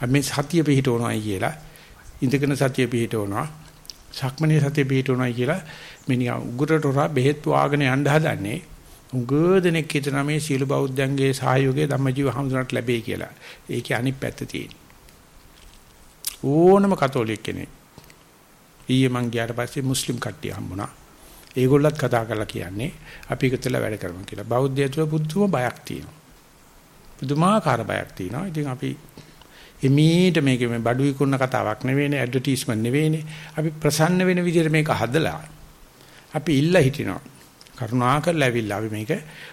අපි මේ සතිය පිහිටවනවායි කියලා ඉඳගෙන සතිය පිහිටවනවා. සක්මණේ සතිය පිහිටවනවායි කියලා මේ නිකන් උගුරට හොරා බෙහෙත් වාගෙන යන්න හදන්නේ. උගදෙනෙක් හිතන මේ සීල බෞද්ධයන්ගේ සහයෝගය ධම්මජීව හමුදුනට ලැබෙයි කියලා. ඒකේ අනිත් පැත්ත තියෙනවා. ඕනම කතෝලික කෙනෙක් ඊයේ මං ගියාට පස්සේ මුස්ලිම් කට්ටිය හම්බුණා. ඒගොල්ලත් කතා කරලා කියන්නේ අපි එකතලා වැඩ කරමු කියලා. බෞද්ධය තුළ පුදුම බයක් තියෙනවා. පුදුමාකාර බයක් තියෙනවා. ඉතින් අපි එමීට මේක මේ බඩු විකුණන කතාවක් නෙවෙයිනේ ඇඩ්වර්ටයිස්මන්ට් නෙවෙයිනේ. අපි ප්‍රසන්න වෙන විදිහට මේක හදලා අපි ඉල්ල හිටිනවා. කරුණාකරලා ඇවිල්ලා අපි මේක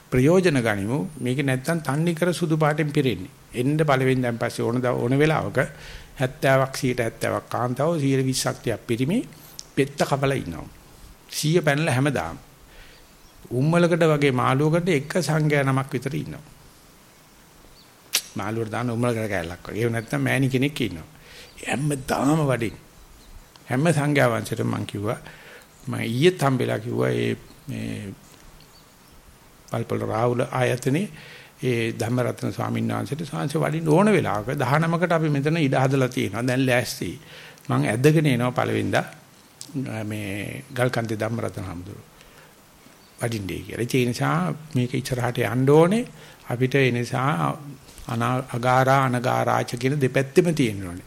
ප්‍රයෝජන ගනිමු. මේක නැත්තම් තන්නේ කර සුදු පාටෙන් පිරෙන්නේ. එන්න පළවෙනි දැන් පස්සේ ඕන ඕන වෙලාවක 70ක් 70ක් කාන්තාව 120ක් තියක් පිරිමි පෙත්ත කපලා ඉන්නවා. 100 පැනලා හැමදාම. උම්මලකට වගේ මාළුවකට එක සංඛ්‍යා නමක් විතර ඉන්නවා. මාළුවට දාන උම්මලකට කැලලක් වගේ. ඒ නැත්තම් මෑණි කෙනෙක් ඉන්නවා. හැමදාම වඩින්. හැම සංඛ්‍යා වංශයට මම කිව්වා මම ඊයේත් හම්බෙලා කිව්වා ඒ මේ පල්පල රාහුල ආයතනේ ඒ ධම්මරත්න ස්වාමීන් වහන්සේට සාංශ වඩින්න ඕන වෙලාවක 19කට අපි මෙතන ඉඩ හදලා තියෙනවා. දැන් ලෑස්ති. මම ඇදගෙන එනවා පළවෙනිදා මේ ගල්කන්දේ ධම්මරත්න හමුදුරු. වඩින්නේ කියලා. ඒ නිසා මේක ඉස්සරහට යන්න ඕනේ. අපිට ඒ නිසා අගාරා අනගාරාච කියන දෙපැත්තෙම තියෙනවානේ.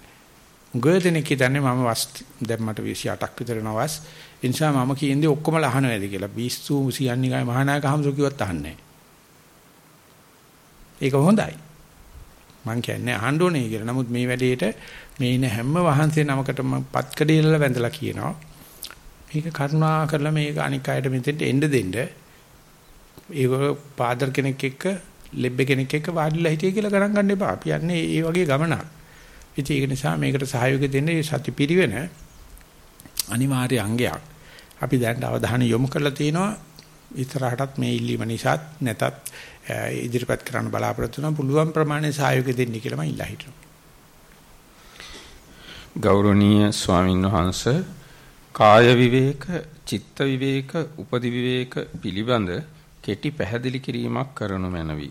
උගදෙනෙක් හිතන්නේ මම වස් දැන් මට 28ක් විතර නවස්. ඒ නිසා මම කියන්නේ ඔක්කොම ලහනවා ඇති කියලා. බීස්සු මුසියන්නිගාය මහානායක හමුදුරු කිව්වත් අහන්නේ නැහැ. ඒක හොඳයි. මං කියන්නේ අහන්න ඕනේ කියලා. නමුත් මේ වැඩේට මේ ඉන හැම වහන්සේ නමකටම පත්කඩේලලා වැඳලා කියනවා. මේක කරුණා කරලා මේක අනික් අයට මෙතෙන්ට එන්න දෙන්න. ඒක පාදර් කෙනෙක් එක්ක ලෙබ්බ කෙනෙක් එක්ක වාඩිලා හිටිය කියලා ගණන් ගන්න එපා. අපි යන්නේ ඒ වගේ ගමනක්. ඉතින් ඒක නිසා මේකට සහයෝගය දෙන්න මේ සතිපිරිවෙන අනිවාර්ය අංගයක්. අපි දැන් අවධානය යොමු කරලා තිනවා ඉතරහටත් මේ ඉල්ලීම නිසාත් නැතත් ඉදිරිපත් කරන්න බලාපොරොත්තු වෙනවා පුළුවන් ප්‍රමාණය සහයෝගය දෙන්න කියලා මම ඉල්ලා හිටිනවා. ගෞරවනීය ස්වාමින් වහන්සේ කාය විවේක, චිත්ත විවේක, උපදි විවේක පිළිබඳ කෙටි පැහැදිලි කිරීමක් කරනු මැනවි.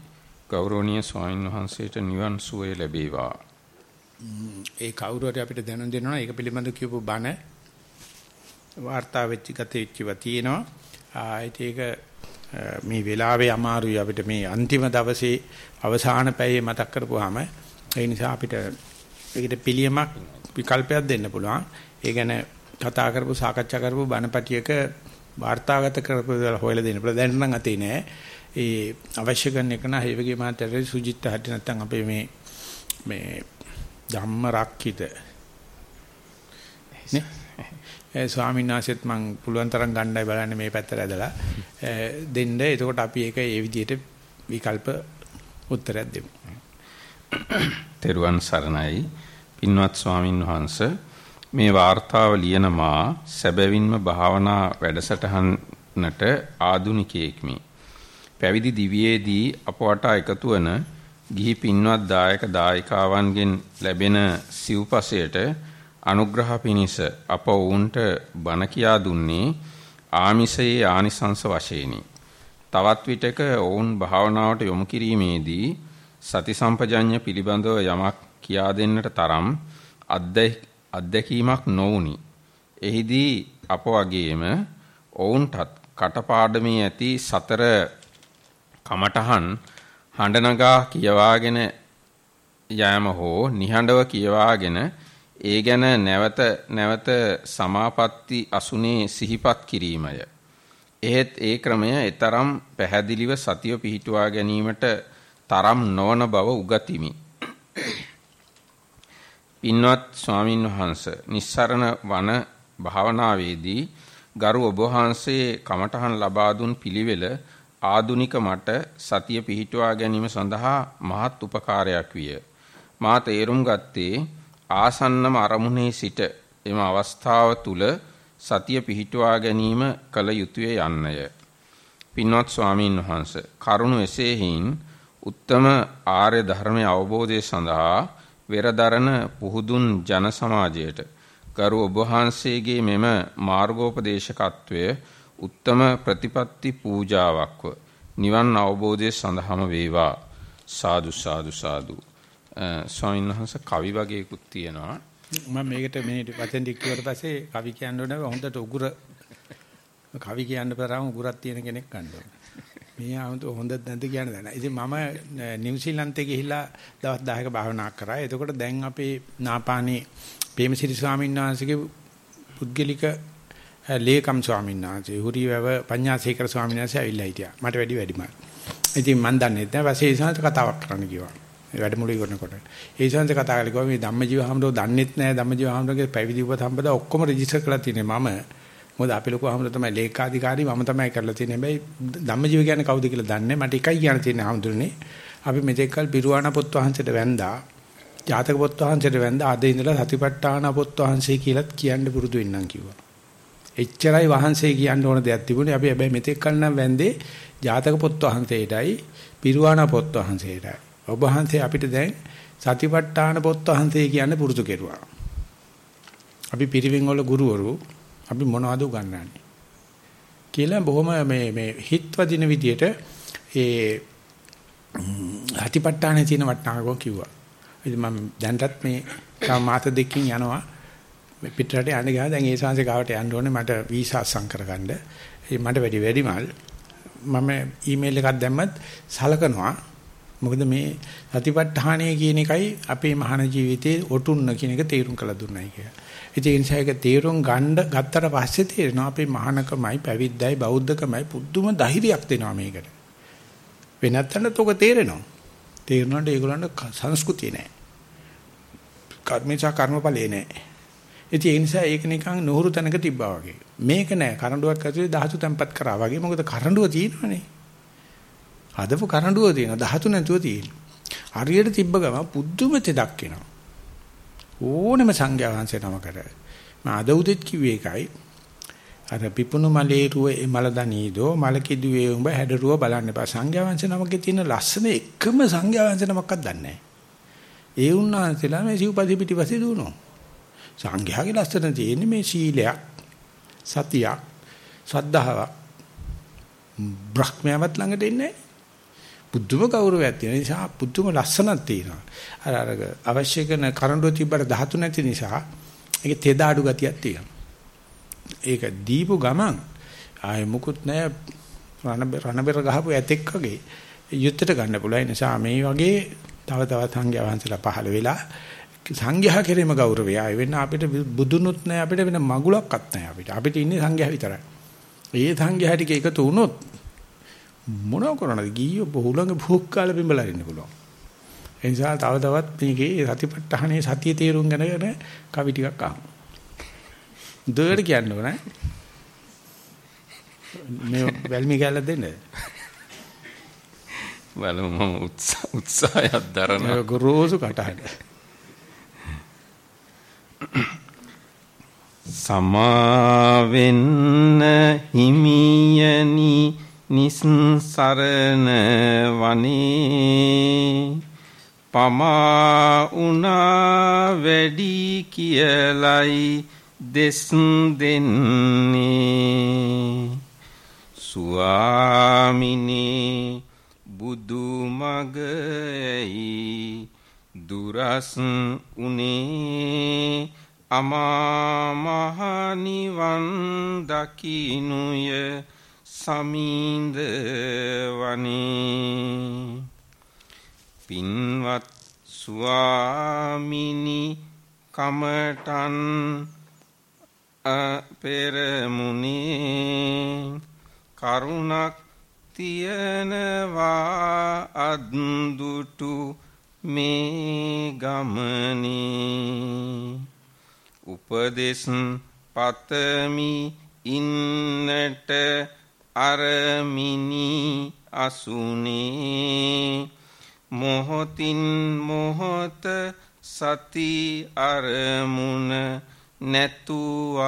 ගෞරවනීය ස්වාමින් වහන්සේට නිවන් සුවය ලැබේවා. ඒ කවුරු හරි අපිට දැනුම් දෙනවා ඒක පිළිබඳ කියපු බණ වාර්තා වෙච්ච ගත වෙච්චව තියෙනවා. ආයිත් ඒක මේ වෙලාවේ අමාරුයි අපිට මේ අන්තිම දවසේ අවසාන පැයේ මතක් කරපුවාම ඒ නිසා අපිට ඒකට පිළියමක් විකල්පයක් දෙන්න පුළුවන්. ඒ ගැන කතා කරපු සාකච්ඡා කරපු බණපටියක වාර්තාගත කරපු හොයලා දෙන්න පුළුවන්. දැන් නම් අතේ නෑ. ඒ අවශ්‍ය කරන එක නා හේවගේ මාතෘකාවේ සුජිත් හටි නැත්තම් අපේ මේ මේ ධම්ම රක්කිත නේ ස්වාමීන් වහන්සේත් මම පුළුවන් තරම් ගණ්ඩායි බලන්නේ මේ පැත්තට ඇදලා දෙන්න. එතකොට අපි ඒක ඒ විදිහට විකල්ප උත්තරයක් දෙමු. තෙරුවන් සරණයි. පින්වත් ස්වාමින් වහන්සේ මේ වார்த்தාව ලියන මා සැබවින්ම භාවනා වැඩසටහනට ආදුනිකයෙක්මි. පැවිදි දිවියේදී අප වටා එකතු වන ගිහි පින්වත් දායක දායිකාවන්ගෙන් ලැබෙන සිව්පසයට අනුග්‍රහ පිණිස අප වුන්ට බණ කියා දුන්නේ ආමිසයේ ආනිසංස වශයෙනි. තවත් විටක ඔවුන් භාවනාවට යොමු කිරීමේදී සති සම්පජඤ්ඤ පිළිබඳව යමක් කියා දෙන්නට තරම් අත්දැකීමක් නොවුනි. එහිදී අප වගේම ඔවුන්ටත් කටපාඩමේ ඇති සතර කමඨහන් හඬනගා කියවාගෙන යෑම හෝ නිහඬව කියවාගෙන ඒ ගැන නැවත නැවත සමාපatti අසුනේ සිහිපත් කිරීමය. එහෙත් ඒ ක්‍රමය ඊතරම් පැහැදිලිව සතිය පිහිටුවා ගැනීමට තරම් නොවන බව උගතිමි. පින්වත් ස්වාමින් වහන්සේ නිස්සරණ වන භාවනාවේදී ගරු ඔබ වහන්සේ කමඨහන් ලබා දුන් පිළිවෙල ආදුනික මට සතිය පිහිටුවා ගැනීම සඳහා මහත් උපකාරයක් විය. මා තේරුම් ගත්තේ ආසන්නම අරමුණේ සිට එම අවස්ථාව තුල සතිය පිහිටුවා ගැනීම කල යුතුය යන්නය. පින්වත් ස්වාමීන් වහන්ස කරුණ එසේහින් උත්තම ආර්ය ධර්මයේ අවබෝධය සඳහා වෙරදරන පුහුදුන් ජන සමාජයට. ගරු ඔබ වහන්සේගේ මෙම මාර්ගෝපදේශකත්වය උත්තම ප්‍රතිපත්ති පූජාවක්ව නිවන් අවබෝධය සඳහාම වේවා. සාදු සාදු සාදු. ස්වාමීන් වහන්සේ කවි වගේකුත් තියෙනවා. මම මේකට මේ වචන ටික කිව්වට පස්සේ කවි කියන්න ඕනේ. හොඳට උගුර. කවි කියන්න පෙරාම උගුරක් තියෙන කෙනෙක් ගන්න ඕනේ. මේ ආවුත් හොඳ නැද්ද කියන්න දැන. ඉතින් මම නිව්සීලන්තේ ගිහිල්ලා දවස් 10ක භාවනා කරා. එතකොට දැන් අපේ නාපානේ පේමසිරි ස්වාමීන් වහන්සේගේ පුද්ගලික ලේකම් ස්වාමීන් වහන්සේ හුරිවැව පඤ්ඤාසේකර ස්වාමීන් වහන්සේ ඇවිල්ලා හිටියා. මට වැඩි වැඩිමල්. ඉතින් මන් දන්නේ නැහැ. ඊපස්සේ ඒ සංස කතාවක් කරන්න කිව්වා. වැඩමුළු ඉවරනකොට. ඒ සංස කතා කරලා කිව්වා මේ ධම්මජීව හාමුදුරුවෝ දන්නෙත් නැහැ ධම්මජීව හාමුදුරුවෝගේ පැවිදි උපසම්පදා ඔක්කොම රෙජිස්ටර් කරලා තියෙන්නේ මම. මොකද අපේ ලොකු හාමුදුරුවෝ තමයි ලේකාධිකාරී මම තමයි කරලා තියෙන්නේ. හැබැයි ධම්මජීව කියන්නේ කවුද කියලා දන්නේ මට එකයි කියන්න තියෙන්නේ හාමුදුරනේ. අපි මෙතෙක් කල පිරුවාණ පොත් වහන්සේට වැන්දා. ජාතක පොත් වහන්සේට වැන්දා. අද ඉඳලා සතිපට්ඨාන පොත් වහන්සේ කියලාත් කියන්න පුරුදු වෙන්නම් කිව්වා. එච්චරයි වහන්සේ කියන්න ඕන දෙයක් තිබුණේ. අපි හැබැයි මෙතෙක් කල නම් වැන්දේ ජාතක පොත් වහන්සේටයි පිරුවාණ පොත් වහන්සේටයි. ඔබ වහන්සේ අපිට දැන් සතිපට්ඨාන පොත් වහන්සේ කියන්න පුරුදු කෙරුවා. අපි පිරිවෙන් වල ගුරුවරු අපි මොනවද උගන්වන්නේ කියලා බොහොම මේ මේ හිත් වදින විදියට ඒ සතිපට්ඨානේ තියෙන වටිනාකම කිව්වා. ඉතින් මම දැන්ටත් මේ තව මාස දෙකකින් යනවා පිටරට යන්න ගියා දැන් ඒ සංසේ ගාවට යන්න ඕනේ මට වීසා අසං කරගන්න. ඒ මට වැඩි වැඩිමල් මම ඊමේල් එකක් දැම්මත් සලකනවා. මොකද මේ සතිපට්ඨානය කියන එකයි අපේ මහාන ජීවිතයේ ඔටුන්න කියන එක තේරුම් කළ දුන්නයි කියලා. ඉතින් ඒ නිසා ඒක තේරුම් ගන්න ගත්තට පස්සේ තේරෙනවා අපේ මහානකමයි පැවිද්දයි බෞද්ධකමයි පුදුම ධෛර්යයක් දෙනවා මේකට. වෙනත් තැනත් ඔක තේරෙනවා. තේරෙනකොට ඒගොල්ලන්ට සංස්කෘතිය නැහැ. කර්මේචා කර්මඵලේ නැහැ. ඉතින් ඒ නිසා ඒක නිකන් නුහුරු තැනක තිබ්බා වගේ. මේක නෑ කරඬුවක් ඇතුලේ ධාතු තැම්පත් කරා වගේ. මොකද කරඬුව තියෙනවනේ. හදපු කරඬුව තියෙනවා ධාතු නැතුව තියෙනවා. හරියට තිබ්බ ගම පුදුම තෙදක් එනවා. ඕනෙම සංඥා වංශේ නමකට. මම අද උදෙත් කිව්වේ එකයි. අර පිපුණු මලේ රුව මල දනීදෝ මල කිදුවේ උඹ හැඩරුව බලන්න එපා. සංඥා වංශේ නමකේ තියෙන ලස්සන එකම සංඥා වංශේ නමක්වත් දන්නේ නැහැ. ඒ උන්වහන්සේලා මේ සිව්පදි පිටිපස්සේ දුවනවා. සංඝයාගේ ලස්සන තියෙන්නේ මේ සීලයක් සතියක් සද්ධාවක් බ්‍රහ්මයාවත් ළඟට එන්නේ පුදුම ගෞරවයක් තියෙන නිසා පුදුම ලස්සනක් තියෙනවා අර අර අවශ්‍ය කරන කරඬුව තිබ්බට ධාතු නැති නිසා ඒකේ තෙද අඩු ගතියක් තියෙනවා ඒක දීපු ගමන් ආයේ මුකුත් නැහැ රණබෙර ගහපු ඇතෙක් වගේ යුත්තට ගන්න පුළුවන් නිසා මේ වගේ තව තවත් සංඝයා වහන්සේලා පහළ වෙලා සංඝයා කෙරෙම ගෞරවය. ආයෙ වෙන අපිට බුදුනුත් නැහැ අපිට වෙන මගුලක්වත් නැහැ අපිට. අපිට ඉන්නේ සංඝයා විතරයි. ඒ සංඝයා ටික එකතු වුණොත් මොනව කරනවද? ගියෝ බහුලඟ භූක් කාලෙ බිඹලා ඉන්න පුළුවන්. ඒ නිසා තව තවත් මේකේ සතිපට්ඨානේ සතිය තේරුම් ගන්නගෙන කවි ටිකක් අහමු. දෙයට කියන්න ඕනේ. මේ වැල්මි ගැල්ල දෙන්න. බලමු මම උත්සාහයක් දරනවා. ගොරෝසු කටහඬ. සමාවෙන්න හිමියනි නිස්සරණ වනේ. පමා උනා වැඩි කියලයි දෙස් දෙන්නේ. ස්වාමිනේ බුදු මගයි දුරස් උනේ අමා මහ නිවන් දකිනුය. සමීන්ද වනේ। පින්වත් ස්වාමිනි කමටන් පෙරමුණේ। කරුණක් තියනවා අද්දුටු මේ ගමනේ। උපදෙස් පතමි ඉන්නට අරමිනි අසුනේ. මොහොතින් මොහොත සති අරමුණ නැතුවානි.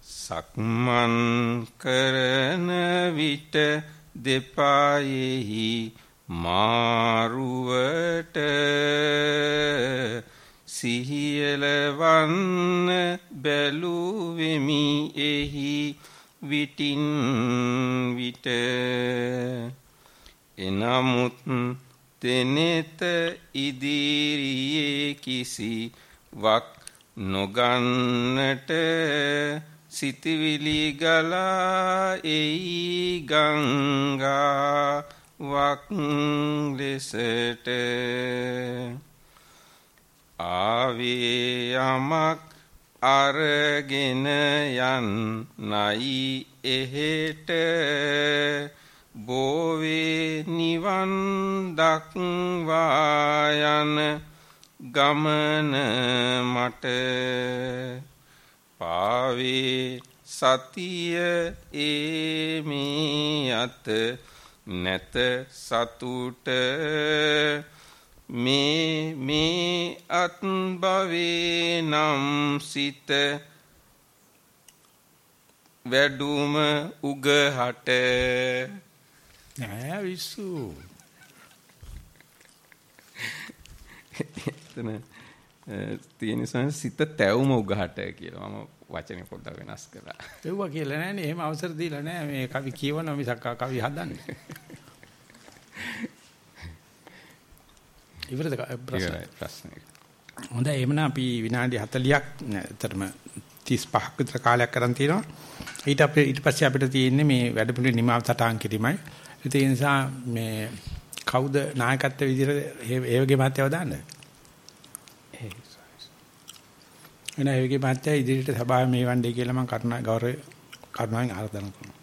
සක්මන් කරන විට දෙපායෙහි මාරුවට සිහියලවන්න බැලුවෙමි එහි විටින් විට. එනමුත් සෙනෙත ඉදිරියේ කිසි වක් නොගන්නට සිතවිලි ගලා එයි ගංගා වක් ලෙසට. ආවේ යමක් අරගෙන යන්නයි එහෙට. බෝවේ නිවන් දක්වා යන ගමන මට. පාවේ සතිය ඒමී අත නැත සතුට. මේ මේ අත්භවේ නම් සිත වැඩුම උගහට නෑ විසු එතන තියෙන සිත තැවුම උගහට කියලා මම වචනේ පොඩ්ඩක් වෙනස් කළා. ඒවා කියලා නෑනේ එහෙම අවසර දීලා නෑ මේ කවි කියවන මිසක් කවි හදන්නේ. ඉවරද ප්‍රශ්න? හොඳයි එහෙනම් අපි විනාඩි 40ක් ඇත්තටම 35ක් විතර කාලයක් කරන් තියෙනවා. ඊට අපේ ඊට පස්සේ අපිට තියෙන්නේ මේ වැඩපිළිවෙල නිමාව සටහන් කිරීමයි. ඒ නිසා මේ කවුද නායකත්ව විදිහට ඒ වගේ මාත්‍යව දාන්නේ? එන ඒ වගේ මාත්‍ය ඉදිරියට සභාව මේ වණ්ඩේ කියලා මම කරුණා ගෞරව කරුණාවෙන් ආරාධනා කරනවා.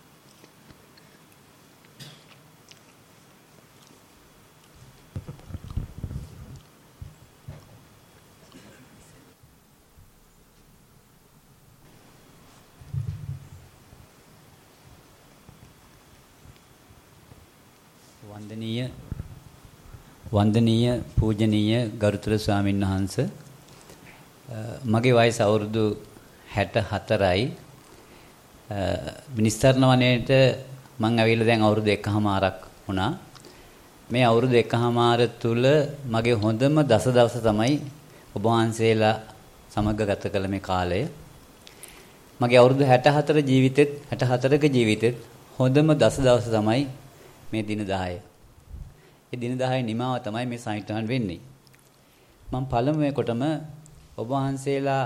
වන්දනීය වන්දනීය පූජනීය ගරුතර ස්වාමීන් වහන්ස මගේ වයස අවුරුදු 64යි මිනිස්තරණ වනයේට මම ඇවිල්ලා දැන් අවුරුදු එකහමාරක් වුණා. මේ අවුරුදු එකහමාර තුල මගේ හොඳම දස දවස තමයි ඔබ වහන්සේලා සමග ගත කළ මේ කාලය. මගේ අවුරුදු 64 ජීවිතෙත් 64ක ජීවිතෙත් හොඳම දස දවස තමයි මේ දින 10. ඒ දින 10 නිමාව තමයි මේ සයිට්හන් වෙන්නේ. මම පළමුවෙන් කොටම ඔබ වහන්සේලා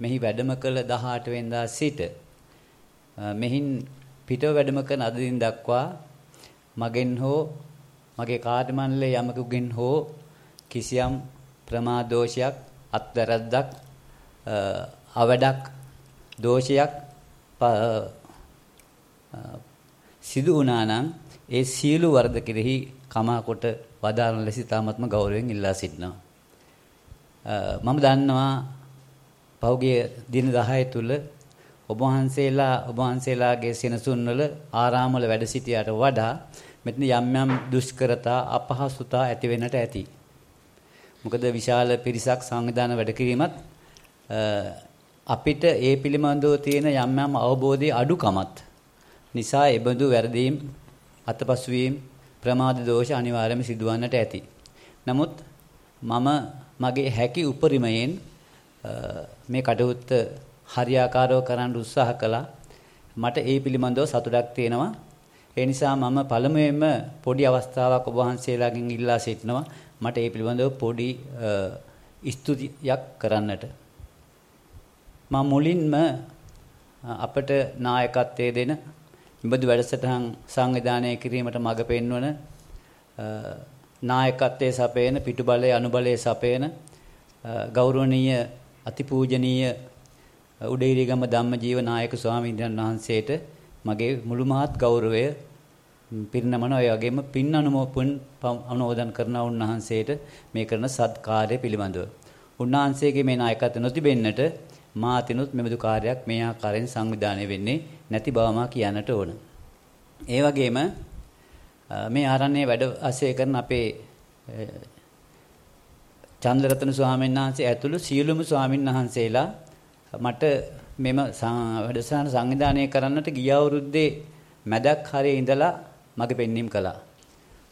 මෙහි වැඩම කළ 18 වෙනිදා සිට මෙහින් පිටව වැඩම කරන අද දින දක්වා මගෙන් හෝ මගේ කාර්ය මණ්ඩලයේ යමකුගෙන් හෝ කිසියම් ප්‍රමාදෝෂයක් අත්වැරද්දක් අවඩක් දෝෂයක් සිදු වුණා නම් ඒ සියලු වර්ධ කෙරෙහි කමා කොට වදාරන ලෙස තාමත්ම ගෞරවයෙන් ඉල්ලා සිටිනවා. මම දන්නවා පහුගිය දින 10 තුල ඔබ වහන්සේලා ඔබ වහන්සේලාගේ සෙනසුන්වල ආරාමවල වැඩ සිටියට වඩා මෙතන යම් යම් දුෂ්කරතා අපහසුතා ඇති වෙන්නට ඇති. මොකද විශාල පිරිසක් සංවිධාන වැඩ කිරීමත් අපිට ඒ පිළිබඳව තියෙන යම් යම් අවබෝධයේ අඩුකමත් නිසා ඒබඳු වැරදීම් අතපසු වීම ප්‍රමාද දෝෂ අනිවාර්යයෙන්ම සිදුවන්නට ඇති. නමුත් මම මගේ හැකි උපරිමයෙන් මේ කටයුත්ත හරියාකාරව කරන්න උත්සාහ කළා. මට ඒ පිළිබඳව සතුටක් තියෙනවා. ඒ නිසා මම පළමුවෙන්ම පොඩි අවස්ථාවක් ඔබ වහන්සේලාගෙන් ඉල්ලා සිටිනවා. මට ඒ පිළිබඳව පොඩි ස්තුතියක් කරන්නට. මම මුලින්ම අපට නායකත්වයේ දෙන ඉබඳු වැඩසටහන් සංවිධානය කිරීමට මඟ පෙන්වන නායකත්වයේ සපයන පිටුබලයේ අනුබලයේ සපයන ගෞරවනීය අතිපූජනීය උඩේරිගම ධම්මජීව නායක ස්වාමීන් වහන්සේට මගේ මුළු මහත් ගෞරවය පිරිනමන ඔය වගේම පින් අනුමෝපන් අනුමෝදන් කරන උන්වහන්සේට මේ කරන සත්කාර්ය පිළිබඳව. උන්වහන්සේගේ මේ නායකත්වය නොතිබෙන්නට මාතිනුත් මෙබඳු කාර්යයක් මේ ආකාරයෙන් සංවිධානය වෙන්නේ නැති බව මා කියන්නට ඕන. ඒ වගේම මේ ආරණ්‍යයේ වැඩ ආශය කරන අපේ චන්ද්‍රරතන ස්වාමීන් වහන්සේ ඇතුළු සියලුම ස්වාමීන් වහන්සේලා මට මෙම වැඩසටහන සංවිධානය කරන්නට ගිය අවුරුද්දේ මැදක් හරියේ ඉඳලා මගේ පෙන්වීම කළා.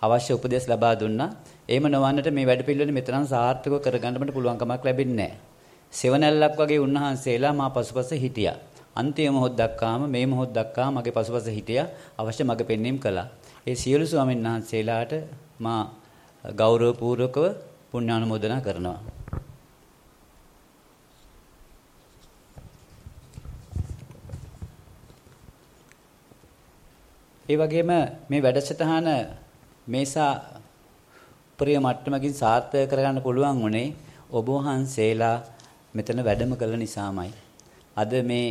අවශ්‍ය උපදෙස් ලබා දුන්නා. එහෙම නොවන්නට මේ වැඩපිළිවෙල මෙතරම් සාර්ථකව කරගන්න මට පුළුවන්කමක් ලැබෙන්නේ නැහැ. සෙවණැල්ලක් වගේ උන්වහන්සේලා මා පසුපස හිටියා. අන්තිම මොහොත දක්වාම මේ මොහොත දක්වා මගේ පසුපස හිටියා. අවශ්‍ය මඟ පෙන්වීම කළා. ඒ සියලු ස්වාමීන් වහන්සේලාට මා ගෞරවපූර්වකව පුණ්‍යානුමෝදනා කරනවා. ඒ වගේම මේ වැඩසටහන මේසා ප්‍රිය මට්ටමකින් සාර්ථක කරගන්න පුළුවන් උනේ ඔබ වහන්සේලා මෙතන වැඩම කළ නිසාමයි. අද මේ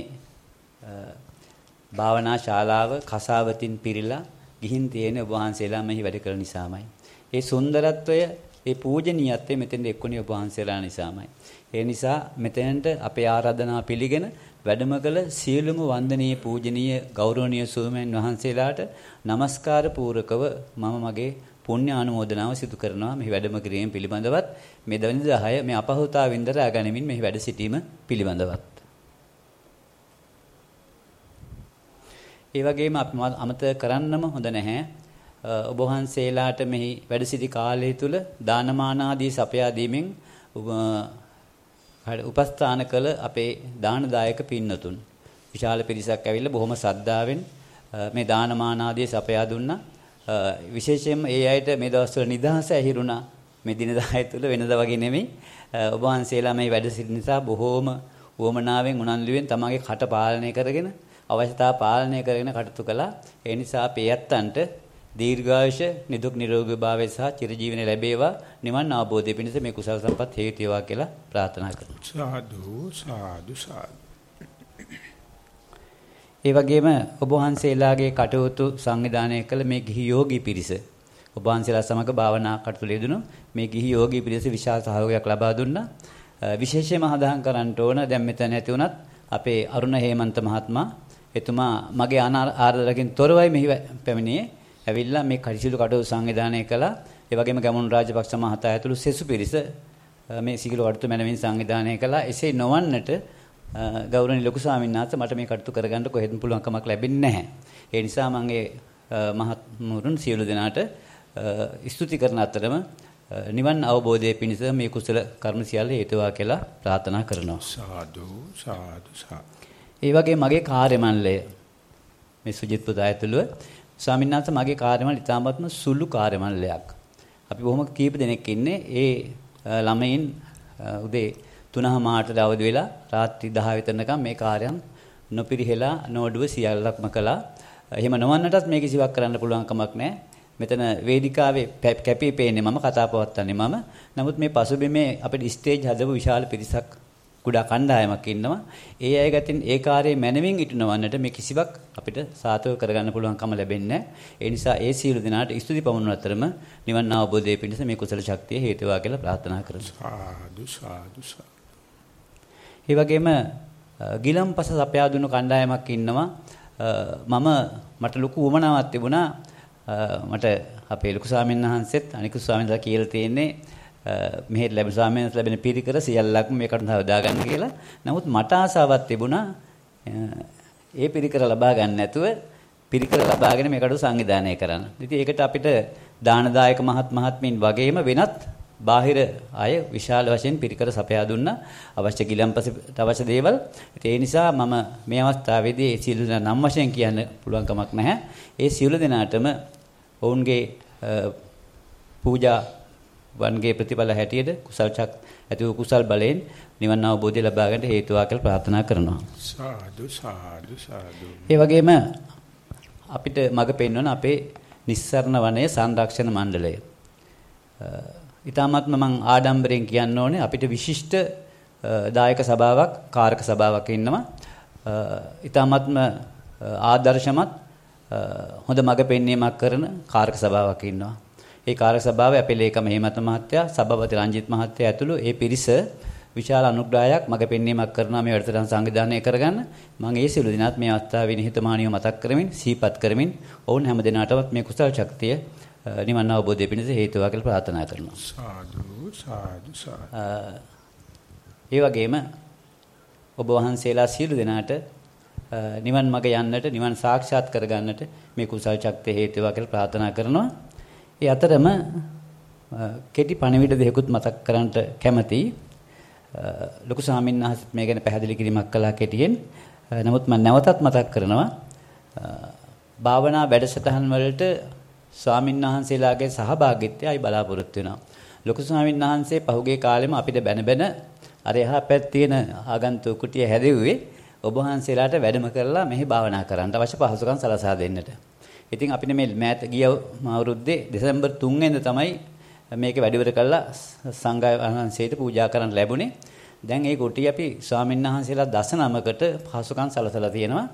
භාවනා ශාලාව කසාවතින් පිරීලා ගිහින් තියෙන ඔබ වහන්සේලා මෙහි වැඩ කළ නිසාමයි. ඒ සුන්දරත්වය, ඒ පූජනීයත්වය මෙතෙන්ද එක්කුණේ ඔබ වහන්සේලා නිසාමයි. ඒ නිසා මෙතෙන්ට අපේ ආරාධනා පිළිගෙන වැඩම කළ සියලුම වන්දනීය පූජනීය ගෞරවනීය සූමයන් වහන්සේලාට নমස්කාර පූරකව මම මගේ පුණ්‍ය ආනුමෝදනාව සිදු කරනවා. මෙහි වැඩම කිරීම පිළිබඳවත් මේ දවනි 10 මේ අපහසුතාවින් දරා ගැනීමෙන් මෙහි වැඩ සිටීම පිළිබඳවත්. ඒ වගේම අපි අමතක කරන්නම හොඳ නැහැ. ඔබ වහන්සේලාට මෙහි වැඩ සිටි කාලය තුල දානමාන ආදී සපයා දීමෙන් උපස්ථාන කළ අපේ දානදායක පින්නතුන්. විශාල පිරිසක් ඇවිල්ලා බොහොම ශ්‍රද්ධාවෙන් මේ දානමාන ආදී සපයා දුන්නා. විශේෂයෙන්ම ඒ අයට මේ දවස්වල නිදහස ඇහිරුණා. මේ දින 10 තුල වෙනදා වගේ නෙමෙයි. ඔබ වහන්සේලා මේ වැඩ සිටින නිසා බොහෝම උවමනාවෙන් උනන්දුවෙන් තමගේ කට පාලනය කරගෙන අවශ්‍යතා පාලනය කරගෙන කටයුතු කළා. ඒ නිසා අපේ යත්තන්ට දීර්ඝායුෂ නිදුක් නිරෝගී භාවය සහ චිරජීවනය ලැබේවා. නිවන් අවබෝධය පිණිස මේ කුසල සම්පත් හේතු වේවා කියලා ප්‍රාර්ථනා කරනවා. සාදු සාදු සාදු. ඒ වගේම ඔබ වහන්සේලාගේ කටයුතු සංවිධානය කළ මේ ගිහි යෝගී පිරිස ඔබ වහන්සේලා සමග භාවනා කටයුතු යෙදුණු මේ ගිහි යෝගී පිරිස විශාල සහයෝගයක් ලබා දුන්නා. විශේෂයෙන්ම හදාහම් කරන්න ඕන දැන් මෙතන ඇති වුණත් අපේ අරුණ හේමන්ත මහත්මයා එතුමා මගේ ආරාධනකින් තොරවයි මෙහි පැමිණියේ. ඇවිල්ලා මේ කටයුතු කටයුතු සංවිධානය කළා. ඒ වගේම ගමන් රාජපක්ෂ මහතා ඇතුළු සෙසු පිරිස මේ සිගිලු කටයුතු මැනවින් සංවිධානය කළා. එසේ නොවන්නට ගෞරවනීය ලොකු ස්වාමීන් වහන්සේ මට මේ කටයුතු කරගන්න කොහෙත්ම පුළුවන් කමක් ලැබෙන්නේ නැහැ. ඒ නිසා මම ඒ මහත්මුරුන් සියලු දෙනාට ස්තුති කරන අතරම නිවන් අවබෝධයේ පිණිස මේ කුසල කර්ම සියල්ල හේතුවා කියලා ප්‍රාර්ථනා කරනවා. සාදු සාදු. ඒ වගේ මගේ කාර්ය මණ්ඩලය මේ සුජිත් පුදායතුළුව ස්වාමීන් වහන්සේ මගේ කාර්ය මණ්ඩලය ඉතාමත්ම සුළු කාර්ය මණ්ඩලයක්. අපි බොහොම කීප දෙනෙක් ඉන්නේ ඒ ළමයින් උදේ 3:00මාට අවදි වෙලා රාත්‍රී 10 විතරනකම් මේ කාර්යයන් නොපිරිහෙලා නෝඩුව සියල්ලක්ම කළා. එහෙම නොවන්නටත් මේ කිසිවක් කරන්න පුළුවන් කමක් නැහැ. මෙතන වේදිකාවේ කැපී පේන්නේ මම කතා පවත්වන්නේ මම. නමුත් මේ පසුබිමේ අපේ ස්ටේජ් හදපු විශාල පිරිසක් කුඩා කණ්ඩායමක් ඉන්නවා. ඒ අය ගතින් ඒ කාර්යය මැනවින් ඉටුනවන්නට මේ කිසිවක් අපිට සාතව කරගන්න පුළුවන්කම ලැබෙන්නේ ඒ නිසා ඒ සියලු දෙනාට ස්තුති පමුණුන අතරම නිවන් අවබෝධය පිණිස මේ කුසල ශක්තිය හේතු වා කියලා ප්‍රාර්ථනා කරනවා. සාදු සාදු සාදු ඒ වගේම ගිලම්පස සපයා දුණු කණ්ඩායමක් ඉන්නවා. මම මට ලොකු උවමනාවක් තිබුණා. මට අපේ ලොකු ස්වාමීන් වහන්සේත් අනිකුත් ස්වාමීන් වහන්සේලා කියලා තියෙන්නේ මෙහෙ ලැබෙන ස්වාමීන් වහන්සේ ලැබෙන පිරිකර සියල්ලක්ම මේකට හදා ගන්න කියලා. නමුත් මට ආසාවක් තිබුණා ඒ පිරිකර ලබා ගන්න නැතුව පිරිකර ලබාගෙන මේකට සංවිධානය කරන්න. ඉතින් ඒකට අපිට දානදායක මහත් මහත්මීන් වගේම වෙනත් බාහිර අය විශාල වශයෙන් පිරිකර සපයා දුන්නා අවශ්‍ය ගිලම්පසට අවශ්‍ය දේවල්. ඒ නිසා මම මේ අවස්ථාවේදී ඒ සියලු නම් වශයෙන් කියන්න පුළුවන් කමක් නැහැ. ඒ සියලු දෙනාටම ඔවුන්ගේ පූජා වන්ගේ ප්‍රතිඵල හැටියට කුසල් චක් ඇති වූ කුසල් බලයෙන් නිවන් අවබෝධය ලබා ගන්නට හේතු වා කියලා ප්‍රාර්ථනා කරනවා. සාදු සාදු සාදු. ඒ වගේම අපිට මඟ පෙන්වන අපේ නිස්සරණ වනයේ සංරක්ෂණ මණ්ඩලය. ඊ타මත්ම මම ආඩම්බරෙන් කියන්න ඕනේ අපිට විශිෂ්ට දායක සභාවක් කාරක සභාවක් ඉන්නවා. ඊ타මත්ම ආදර්ශමත් හොඳ මඟ පෙන්වීමක් කරන කාරක සභාවක් ඉන්නවා. ඒ කාරක සභාවේ අපේ ලේකම් හේමන්ත මහත්තයා, සභාපති රංජිත් මහත්තයා ඇතුළු ඒ පිරිස විශාල අනුග්‍රහයක් මඟ පෙන්වීමක් කරනවා මේ වැඩසටහන සංවිධානය කරගන්න. මම ඒ සියලු දිනත් මේ අවස්ථාවේ නිහතමානීව මතක් කරමින්, සිහිපත් කරමින් ඔවුන් හැම දිනකටවත් මේ කුසල ශක්තිය නිවන් අවබෝධය පිණිස හේතු වා කියලා ප්‍රාර්ථනා කරනවා. සාදු සාදු සාදු. ඒ වගේම ඔබ වහන්සේලා සියලු දෙනාට නිවන් මඟ යන්නට නිවන් සාක්ෂාත් කරගන්නට මේ කුසල් ශක්තිය හේතු වා කියලා ප්‍රාර්ථනා කරනවා. ඒ අතරම කෙටි පණිවිඩ දෙකකුත් මතක් කරන්නට කැමතියි. ලොකු ස්වාමීන් වහන්සේත් මේ ගැන පැහැදිලි කිරීමක් කළා කෙටියෙන්. නමුත් මම නැවතත් මතක් කරනවා භාවනා වැඩසටහන් වලට ස්වාමින්වහන්සේලාගේ සහභාගීත්වයයි බලාපොරොත්තු වෙනවා. ලොකු ස්වාමින්වහන්සේ පහුගිය කාලෙම අපිට බැන බැන අර එහා පැත්තේ තියෙන ආගන්තුක කුටිය හැදෙව්වේ ඔබ වහන්සේලාට වැඩම කරලා මෙහි භාවනා කරන්න අවශ්‍ය පහසුකම් සලසා දෙන්නට. ඉතින් අපිට මේ මෑත ගිය අවුරුද්දේ දෙසැම්බර් 3 වෙනිදා තමයි මේක වැඩිවර කළා සංඝයා වහන්සේට පූජා කරන්න ලැබුණේ. දැන් ඒ කුටිය අපි ස්වාමීන් වහන්සේලා දස නමකට පහසුකම් සලසලා තියෙනවා.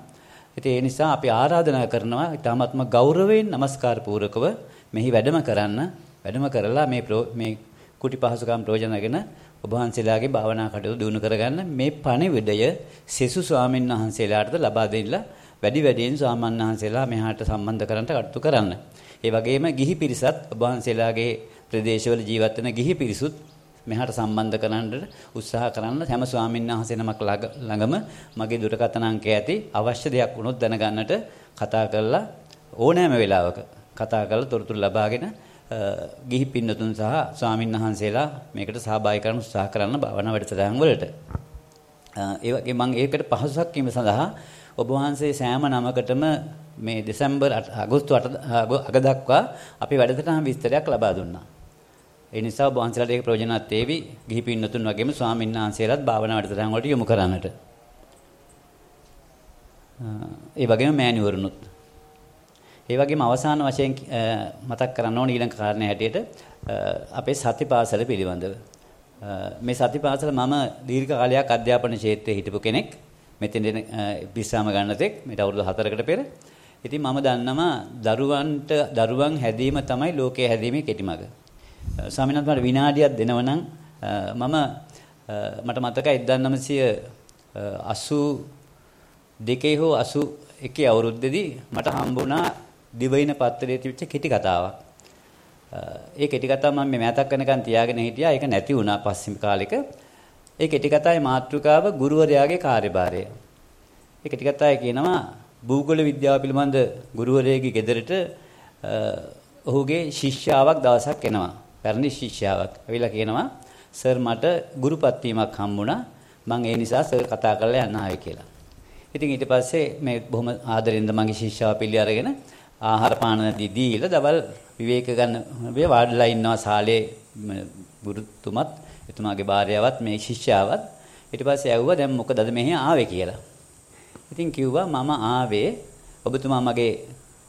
ඉතින් ඒ නිසා අපි ආරාධනා කරනවා ඊටාත්ම ගෞරවයෙන් নমස්කාර පූර්වකව මෙහි වැඩම කරන්න වැඩම කරලා මේ මේ කුටි පහසුකම් ප්‍රයෝජනගෙන ඔබ වහන්සේලාගේ භාවනා කටයුතු දිනු කරගන්න මේ පණිවිඩය සෙසු ස්වාමීන් වහන්සේලාටද ලබා දෙන්න වැඩි වැඩියෙන් ස්වාමීන් වහන්සේලා මෙහාට සම්බන්ධ කරන්ට කටයුතු කරන්න. ඒ වගේම ගිහි පිරිසත් ඔබ වහන්සේලාගේ ප්‍රදේශවල ජීවත් වෙන ගිහි පිරිසුත් මෙහාට සම්බන්ධ කරන්න උත්සාහ කරන්න හැම ස්වාමීන් වහන්සේ නමක් ළඟම මගේ දුරකථන අංකය ඇති අවශ්‍ය දෙයක් වුණොත් දැනගන්නට කතා කරලා ඕනෑම වෙලාවක කතා කරලා තොරතුරු ලබාගෙන ගිහි පින්නතුන් සහ ස්වාමීන් වහන්සේලා මේකට සහභාගී කරන්න උත්සාහ කරන්න භාවනා වැඩසටහන් වලට. ඒ වගේ මම ඒකට පහසුවක් වීම සඳහා ඔබ වහන්සේ සෑම නමකටම මේ දෙසැම්බර් අගෝස්තු 8 අග දක්වා අපි වැඩසටහන් විස්තරයක් ලබා දුන්නා. ඒ නිසා ඔබ වහන්සේලාට ඒක ප්‍රයෝජනවත් වේවි. ගිහි පින්නතුන් වගේම ස්වාමීන් වහන්සේලාත් භාවනා වැඩසටහන් වලට යොමු කරන්නට. ඒ වගේම මෑණිවරුනුත්. ඒ වගේම අවසාන වශයෙන් මතක් කරන්න ඕන ඊළඟ කාරණේ හැටියට අපේ සතිපාසල පිළිබඳව. මේ සතිපාසල මම දීර්ඝ කාලයක් අධ්‍යාපන ක්ෂේත්‍රයේ හිටපු කෙනෙක්. මෙතෙන් විශ්‍රාම ගන්න තෙක් මේට අවුරුදු 4කට පෙර. ඉතින් මම දන්නවා දරුවන්ට දරුවන් හැදීම තමයි ලෝකයේ හැදීමේ කෙටි මඟ. ස්වාමීන් වහන්සේ විනාඩියක් දෙනවනම් මම මට මතකයි 1982 හෝ 81 අවුරුද්දේදී මට හම්බුණා දිවයින පත්‍රයේ තිබිච්ච කෙටි කතාවක්. ඒ කෙටි කතාව මම මේ මෑතක් වෙනකන් තියාගෙන හිටියා. ඒක නැති වුණා පස්සේ කාලෙක. ඒ කෙටි කතාවේ මාතෘකාව ගුරුවරයාගේ කාර්යභාරය. ඒ කෙටි කතාවේ කියනවා භූගෝල විද්‍යාව පිළිබඳ ගුරුවරයෙකුගේ ගෙදරට ඔහුගේ ශිෂ්‍යාවක් දවසක් එනවා. පැරණි ශිෂ්‍යාවක්. ඇවිල්ලා කියනවා සර් මට ගුරුපත් වීමක් හම්බුණා. මම ඒ නිසා සර් කතා කරලා යන්න ආවේ කියලා. ඉතින් ඊට පස්සේ මේ බොහොම ආදරෙන්ද මගේ ශිෂ්‍යාව පිළි අරගෙන ආහාර පාන දීලා දවල් විවේක ගන්න වේ වාඩිලා ඉන්නවා ශාලේ ගුරුතුමත් එතුමාගේ භාර්යාවත් මේ ශිෂ්‍යාවත් ඊට පස්සේ ඇහුවා දැන් මොකදද මෙහි ආවේ කියලා. ඉතින් කිව්වා මම ආවේ ඔබතුමා මගේ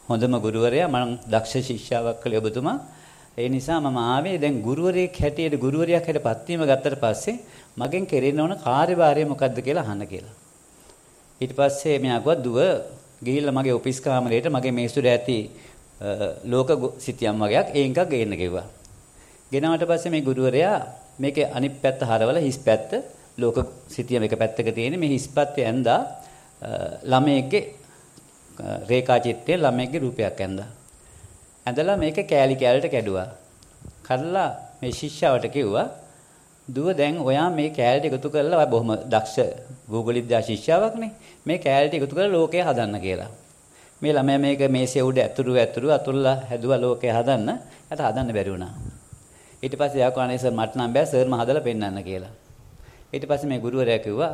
හොඳම ගුරුවරයා මම දක්ෂ ශිෂ්‍යාවක් කළේ ඔබතුමා. ඒ නිසා මම ආවේ දැන් ගුරුවරයෙක් හැටියට ගුරුවරයෙක් හැටියට පත්වීම ගත්තට පස්සේ මගෙන් කෙරෙන්න ඕන කාර්යභාරය මොකද්ද කියලා අහන්න කියලා. ඊට පස්සේ මෙයා කිව්වා දුව ගිහිල්ලා මගේ ඔෆිස් කාමරේට මගේ මේසුරේ ඇති ලෝක සිතියම් වගේක් ඒකක් ගේන්න කිව්වා. ගෙනාවට පස්සේ මේ ගුරුවරයා මේකේ අනිත් පැත්ත හරවල හිස් පැත්ත ලෝක සිතියම එක පැත්තක තියෙන මේ හිස් පැත්තේ ඇඳා ළමයෙක්ගේ රේඛා චිත්‍රයේ ළමයෙක්ගේ රූපයක් ඇඳා. ඇඳලා මේක කෑලි කෑලට කැඩුවා. කඩලා මේ ශිෂ්‍යවට කිව්වා දුව දැන් ඔයා මේ කෑල්ට එකතු කරලා බොහොම දක්ෂ Google විද්‍යා ශිෂ්‍යාවක්නේ. මේ කෑල්ට එකතු කරලා ලෝකය හදන්න කියලා. මේ ළමයා මේක මේසේ උඩ ඇතුරු ඇතුරු අතුල්ලා හැදුවා ලෝකය හදන්න. යට හදන්න බැරි වුණා. ඊට පස්සේ යා කෝණේ සර් මට නම් බෑ සර්ම හදලා පෙන්නන්න කියලා. ඊට පස්සේ මේ ගුරුවරයා කිව්වා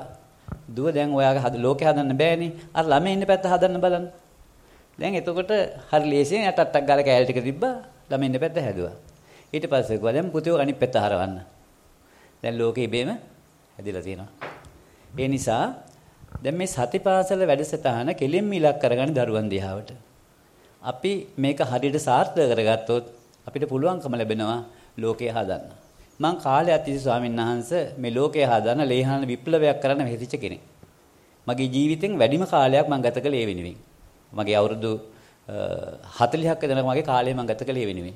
දුව දැන් ඔයාගේ හද ලෝකේ හදන්න බෑනේ. අර ළමයි ඉන්න පැත්ත හදන්න බලන්න. දැන් එතකොට හරි ලේසියෙන් යටට්ටක් ගාලා කෑලි ටික තිබ්බා. ළමයි ඉන්න පැත්ත හැදුවා. ඊට පස්සේ කිව්වා දැන් පුතේ අනිත් පැත්ත හරවන්න. දැන් ලෝකෙ ඉබේම හැදිලා තියෙනවා. ඒ නිසා දැන් මේ සතිපාසල වැඩසටහන කෙලින්ම ඉලක්ක කරගන්න දරුවන් දිහාවට. අපි මේක හරියට සාර්ථක කරගත්තොත් අපිට පුළුවන්කම ලැබෙනවා ලෝකය හදන්න. මං කාලයක් තිස්සේ ස්වාමීන් වහන්සේ මේ ලෝකය හදන්න ලේහාන විප්ලවයක් කරන්න මෙහෙතිච්ච කෙනෙක්. මගේ ජීවිතෙන් වැඩිම කාලයක් මං ගත කළේ ඒ වෙනුවෙන්. මගේ අවුරුදු 40ක් වෙනකම් මගේ කාලය මං ගත කළේ ඒ වෙනුවෙන්.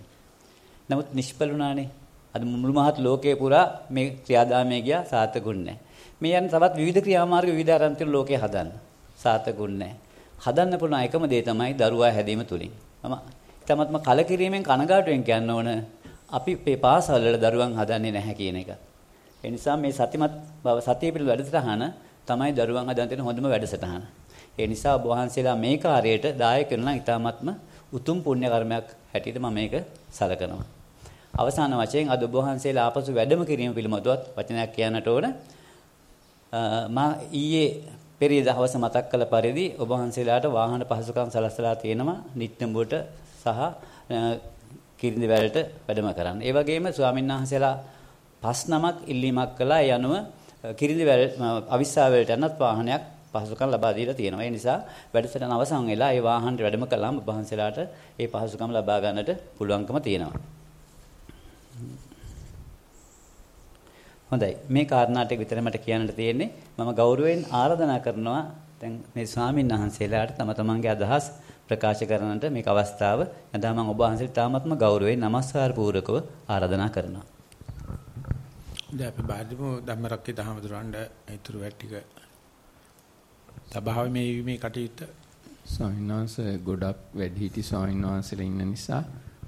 නමුත් නිෂ්ඵල වුණානේ. අද මුළු මහත් ලෝකේ පුරා මේ ක්‍රියාදාමයේ ගියා සාර්ථකුන් නැහැ. මේ යන තවත් විවිධ ක්‍රියාමාර්ග විවිධ ආරම්භතර ලෝකේ හදන්න. සාර්ථකුන් නැහැ. හදන්න පුළුවන් එකම දේ තමයි දරුවා හැදීම තුලින්. මම තමත්ම කලකිරීමෙන් කනගාටුවෙන් කියන්න ඕන අපි මේ පාසල් වල දරුවන් හදන්නේ නැහැ කියන එක. ඒ නිසා මේ සතිමත් බව සතිය පිළිබඳ වැඩසටහන තමයි දරුවන් හදන්න තියෙන හොඳම වැඩසටහන. ඒ නිසා ඔබ වහන්සේලා මේ කාර්යයට දායක වෙනවා ඉතාමත්ම උතුම් පුණ්‍ය කර්මයක් හැටියට මම මේක සලකනවා. අවසාන වශයෙන් අද ඔබ වහන්සේලා ආපසු වැඩම කිරීම පිළිබඳවත් වචනයක් කියන්නට ඕන. මා ඊයේ පෙරේද හවස මතක් කළ පරිදි ඔබ වහන්සේලාට වාහන පහසුකම් සලසලා තියෙනවා නිත්‍යඹුවට සහ සහ කිරිඳි වැලට වැඩම කරන්න. ඒ වගේම ස්වාමීන් වහන්සේලා පස් නමක් ඉල්ලීමක් කළා ඒ අනුව කිරිඳි වැල අවිස්සා වලට යනත් වාහනයක් පහසුකම් ලබා දීලා තියෙනවා. ඒ නිසා වැඩසටහන අවසන් වෙලා ඒ වාහනට වැඩම කළාම වහන්සේලාට ඒ පහසුකම් ලබා ගන්නට පුළුවන්කම තියෙනවා. හොඳයි. මේ කාරණා ටික විතර මට කියන්නට තියෙන්නේ. මම ගෞරවයෙන් ආරාධනා කරනවා දැන් මේ ස්වාමීන් වහන්සේලාට තම තමන්ගේ අදහස් ප්‍රකාශ කරන්නට මේක අවස්ථාව. එදා මම ඔබ වහන්සේට තාමත්ම ගෞරවයෙන් নমස්කාර පූර්වකව ආරාධනා කරනවා. දැන් අපි බාහිරම ධම්මරක්කේ දහමදුරන්ඩ ඊතුරු වැටික සභාවේ මේ මේ කටයුත්ත ස්වාමීන් වහන්සේ ගොඩක් වැඩිහිටි ස්වාමීන් වහන්සේලා ඉන්න නිසා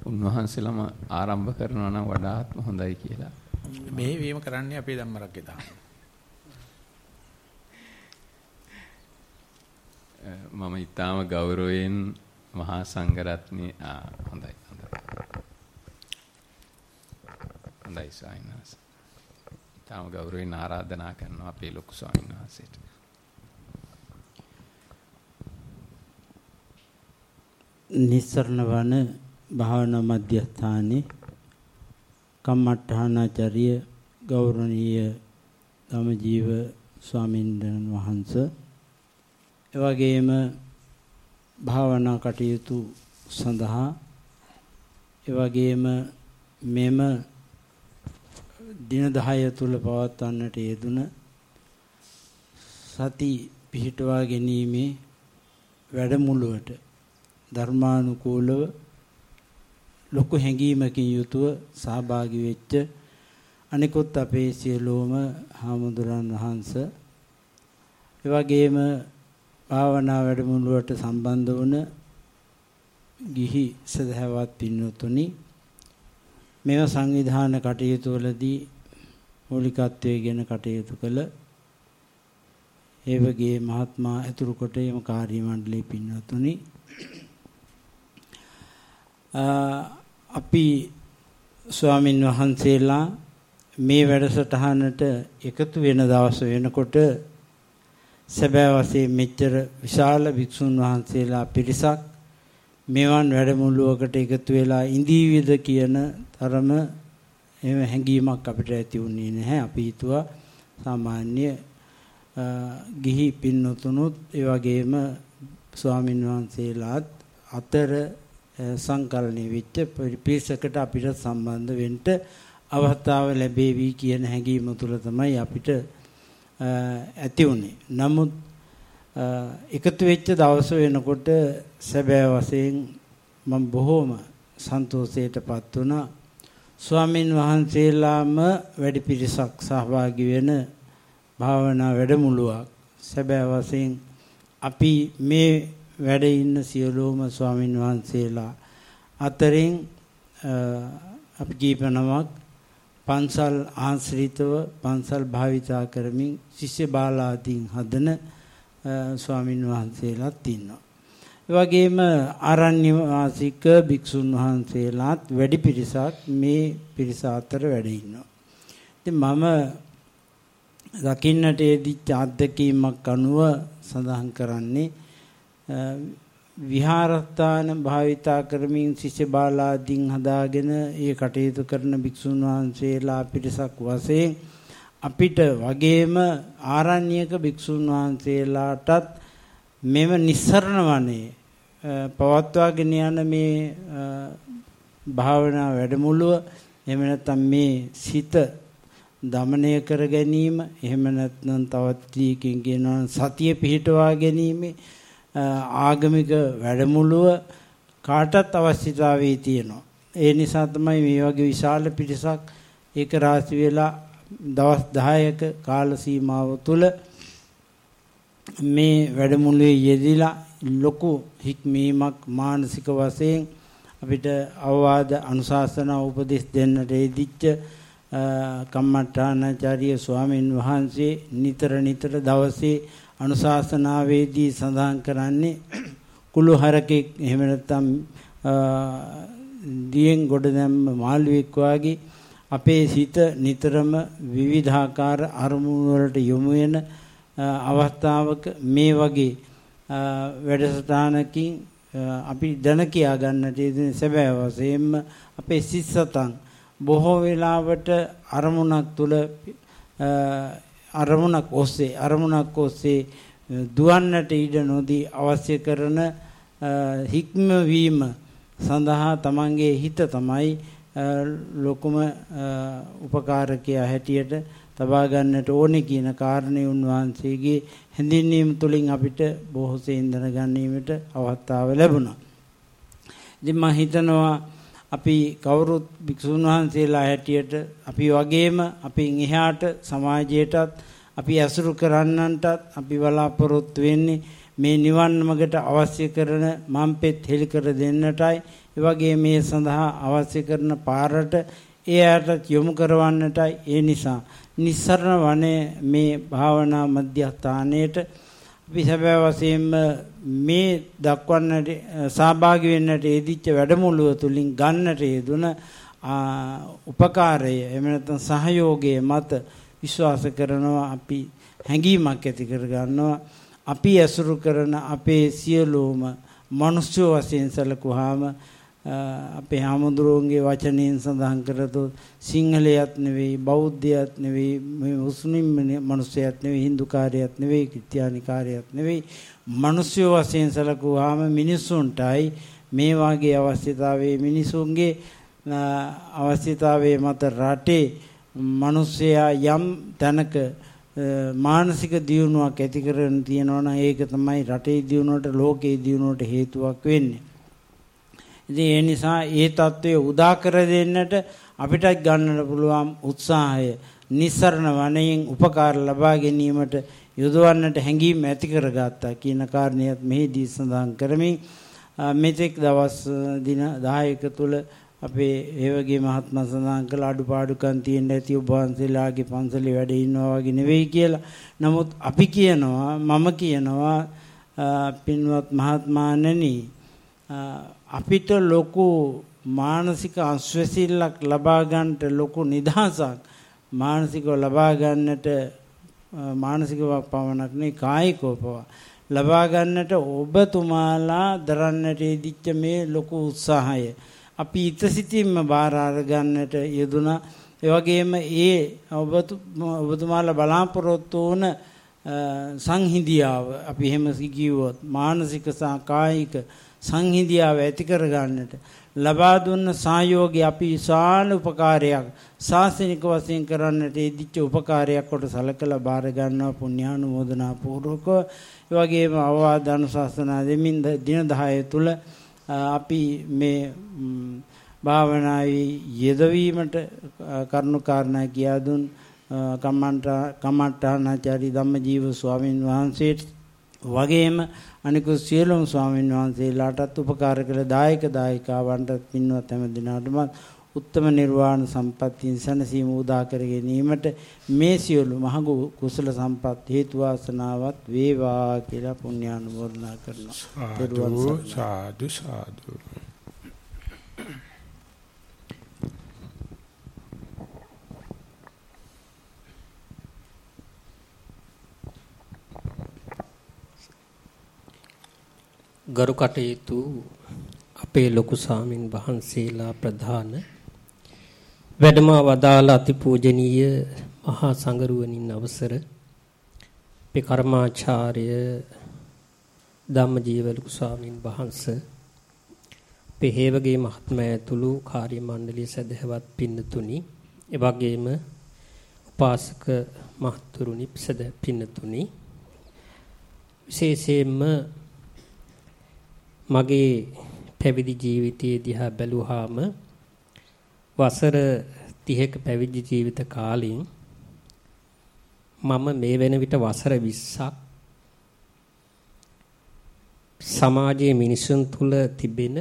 උන්වහන්සේලාම ආරම්භ කරනවා නම් වඩාත්ම හොඳයි කියලා. මේ වීම කරන්නේ අපේ ධම්මරක්කේ දහම. මම ඊටාම ගෞරවයෙන් මහා සංඝරත්නයේ හොඳයි හොඳයි. හොඳයි ස්වාමීන් වහන්සේ. ඊටාම ගෞරවයෙන් ආරාධනා කරනවා අපේ ලොකු ස්වාමීන් වහන්සේට. නිස්සරණ වන භාවනා මධ්‍යස්ථානයේ කම්මඨානාචාර්ය ගෞරවනීය ධමජීව ස්වාමීන් වහන්සේ. එවැගේම භාවනා කටයුතු සඳහා එවැගේම මෙම දින 10 තුල පවත්වන්නට යෙදුන සති පිහිටවා ගැනීමේ වැඩමුළුවට ධර්මානුකූලව ලොකු හැඟීමකින් යුතුව සහභාගී වෙච්ච අනිකුත් අපේ සියලුම හාමුදුරන් වහන්සේ. එවැගේම භාවනා වැඩමුළුවට සම්බන්ධ වුණ ගිහි සදහවත් පින්වතුනි මේව සංවිධාන කටයුතු වලදී මූලිකත්වයේ ගැන කටයුතු කළ ඒවගේ මහත්මා ඇතුළු කොට එම කාර්ය මණ්ඩලයේ පින්වතුනි අපි ස්වාමින් වහන්සේලා මේ වැඩසටහනට එකතු වෙන දවස වෙනකොට සැබෑ වශයෙන් මෙච්චර විශාල භික්ෂුන් වහන්සේලා පිරිසක් මෙවන් වැඩමුළුවකට එකතු වෙලා ඉඳීවිද කියන තරම එහෙම හැඟීමක් අපිට ඇති වුණේ නැහැ. අපි හිතුවා සාමාන්‍ය ගිහි පින්නතුනුත් ඒ වගේම ස්වාමින් වහන්සේලාත් අතර Eh, සංකල්පණය වෙච්ච පිරිසකට අපිට සම්බන්ධ වෙන්න අවස්ථාව ලැබේවි කියන හැඟීම තුළ තමයි අපිට eh, ඇති උනේ. නමුත් eh, එකතු වෙච්ච දවස වෙනකොට සැබෑ වශයෙන් මම බොහෝම සන්තෝෂයටපත් වුණා. ස්වාමින් වහන්සේලාම වැඩි පිරිසක් සහභාගී වෙන භාවනා වැඩමුළුවක් සැබෑ වශයෙන් අපි මේ වැඩ ඉන්න සියලුම ස්වාමින් වහන්සේලා අතරින් අපි කීප නමක් පන්සල් ආශ්‍රිතව පන්සල් භාවිතා කරමින් ශිෂ්‍ය බාලාදීන් හදන ස්වාමින් වහන්සේලාත් ඉන්නවා. ඒ වගේම ආරණ්‍ය වාසික භික්ෂුන් වහන්සේලාත් වැඩි පිරිසක් මේ පිරිස අතර වැඩ ඉන්නවා. ඉතින් මම දකින්නට යෙදිච්ච අත්දැකීමක් අනුව සඳහන් කරන්නේ විහාරස්ථාන භාවිතා කරමින් ශිෂ්‍ය බාලාදීන් හදාගෙන ඒ කටයුතු කරන භික්ෂුන් වහන්සේලා පිරිසක් වශයෙන් අපිට වගේම ආරණ්‍යක භික්ෂුන් වහන්සේලාටත් මෙම නිස්සරණ වනේ පවත්වාගෙන යන මේ භාවනා වැඩමුළුව එහෙම නැත්නම් මේ සිත දමනය කර ගැනීම එහෙම නැත්නම් තවත් කීකින් කියනවා සතිය පිහිටවා ගැනීම ආගමික වැඩමුළුව කාටත් අවශ්‍යතාවයේ තියෙනවා. ඒ නිසා තමයි මේ වගේ විශාල පිරිසක් ඒක රාශි වෙලා දවස් 10ක කාල සීමාව තුළ මේ වැඩමුළුවේ යෙදিলা ලොකු හික්මීමක් මානසික වශයෙන් අපිට අවවාද අනුශාසනා උපදෙස් දෙන්නට යෙදිච්ච කම්මඨානාචාර්ය ස්වාමින් වහන්සේ නිතර නිතර දවසේ අනුශාසනාවේදී සඳහන් කරන්නේ කුළු හරකෙක් එහෙම නැත්නම් දියෙන් ගොඩ දැම්ම මාළුවෙක් වාගේ අපේ සිත නිතරම විවිධාකාර අරමුණු වලට යොමු වෙන අවස්ථාවක මේ වගේ වැඩසටහනකින් අපි දැන කියා ගන්නට යෙදෙන සැබෑ වශයෙන්ම අපේ සිස්සතන් බොහෝ වෙලාවට අරමුණක් තුල අරමුණක් ඔස්සේ අරමුණක් ඔස්සේ දුවන්නට ඉඩ නොදී අවශ්‍ය කරන හික්මවීම සඳහා තමන්ගේ හිත තමයි ලොකුම උපකාරකයා හැටියට තබා ගන්නට ඕනේ කියන කාරණේ උන්වහන්සේගේ හැඳින්වීම තුළින් අපිට බොහෝසෙන් දැනගැනීමට අවස්ථාව ලැබුණා. ඉතින් මම හිතනවා අපි කවුරුත් භික්ෂුන් වහන්සේලා හැටියට අපි වගේම අපින් එහාට සමාජයටත් අපි ඇසුරු කරන්නන්ටත් අපි බලාපොරොත්තු වෙන්නේ මේ නිවන් මගට අවශ්‍ය කරන මම්පෙත් හෙලි කර දෙන්නටයි. ඒ වගේ මේ සඳහා අවශ්‍ය කරන පාරට ඒ අයට යොමු කරවන්නටයි. ඒ නිසා නිස්සරණ වනේ මේ භාවනා මධ්‍යස්ථානයේට අපි සැබෑ වශයෙන්ම මේ දක්වන්නට සහභාගී වෙන්නට යෙදිච්ච වැඩමුළුව තුලින් ගන්නට යෙදුන උපකාරය එහෙම නැත්නම් සහයෝගය මත විශ්වාස කරනවා අපි හැඟීමක් ඇති කර ගන්නවා අපි ඇසුරු කරන අපේ සියලුම මනුෂ්‍ය වශයෙන් සැලකුවාම අපේ හාමුදුරුවන්ගේ වචනයෙන් සඳහන් කරතොත් සිංහලයක් නෙවෙයි බෞද්ධයක් නෙවෙයි මුස්ලිම් මිනිස්සයක් නෙවෙයි හින්දුකාරයක් නෙවෙයි ක්‍රිස්තියානිකාරයක් නෙවෙයි. මිනිස්සු වශයෙන් සැලකුවාම මිනිසුන්ටයි මේ වාගේ අවශ්‍යතාවයේ මිනිසුන්ගේ අවශ්‍යතාවයේ මත රටේ මිනිසයා යම් තැනක මානසික දියුණුවක් ඇති කරගෙන තියෙනවා නම් ඒක තමයි රටේ දියුණුවට ලෝකේ දියුණුවට හේතුවක් වෙන්නේ. ඉතින් ඒ නිසා ඒ தત્ත්වය උදා කර දෙන්නට අපිටත් ගන්නට පුළුවන් උත්සාහය. නිස්සරණ වනයෙන් උපකාර ලබා ගැනීමට යොදවන්නට හැඟීම් ඇති කරගත්තා කියන කාරණයත් මෙහිදී සඳහන් කරමින් මෙතෙක් දවස් දින 10ක තුල අපේ ඒ වගේ මහත්මා සඳහන් කළ අඩුපාඩුකම් තියෙන්න ඇති ඔබ වහන්සේලාගේ පන්සලේ වැඩ ඉන්නවා වගේ නෙවෙයි කියලා. නමුත් අපි කියනවා මම කියනවා පින්වත් මහත්මාණනි අපිට ලොකු මානසික අස්වැසිල්ලක් ලබා ගන්නට ලොකු නිදහසක් මානසිකව ලබා ගන්නට මානසිකව පවණක් නෙවෙයි කායිකව පවා ලබා ගන්නට ඔබතුමාලා දරන්නට ඉදිච්ච මේ ලොකු උත්සාහය. අපි ඉතසිතින්ම බාර අර ගන්නට යෙදුනා ඒ වගේම ඒ ඔබතුමාලා බලාපොරොත්තු වුණ සංහිඳියාව අපි එහෙම කිව්වොත් මානසික සහ කායික සංහිඳියාව ඇති කර ගන්නට ලබා දුන්න සහයෝගය අපි විශාල උපකාරයක් ශාසනික වශයෙන් කරන්නට ඉදිච්ච උපකාරයක් කොට සලකලා බාර ගන්නවා පුණ්‍යානුමෝදනා පූර්වක ඒ වගේම අවවාද අනුශාසනා දෙමින් දින 10 තුල අපි මේ භාවනාවේ යෙදවීමට කරුණු කාරණා කියා දුන් කම්මන්තා කමඨානාචාරි ධම්මජීව ස්වාමින් වහන්සේට වගේම අනිකුත් සියලුම ස්වාමීන් වහන්සේලාටත් උපකාර කළ දායක දායිකාවන්ට පින්වත් හැම දිනාටම උත්තම නිර්වාණ සම්පත්තියෙන් සැනසීම උදා කර ගැනීමට මේ සියලු මහඟු කුසල සම්පත් හේතු වාසනාවත් වේවා කියලා පුණ්‍යානුමෝදනා කරනවා. සාදු සාදු ගරු කටයුතු අපේ ලොකු සාමින් වහන්සේලා ප්‍රධාන. වැඩම වදාළ අතිපූජනීය මහා සංගරුවනින් අවසර. අපේ කර්මාචාර්ය ධම්මජීව ලොකු ස්වාමින් වහන්සේ. අපේ හේවගේ මහත්මයා ඇතුළු කාර්ය මණ්ඩලයේ සදහවත් පින්නතුනි. එවැගේම උපාසක මහතුරුනි සද පින්නතුනි. විශේෂයෙන්ම මගේ පැවිදි ජීවිතයේ දිහා බැලුවාම වසර 30ක පැවිදි ජීවිත කාලෙන් මම මේ වෙන විට වසර 20ක් සමාජයේ මිනිසුන් තුල තිබෙන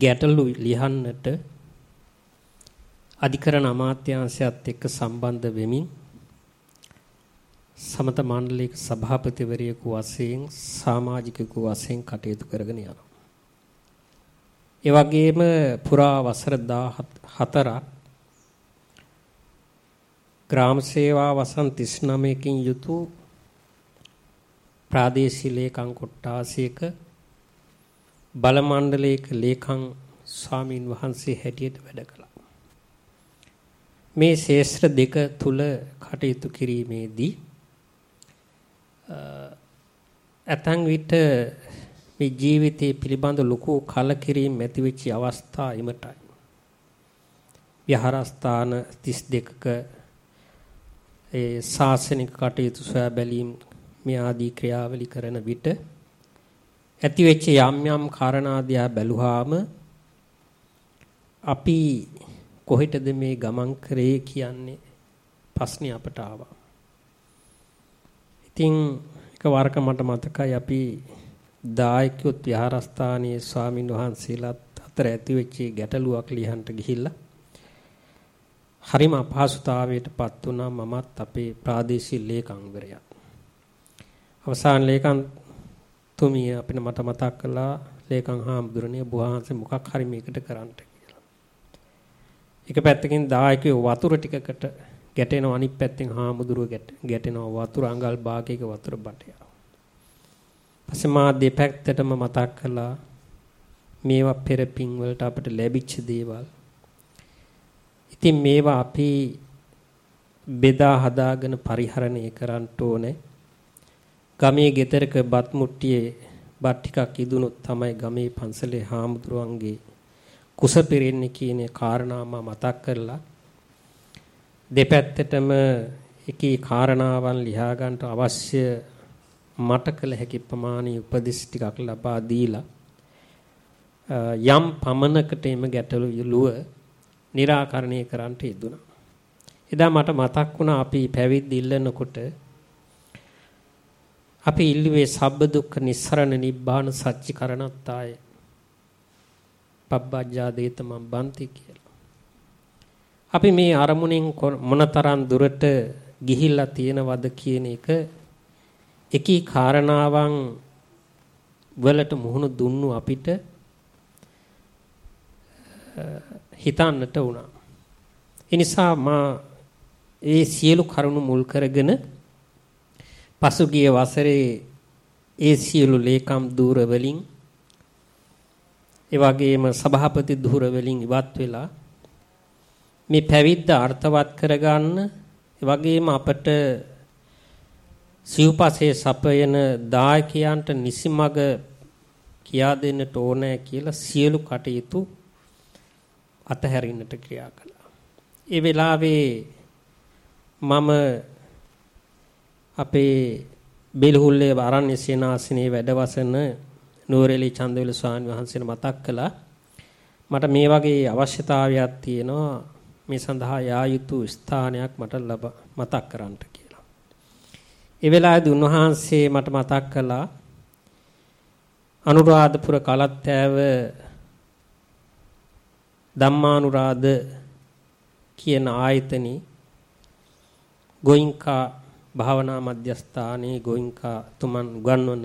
ගැටලු ලියන්නට අධිකරණ අමාත්‍යාංශයත් එක්ක සම්බන්ධ වෙමින් සමත මණ්ඩලයක සභාපතිවරයෙකු වශයෙන් සමාජිකයෙකු වශයෙන් කටයුතු කරගෙන යනවා. ඒ වගේම පුරා වසර 14ක් ග්‍රාම සේවා වසන් 39කින් යුතු ප්‍රාදේශීය ලේකම් කොට්ටාසයක බල මණ්ඩලයක ලේකම් ස්වාමින් වහන්සේ හැටියට වැඩ කළා. මේ ශේෂ්ත්‍ර දෙක තුල කටයුතු කිරීමේදී ඇතන් විට මේ ජීවිතයේ පිළිබඳ ලොකු කලකිරීම ඇතිවෙච්ච අවස්ථා ඉමටයි. විහාරස්ථාන 32ක ඒ ශාසනික කටයුතු සොයා බැලීම් මේ ආදී ක්‍රියාවලි කරන විට ඇතිවෙච්ච යම් යම් කාරණා දිහා බැලුවාම අපි කොහෙටද මේ ගමන් කරේ කියන්නේ ප්‍රශ්නේ අපට ආවා. ඉතින් එකවරක මට මතකයි අපි දායකයොත් විහාරස්ථානයේ ස්වාමින් වහන්සේලාත් අතර ඇති වෙච්ච ගැටලුවක් ලියහන්ට ගිහිල්ලා හරිම අපහසුතාවයටපත් වුණා මමත් අපේ ප්‍රාදේශීය ලේකම්වරයා. අවසාන ලේකම් තුමිය අපිට මට මතක් කළා ලේකම් හාමුදුරනේ බුහාන්සේ මොකක් හරි මේකට කරන්න කියලා. එක පැත්තකින් දායකයෝ වතුර ටිකකට ගැටෙනවා අනිත් පැත්තෙන් හාමුදුරුව ගැටෙනවා වතුර අඟල් භාගයක වතුර බටය. පස්සේ මා දෙපැත්තටම මතක් කළා මේවා පෙර පින් වලට අපිට ලැබිච්ච දේවල්. ඉතින් මේවා අපි බෙදා හදාගෙන පරිහරණය කරන්න ඕනේ. ගමේ ගෙදරක බත් මුට්ටියේ බත් ටිකක් ඉදුණොත් තමයි ගමේ පන්සලේ හාමුදුරුවන්ගේ කුස පිරෙන්නේ කියන කාරණා මතක් කරලා දෙපැත්තටම එකී කාරණාවන් ලියා ගන්නට අවශ්‍ය මට කළ හැකි ප්‍රමාණී උපදෙස් ටිකක් ලබා දීලා යම් පමනකට එම ගැටලු යලුව निराකරණය කරන්නට යෙදුණා. එදා මට මතක් වුණා අපි පැවිදි ඉල්ලනකොට අපි ඉල්ලුවේ සබ්බ දුක්ඛ නිස්සරණ නිබ්බාන සච්චිකරණත්තාය. පබ්බජ්ජා දේතමම් බන්ති කියලා. අපි මේ අරමුණෙන් මොනතරම් දුරට ගිහිල්ලා තියෙනවද කියන එක එකී කාරණාවන් වලට මුහුණ දුන්නු අපිට හිතන්නට වුණා. ඒ නිසා මා ඒ සියලු කරුණු මුල් කරගෙන පසුගිය වසරේ ඒ සියලු ලේකම් දූර වලින් ඒ වගේම සභාපති දූර වලින් ඉවත් වෙලා මේ පැවිද්ද අර්ථවත් කරගන්න ඒ වගේම අපට සිව්පසේ සපයන දායකයන්ට නිසිමග කියා දෙන්නට ඕනෑ කියලා සියලු කටයුතු අතහැරින්නට ක්‍රියා කළා. ඒ වෙලාවේ මම අපේ බෙලහුල්ලේ ආරණ්‍ය සේනාසනේ වැඩවසන නූරෙලි චන්දවිල ස්වාමීන් වහන්සේට මතක් කළා. මට මේ වගේ අවශ්‍යතාවයක් තියෙනවා මේ සඳහා යා යුතු ස්ථානයක් මට ලබ මතක් කරන්නට කියලා. ඒ වෙලාවේදී උන්වහන්සේ මට මතක් කළා අනුරාධපුර කලත්තෑව ධම්මානුරාධ කියන ආයතනයේ ගෝයින්කා භාවනා මධ්‍යස්ථානයේ ගෝයින්කා තුමන් උගන්වන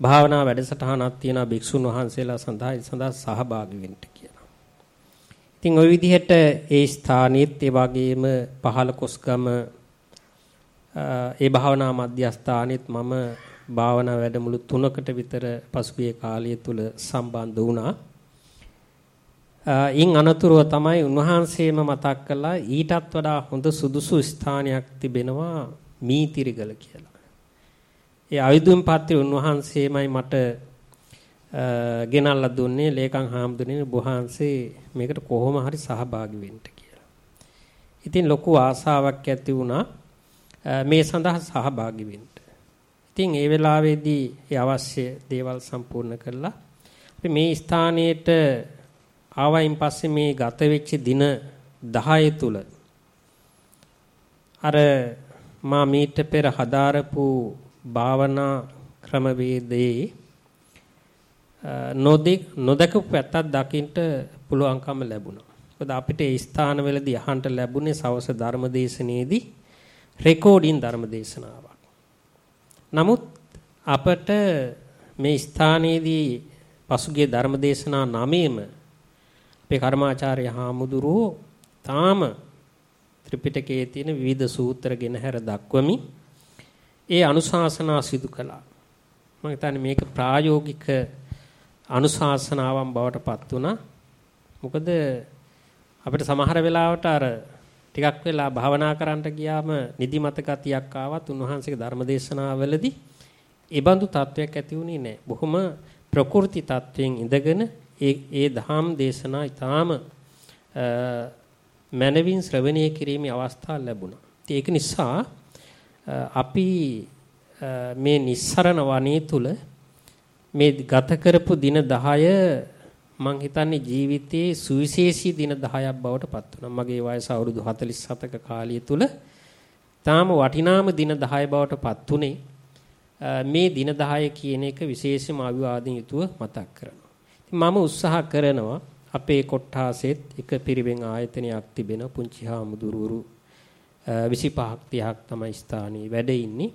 භාවනා වැඩසටහනක් තියෙනවා භික්ෂුන් වහන්සේලා සඳහා ඒ සඳහා සහභාගී වෙන්න කියලා. ඉතින් ওই විදිහට ඒ ස්ථානෙත් ඒ වගේම පහළ කොස්ගම ඒ භාවනා මධ්‍යස්ථානෙත් මම භාවනා වැඩමුළු තුනකට විතර පසුගිය කාලය තුල සම්බන්ධ වුණා. ඉන් අනතුරුව තමයි උන්වහන්සේම මතක් කළා ඊටත් වඩා හොඳ සුදුසු ස්ථානයක් තිබෙනවා මීතිරිගල කියලා. ඒ අවිදුම් පත්‍රි උන්වහන්සේමයි මට ගෙනල්ලා දුන්නේ ලේකම් හාමුදුරනේ වහන්සේ මේකට කොහොම හරි සහභාගී වෙන්න කියලා. ඉතින් ලොකු ආසාවක් ඇති වුණා මේ සඳහා සහභාගී වෙන්න. ඉතින් ඒ වෙලාවේදී ඒ අවශ්‍ය දේවල් සම්පූර්ණ කළා. අපි මේ ස්ථානයේට ආවයින් පස්සේ මේ ගත වෙච්ච දින 10 තුල අර මා මීට පෙර හදාරපු භාවනා ක්‍රමවේදයේ නොදෙක් නොදකපු පැත්තක් දකින්න පුළුවන්කම ලැබුණා. මොකද අපිට ඒ ස්ථානවලදී අහන්න ලැබුණේ සවස ධර්මදේශනයේදී රෙකෝඩින් ධර්මදේශනාවක්. නමුත් අපට මේ ස්ථානයේදී පසුගිය ධර්මදේශනා නමේම අපේ කර්මාචාර්ය හාමුදුරුවෝ තාම ත්‍රිපිටකයේ තියෙන විවිධ සූත්‍ර ගෙන හැර දක්වමින් ඒ අනුශාසනා සිදු කළා. මම හිතන්නේ මේක ප්‍රායෝගික අනුශාසනාවන් බවට පත් වුණා. මොකද අපිට සමහර වෙලාවට අර ටිකක් වෙලා භාවනා කරන්නට ගියාම නිදිමත ගතියක් ආවත් උන්වහන්සේගේ ධර්මදේශනාවලදී ඒ බඳු තත්වයක් ඇති වුණේ නැහැ. බොහොම ප්‍රකෘති තත්වයෙන් ඉඳගෙන ඒ ඒ ධම් දේශනා ඊටාම මනවින් ශ්‍රවණය කිරීමේ අවස්ථාව ලැබුණා. ඒක නිසා අපි මේ නිස්සරණ වනයේ තුල මේ ගත කරපු දින 10 මං හිතන්නේ ජීවිතයේ සුවිශේෂී දින 10ක් බවට පත් වුණා. මගේ වයස අවුරුදු 47ක කාලය තුල තාම වටිනාම දින 10 බවට පත් උනේ මේ දින 10 කියන එක විශේෂම අවිවාදින් යුතුව මතක් කරනවා. මම උත්සාහ කරනවා අපේ කොට්ටාසෙත් එක පිරිවෙන් ආයතනයක් තිබෙන පුංචි හාමුදුරුවරු 25ක් 30ක් තමයි ස්ථානයේ වැඩ ඉන්නේ.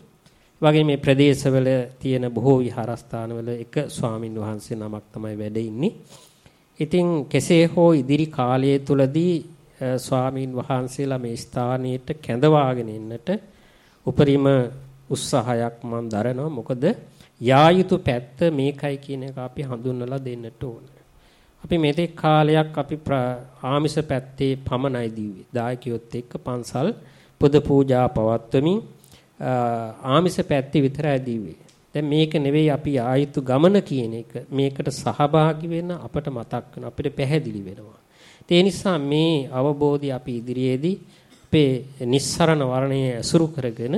වගේ මේ ප්‍රදේශවල තියෙන බොහෝ විහාරස්ථානවල එක ස්වාමින් වහන්සේ නමක් තමයි වැඩ ඉන්නේ. ඉතින් කෙසේ හෝ ඉදිරි කාලය තුලදී ස්වාමින් වහන්සේලා මේ ස්ථානයට කැඳවාගෙන එන්නට උපරිම උත්සාහයක් මම දරනවා. මොකද යා යුතු පැත්ත මේකයි කියන එක අපි හඳුන්වලා දෙන්නට ඕන. අපි මේතේ කාලයක් අපි ආමිෂ පැත්තේ පමණයි දීවේ. දායකයොත් එක්ක පන්සල් පොද පූජා පවත්වමින් ආමිෂ පැත්තේ විතරයි දීවේ. දැන් මේක නෙවෙයි අපි ආයුතු ගමන කියන එක. මේකට සහභාගී වෙන්න අපට මතක් වෙන අපිට පැහැදිලි වෙනවා. ඒ නිසා මේ අවබෝධය අපි ඉදිරියේදී අපේ නිස්සරණ වර්ණයේ ඇසුරු කරගෙන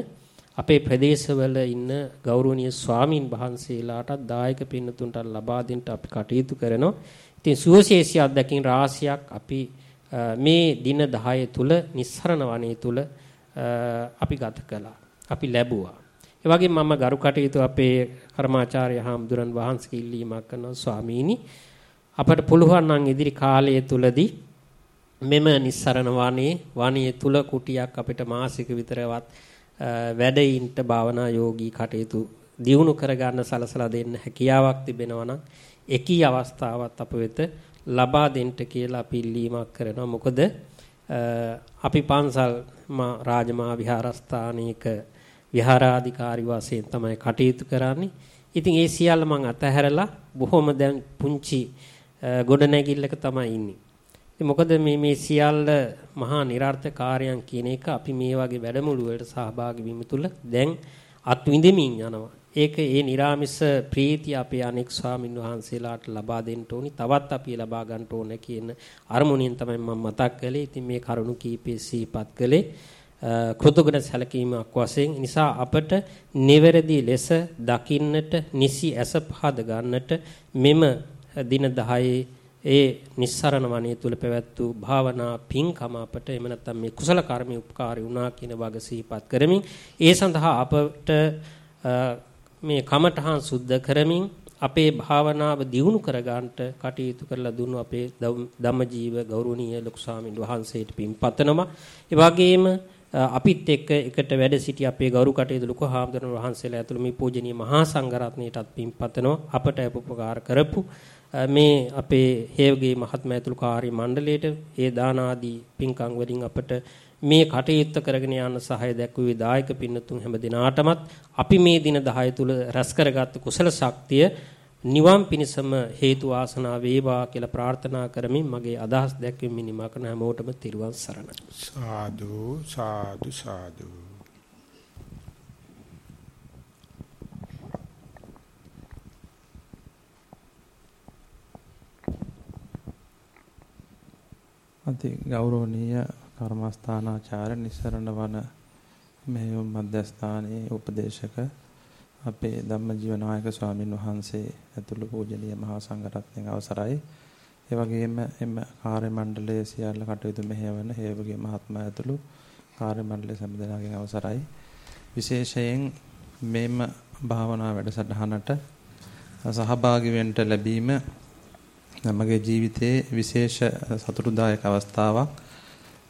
අපේ ප්‍රදේශවල ඉන්න ගෞරවනීය ස්වාමින් වහන්සේලාටත් දායක පින්නතුන්ට ලබා දෙන්න අපි කටයුතු කරනවා. ඉතින් සුවශේෂී අත්දැකීම් රාශියක් අපි මේ දින 10 තුල නිස්සරණ වනයේ තුල අපි ගත කළා. අපි ලැබුවා. ඒ වගේම මම ගරු කටයුතු අපේ කර්මාචාර්ය හාමුදුරන් වහන්සේ ඉල්ලීමක් කරනවා ස්වාමීනි අපට පුළුවන් නම් ඉදිරි කාලය තුලදී මෙම නිස්සරණ වනයේ වනයේ තුල කුටියක් අපිට මාසික විතරවත් වැඩයින්ට භාවනා යෝගී කටයුතු දියුණු කරගන්න සලසලා දෙන්න හැකියාවක් තිබෙනවා නම් එකී අවස්ථාවක් අප වෙත ලබා දෙන්න කියලා අපි ඉල්ලීමක් කරනවා මොකද අපි පන්සල් රාජමා විහාරස්ථානයක විහාරාධිකාරී වශයෙන් තමයි කටයුතු කරන්නේ. ඉතින් ඒ සියල්ල මම අතහැරලා බොහොම දැන් පුංචි ගොඩනැගිල්ලක තමයි ඉන්නේ. ඉතින් මොකද මේ මේ සියල්ල මහා નિરර්ථකාරයන් කියන එක අපි මේ වගේ වැඩමුළු වලට සහභාගී වීම තුළ දැන් අත්විඳෙමින් යනවා. ඒක ඒ निराமிස ප්‍රීතිය අපේ අනෙක් ස්වාමින් වහන්සේලාට ලබා දෙන්න ඕනි. තවත් අපි ලබා ගන්න ඕන කියන අරමුණෙන් තමයි මම මතක් කළේ. ඉතින් මේ කරුණු කීපේ සිහිපත් කළේ. කෘතගුණ සැලකීමක් වශයෙන් නිසා අපට නිවැරදි ලෙස දකින්නට නිසි ඇස පහද ගන්නට මෙම දින 10 ඒ නිස්සරණ වණේ තුල පැවැත් වූ භාවනා පින්කම අපට එම නැත්නම් මේ කුසල කර්මී උපකාරී වුණා කියන වග සිහිපත් කරමින් ඒ සඳහා අපට මේ කමඨහන් සුද්ධ කරමින් අපේ භාවනාව දියුණු කරගන්නට කටයුතු කරලා දුන්නු අපේ ධම්මජීව ගෞරවනීය ලොකු ස්වාමීන් වහන්සේට පින්පතනවා. ඒ වගේම අපිත් එක්ක එකට වැඩ සිටි අපේ ගෞරව කටයුතු ලොකු හාමුදුරන් වහන්සේලා ඇතුළු මේ පූජනීය මහා සංඝරත්නයටත් පින්පතනවා. අපට උපකාර කරපු මේ අපේ හේවගේ මහත්මයා ඇතුළු කාර්ය මණ්ඩලයට ඒ දාන ආදී පින්කම් වලින් අපට මේ කටයුත්ත කරගෙන යන සහාය දැක්වුවේ දායක පින්නතුන් හැම දිනාටමත් අපි මේ දින 10 තුල රැස් කරගත් කුසල ශක්තිය නිවන් පිණසම හේතු ආසනා වේවා කියලා ප්‍රාර්ථනා කරමින් මගේ අදහස් දැක්වීම නිමා කරන හැමෝටම තිරුවන් සරණයි. සාදු සාදු සාදු. අති ගෞරවනීය කර්මස්ථානාචාර්ය නිසරණ වන මෙහෙයුම් මධ්‍යස්ථානයේ උපදේශක අපේ ධම්මජීව නායක ස්වාමින් වහන්සේ ඇතුළු පූජනීය මහා සංඝරත්නයේ අවසරයි. ඒ වගේම එම කාර්ය මණ්ඩලයේ සියල්ල කටයුතු මෙහෙයවන හේවගේ මහත්මයා ඇතුළු කාර්ය මණ්ඩලයේ සම්බන්ධනාගෙන් අවසරයි. විශේෂයෙන් මෙම භාවනා වැඩසටහනට සහභාගී වෙන්න ලැබීම මගේ ජීවිතයේ විශේෂ සතුටුදායක අවස්ථාවක්.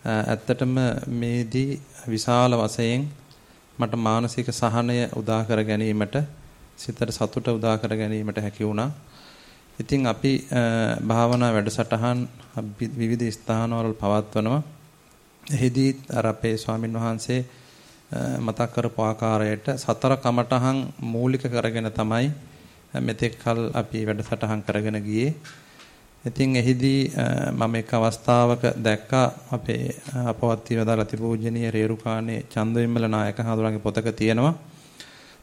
ඇත්තටම මේදී විශාල වශයෙන් මට මානසික සහනය උදා කර ගැනීමට සිතට සතුට උදා කර ගැනීමට හැකි වුණා. ඉතින් අපි භාවනා වැඩසටහන් විවිධ ස්ථානවල පවත්වනවා. එහිදී අර අපේ ස්වාමින් වහන්සේ මතක් කරපු ආකාරයට සතර කමඨහන් මූලික කරගෙන තමයි මෙතෙක් කල අපි වැඩසටහන් කරගෙන ගියේ. ඉතින් එහිදී මම එක් අවස්ථාවක දැක්කා අපේ අපවත් වේදාල අතිපූජනීය රේරුකාණේ චන්දවිමල නායක හඳුරන්ගේ පොතක තියෙනවා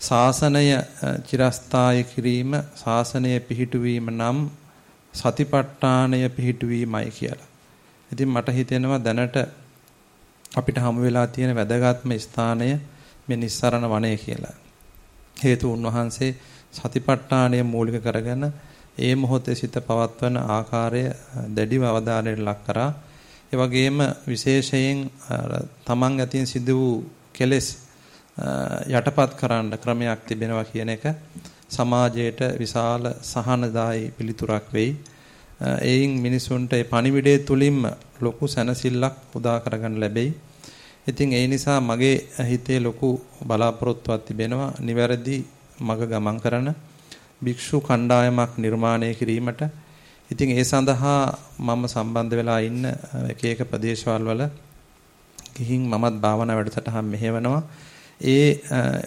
ශාසනය චිරස්ථාය කිරීම ශාසනය පිහිටුවීම නම් සතිපට්ඨානය පිහිටුවීමයි කියලා. ඉතින් මට හිතෙනවා දැනට අපිට හමු වෙලා තියෙන වැදගත්ම ස්ථානය මේ නිස්සරණ වනය කියලා. හේතු උන්වහන්සේ සතිපට්ඨානය මූලික කරගෙන ඒ මොහොතේ සිත පවත්වන ආකාරය දැඩිව අවධානයට ලක් කරා. ඒ වගේම විශේෂයෙන් තමන් ඇතින් සිදු වූ කෙලෙස් යටපත් කරන්න ක්‍රමයක් තිබෙනවා කියන එක සමාජයට විශාල සහනදායි පිළිතුරක් වෙයි. එයින් මිනිසුන්ට ඒ පණිවිඩය තුලින්ම ලොකු සැනසෙල්ලක් උදා කරගන්න ලැබෙයි. ඉතින් ඒ නිසා මගේ හිතේ ලොකු බලාපොරොත්තුවක් තිබෙනවා නිවැරදි මග ගමන් කරන භික්ෂු කණ්ඩායමක් නිර්මාණය කිරීමට. ඉතින් ඒ සඳහා මම සම්බන්ධ වෙලා ඉන්න එක එක ප්‍රදේශවල වල ගිහින් මමත් භාවනා වැඩසටහන් මෙහෙවනවා. ඒ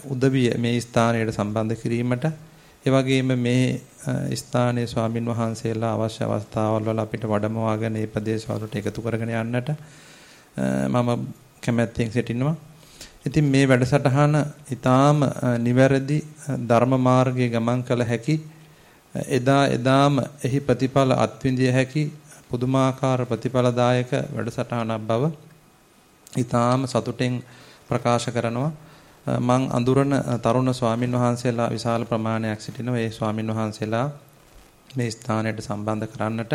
උදවිය මේ ස්ථානයට සම්බන්ධ කිරීමට ඒ වගේම මේ ස්ථානයේ ස්වාමින් වහන්සේලා අවශ්‍ය අවස්ථාවල් වල අපිට වඩමවාගෙන මේ ප්‍රදේශවලට එකතු කරගෙන යන්නට මම කැමැත්තෙන් සිටිනවා. ඉතින් මේ වැඩසටහන ඊටාම නිවැරදි ධර්ම මාර්ගයේ ගමන් කළ හැකි එදා එදාම එහි ප්‍රතිඵල අත්විඳිය හැකි පුදුමාකාර ප්‍රතිඵලදායක වැඩසටහනක් බව ඊටාම සතුටෙන් ප්‍රකාශ කරනවා මං අඳුරන තරුණ ස්වාමින් වහන්සේලා විශාල ප්‍රමාණයක් සිටිනවා. ඒ ස්වාමින් වහන්සේලා මේ ස්ථානයට සම්බන්ධ කරන්නට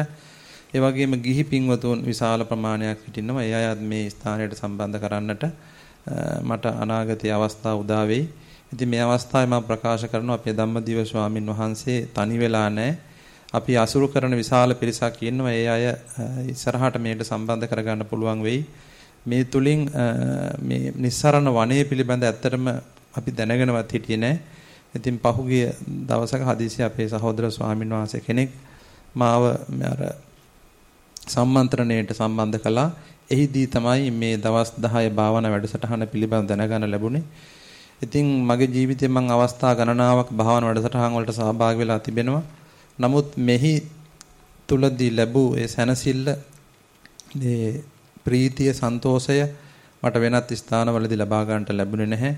ඒ වගේම ගිහි පින්වතුන් විශාල ප්‍රමාණයක් සිටිනවා. ඒ අයත් මේ ස්ථානයට සම්බන්ධ කරන්නට මට අනාගතයේ අවස්ථාව උදා වෙයි. ඉතින් මේ අවස්ථාවේ මම ප්‍රකාශ කරනවා අපේ ධම්මදිව ස්වාමින් වහන්සේ තනි වෙලා නැහැ. අපි අසුරු කරන විශාල පිරිසක් ඉන්නවා. ඒ අය ඉස්සරහට මේකට සම්බන්ධ කරගන්න පුළුවන් වෙයි. මේ තුලින් මේ නිස්සරණ වනයේ පිළිබඳ ඇත්තටම අපි දැනගෙනවත් හිටියේ නැහැ. ඉතින් පහුගිය දවසක හදිසිය අපේ සහෝදර ස්වාමීන් වහන්සේ කෙනෙක් මාව අර සම්මන්ත්‍රණයට සම්බන්ධ කළා. එහිදී තමයි මේ දවස් 10 භාවනා වැඩසටහන පිළිබඳ දැනගන්න ලැබුණේ. ඉතින් මගේ ජීවිතේ මම අවස්ථා ගණනාවක් භාවනා වැඩසටහන් වලට සහභාගී වෙලා තිබෙනවා. නමුත් මෙහි තුලදී ලැබූ ඒ සැනසෙල්ල ඒ ප්‍රීතිය සන්තෝෂය මට වෙනත් ස්ථානවලදී ලබා ගන්නට ලැබුණේ නැහැ.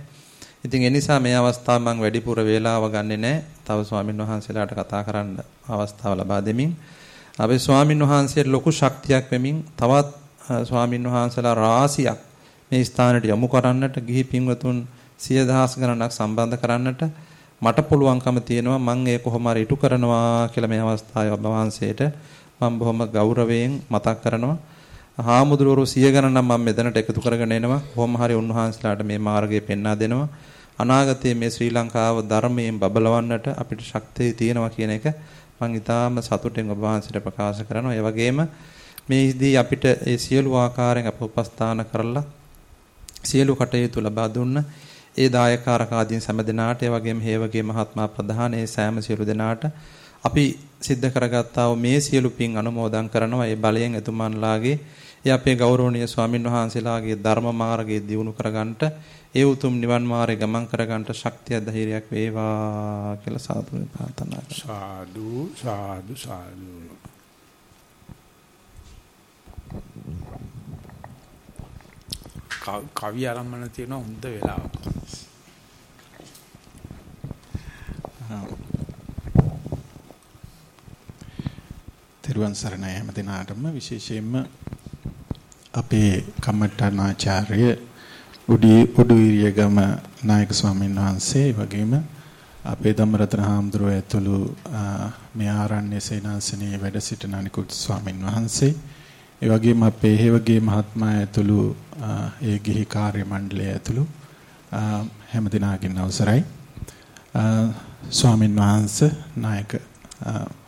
ඉතින් ඒ නිසා මේ අවස්ථාව මම වැඩිපුර වේලාව ගන්නෙ නැහැ. තව ස්වාමින් වහන්සේලාට කතා කරන්න අවස්ථාව ලබා දෙමින් අපේ ස්වාමින් වහන්සේට ලොකු ශක්තියක් වෙමින් තවත් ස්වාමින් වහන්සේලා රාශියක් මේ ස්ථානයට යොමු කරන්නට ගිහි පින්වතුන් සිය දහස් ගණනක් සම්බන්ධ කරන්නට මට පුළුවන්කම තියෙනවා මම ඒ කොහොම හරි ඉටු කරනවා කියලා මේ අවස්ථාවේ ඔබ වහන්සේට මම බොහොම ගෞරවයෙන් මතක් කරනවා. හාමුදුරුවෝ සිය ගණනක් මම මෙතනට එකතු කරගෙන එනවා. කොහොම හරි උන්වහන්සේලාට මේ මාර්ගය පෙන්වා දෙනවා. අනාගතයේ මේ ශ්‍රී ලංකාව ධර්මයෙන් බබලවන්නට අපිට ශක්තිය තියෙනවා කියන එක මම ඊටාම සතුටින් ඔබ වහන්සේට ප්‍රකාශ කරනවා. ඒ වගේම මේදී අපිට ඒ සියලු ආකාරයෙන් අප උපස්ථාන කරලා සියලු කටයුතු ලබා දුන්න ඒ දායකාරක ආදීන් සෑම දිනාට ඒ වගේම හේවගේ මහත්මයා ප්‍රධාන ඒ සෑම සියලු දෙනාට අපි සිද්ධ කරගත්තා වූ මේ සියලු පින් අනුමෝදන් කරනවා. ඒ බලයෙන් එතුමන්ලාගේ ඒ අපේ ගෞරවනීය ස්වාමින් වහන්සේලාගේ ධර්ම මාර්ගයේ දියුණු කරගන්නට ඒ උතුම් නිවන් මාර්ගය ගමන් කරගන්නට ශක්තිය ධෛර්යයක් වේවා කියලා සාදුනේ ප්‍රාර්ථනා කරනවා. සාදු සාදු සාදු. කවි ආරම්භන තියෙන හොඳ වෙලාවක්. තෙරුවන් සරණයි හැම දිනාටම විශේෂයෙන්ම අපේ කම්මට්ටානාචාර්ය උඩි උඩුවිරියගම නායක ස්වාමීන් වහන්සේ වගේම අපේ ධම්මරතන හාමුදුරුවෝ ඇතුළු මේ ආරණ්‍ය සේනාසනයේ වැඩ සිටින අනිකුත් ස්වාමින් වහන්සේ ඒ වගේම අපේ හේවගේ මහත්මයා ඇතුළු ඒ ගිහි කාර්ය මණ්ඩලය ඇතුළු හැම දිනාකින් අවසරයි. ස්වාමින් වහන්සේ නායක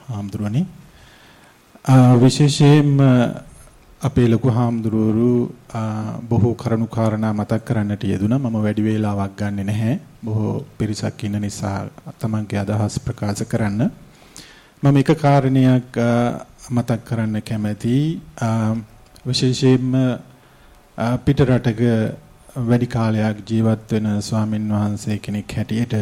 හාමුදුරුවනි විශේෂයෙන්ම අපේ ලොකු හාමුදුරුවරු බොහෝ කරුණු කාරණා මතක් කරන්නට යෙදුණා. මම වැඩි වේලාවක් ගන්නෙ නැහැ. බොහෝ පිරිසක් ඉන්න නිසා තමන්ගේ අදහස් ප්‍රකාශ කරන්න. මම එක කාරණයක් මතක් කරන්න කැමැති විශේෂයෙන්ම පිට රටක වැඩි කාලයක් ජීවත් වෙන ස්වාමින් වහන්සේ කෙනෙක් හැටියට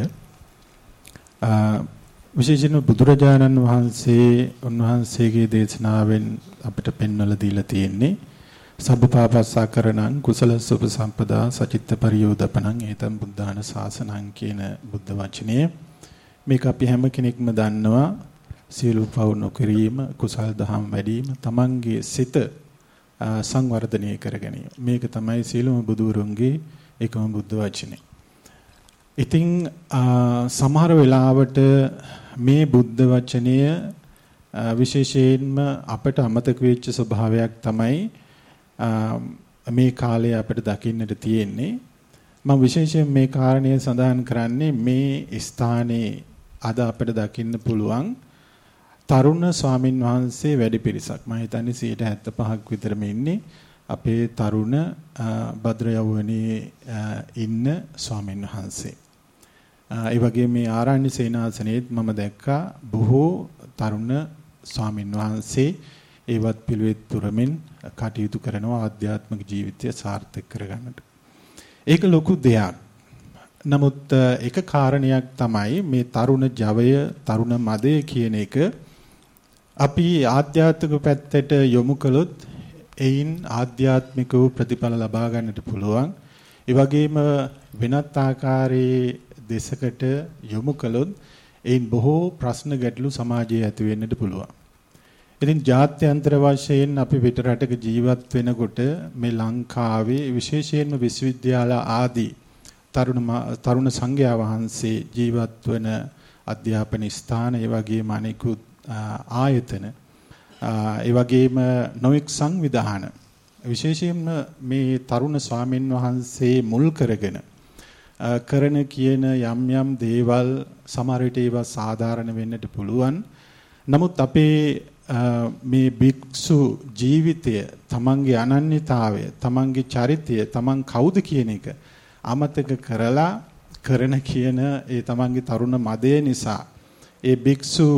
විශේෂයෙන්ම බුදුරජාණන් වහන්සේ උන්වහන්සේගේ දේශනාවෙන් අපිට පෙන්වලා දීලා තියෙන්නේ සබ්බපාපස්සා කරණං කුසල සුභ සම්පදා සචිත්ත පරියෝදපණං ඒතම් බුද්ධාන ශාසනං කියන බුද්ධ වචනය. මේක අපි හැම කෙනෙක්ම දන්නවා. සියලු පව් නොකිරීම කුසල් දහම් වැඩිම තමන්ගේ සිත සංවර්ධනය කර ගැනීම. මේක තමයි සියලුම බුදුරුන්ගේ එකම බුද්ධ වචනේ. ඉතින් සමහර වෙලාවට මේ බුද්ධ වචනය විශේෂයෙන්ම අපට අමතක වෙච්ච ස්වභාවයක් තමයි මේ කාලේ අපිට දකින්නට තියෙන්නේ. මම විශේෂයෙන් මේ කාරණය සඳහන් කරන්නේ මේ ස්ථානයේ අද අපිට දකින්න පුළුවන් තරුණ ස්වාමින් වහන්සේ වැඩි පිරිසක් මම හිතන්නේ 75ක් විතරම ඉන්නේ අපේ තරුණ භද්‍ර යවුවනේ ඉන්න ස්වාමින් වහන්සේ. ඒ වගේ මේ ආරණ්‍ය සේනාසනයේත් මම දැක්කා බොහෝ තරුණ ස්වාමින් වහන්සේ ඒවත් පිළිවෙත් තුරමින් කටයුතු කරනවා ආධ්‍යාත්මික ජීවිතය සාර්ථක කරගන්නට. ඒක ලොකු දෙයක්. නමුත් එක කාරණයක් තමයි මේ තරුණ ජවය, තරුණ මදය කියන එක අපි ආධ්‍යාත්මික පැත්තට යොමු කළොත් එයින් ආධ්‍යාත්මික වූ ප්‍රතිඵල ලබා ගන්නට පුළුවන්. ඒ වගේම වෙනත් ආකාරයේ දෙසකට යොමු කළොත් එයින් බොහෝ ප්‍රශ්න ගැටලු සමාජයේ ඇති වෙන්නට පුළුවන්. ඉතින් ජාත්‍යන්තර වශයෙන් අපි පිට රටක ජීවත් වෙනකොට මේ ලංකාවේ විශේෂයෙන්ම විශ්වවිද්‍යාල ආදී තරුණ තරුණ සංඝයා වහන්සේ ජීවත් වන අධ්‍යාපන ස්ථාන ඒ වගේම අනෙකුත් ආයතන ඒ වගේම නොඑක් සංවිධාන විශේෂයෙන්ම මේ තරුණ ස්වාමින් වහන්සේ මුල් කරගෙන කරන කියන යම් යම් දේවල් සමහර විට ඒවා සාධාරණ වෙන්නට පුළුවන්. නමුත් අපේ මේ භික්ෂු ජීවිතය තමන්ගේ අනන්‍යතාවය තමන්ගේ චරිතය තමන් කවුද කියන එක අමතක කරලා කරන කියන ඒ තමන්ගේ තරුණ මදය නිසා ඒ භික්ෂු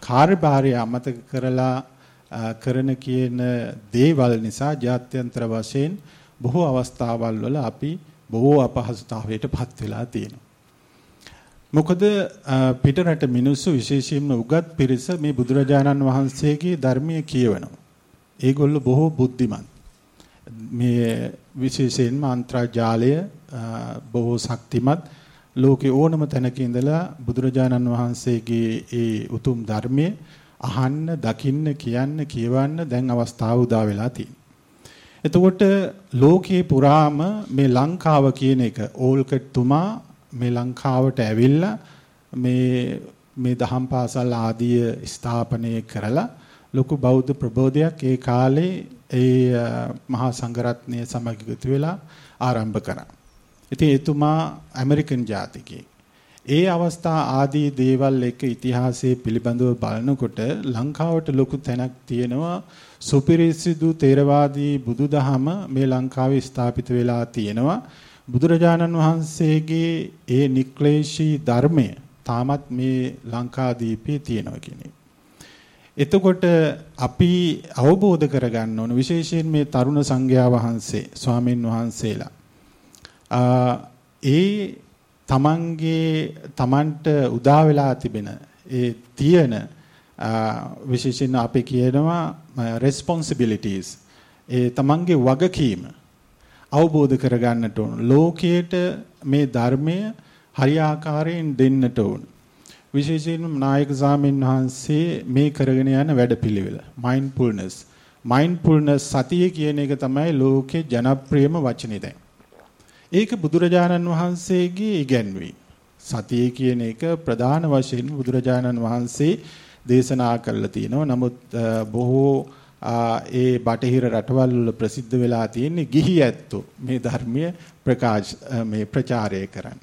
කාර්යභාරය අමතක කරලා කරන කියන දේවල් නිසා ජාත්‍යන්තර වශයෙන් බොහෝ අවස්ථාවල් වල අපි බොහෝ අපහසුතාවයට පත් වෙලා තියෙනවා මොකද පිටරට මිනිස්සු විශේෂයෙන්ම උගත් පිරිස මේ බුදුරජාණන් වහන්සේගේ ධර්මයේ කියවනවා. ඒගොල්ලෝ බොහෝ බුද්ධිමත්. මේ විශේෂයෙන්ම අන්තර්ජාලය බොහෝ ශක්තිමත් ලෝකේ ඕනම තැනක ඉඳලා බුදුරජාණන් වහන්සේගේ ඒ උතුම් ධර්මයේ අහන්න, දකින්න, කියන්න, කියවන්න දැන් අවස්ථාව උදා වෙලා තියෙනවා. එතකොට ලෝකේ පුරාම මේ ලංකාව කියන එක ඕල්කට් තුමා මේ ලංකාවට ඇවිල්ලා මේ මේ දහම් පාසල් ආදිය ස්ථාපනය කරලා ලොකු බෞද්ධ ප්‍රබෝධයක් ඒ කාලේ ඒ මහා සංඝරත්නය සමග එකතු වෙලා ආරම්භ කරා. ඉතින් එතුමා ඇමරිකන් ජාතිකයෙක්. ඒ අවස්ථා ආදී දේවල් එක ඉතිහාසයේ පිළිබඳව බලනකොට ලංකාවට ලොකු තැනක් තියෙනවා සුපිරිසිදු තේරවාදී බුදුදහම මේ ලංකාවේ ස්ථාපිත වෙලා තියෙනවා. බුදුරජාණන් වහන්සේගේ ඒ නික්ලේශී ධර්මය තාමත් මේ ලංකාදීපේ තියෙනවා කියන්නේ. එතකොට අපි අවබෝධ කරගන්න ඕන විශේෂයෙන් මේ තරුණ සංඝයා වහන්සේ ස්වාමින් වහන්සේලා ඒ තමන්ගේ තමන්ට උදා වෙලා තිබෙන ඒ තියෙන විශේෂයෙන් අපි කියනවා responsibilities ඒ තමන්ගේ වගකීම අවබෝධ කරගන්නට ඕන. ලෝකයට මේ ධර්මය හරියාකාරයෙන් දෙන්නට ඕන. විශේෂයෙන්ම නායක සාමින් වහන්සේ මේ කරගෙන යන වැඩපිළිවෙල mindfulness mindfulness සතිය කියන එක තමයි ලෝකේ ජනප්‍රියම වචනේ දැන්. ඒක බුදුරජාණන් වහන්සේගේ ඉගැන්වීම. සතිය කියන එක ප්‍රධාන වශයෙන් බුදුරජාණන් වහන්සේ දේශනා කරලා තියෙනවා. නමුත් බොහෝ ඒ බටහිර රටවල් වල ප්‍රසිද්ධ වෙලා තියෙන්නේ ගිහි ඇත්තෝ මේ ධර්මීය ප්‍රකාශ මේ ප්‍රචාරය කරන්න.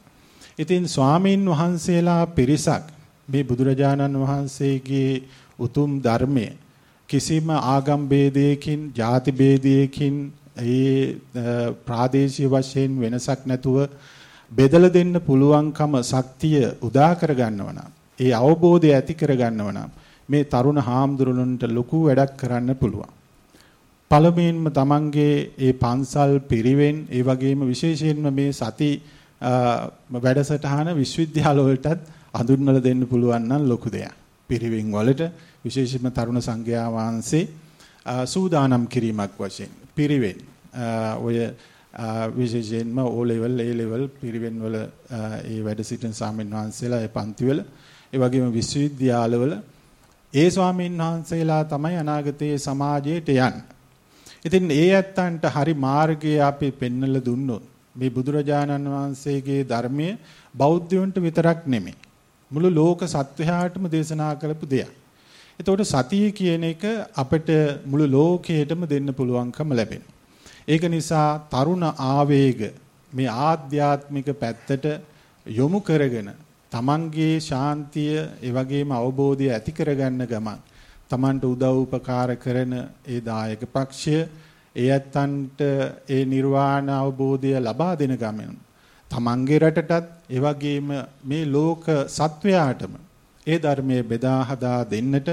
ඉතින් ස්වාමීන් වහන්සේලා පිරිසක් මේ බුදුරජාණන් වහන්සේගේ උතුම් ධර්මයේ කිසිම ආගම් ભેදයකින්, ಜಾති ભેදයකින්, ඒ ප්‍රාදේශීය වශයෙන් වෙනසක් නැතුව බෙදලා දෙන්න පුළුවන්කම ශක්තිය උදා කර ගන්නව නම්, ඒ අවබෝධය ඇති කර ගන්නව නම් මේ තරුණ හාමුදුරුවන්ට ලොකු වැඩක් කරන්න පුළුවන්. පළමුවෙන්ම තමන්ගේ ඒ පන්සල් පිරිවෙන් ඒ වගේම විශේෂයෙන්ම මේ සති වැඩසටහන විශ්වවිද්‍යාල වලටත් හඳුන්වලා දෙන්න පුළුවන් නම් ලොකු දෙයක්. පිරිවෙන් වලට විශේෂයෙන්ම තරුණ සංඝයා වහන්සේ සූදානම් කිරීමක් වශයෙන් පිරිවෙන් ඔය විශේෂයෙන්ම O level A level පිරිවෙන් වල ඒ වැඩ සිටින සාමින් වහන්සේලා ඒ පන්ති වල ඒ වගේම විශ්වවිද්‍යාලවල ඒ ස්වාමීන් වහන්සේලා තමයි අනාගතයේ සමාජයට යන්නේ. ඉතින් ඒ ඇත්තන්ට හරි මාර්ගය අපි පෙන්වලා දුන්නොත් මේ බුදුරජාණන් වහන්සේගේ ධර්මය බෞද්ධයන්ට විතරක් නෙමෙයි. මුළු ලෝක සත්වයාටම දේශනා කරපු දෙයක්. එතකොට සතිය කියන එක අපිට මුළු ලෝකයටම දෙන්න පුළුවන්කම ලැබෙනවා. ඒක නිසා තරුණ ආවේග මේ ආධ්‍යාත්මික පැත්තට යොමු කරගෙන තමන්ගේ ශාන්තිය ඒ වගේම අවබෝධය ඇති කරගන්න ගමන් තමන්ට උදව් උපකාර කරන ඒ දායක පක්ෂය ඒ ඇත්තන්ට ඒ නිර්වාණ අවබෝධය ලබා දෙන ගමන් තමන්ගේ රටටත් ඒ වගේම මේ ලෝක සත්වයාටම ඒ ධර්මයේ බෙදා හදා දෙන්නට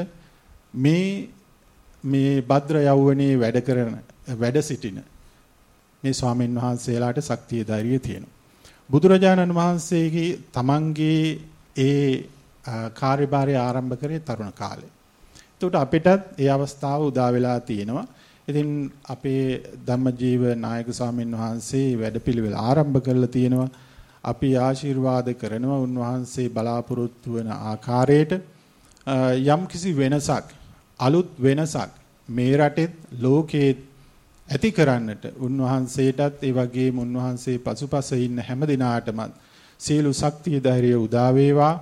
මේ මේ භද්‍ර යවුවනේ වැඩ කරන වැඩ සිටින මේ ස්වාමීන් වහන්සේලාට ශක්තිය ධෛර්යය තියෙනවා. බුදුරජාණන් වහන්සේගේ තමන්ගේ ඒ කාර්යභාරය ආරම්භ කරේ තරුණ කාලේ. එතකොට අපිටත් ඒ අවස්ථාව උදා වෙලා තියෙනවා. ඉතින් අපේ ධම්මජීව නායක ස්වාමීන් වහන්සේ වැඩපිළිවෙල ආරම්භ කරලා තියෙනවා. අපි ආශිර්වාද කරනවා උන්වහන්සේ බලාපොරොත්තු වන ආකාරයට යම් කිසි වෙනසක් අලුත් වෙනසක් මේ රටෙත් ලෝකයේ ඇති කරන්නට. උන්වහන්සේටත් ඒ වගේම උන්වහන්සේ පසුපස ඉන්න හැම දිනාටම සියලු ශක්තිය ධෛර්යය උදා වේවා.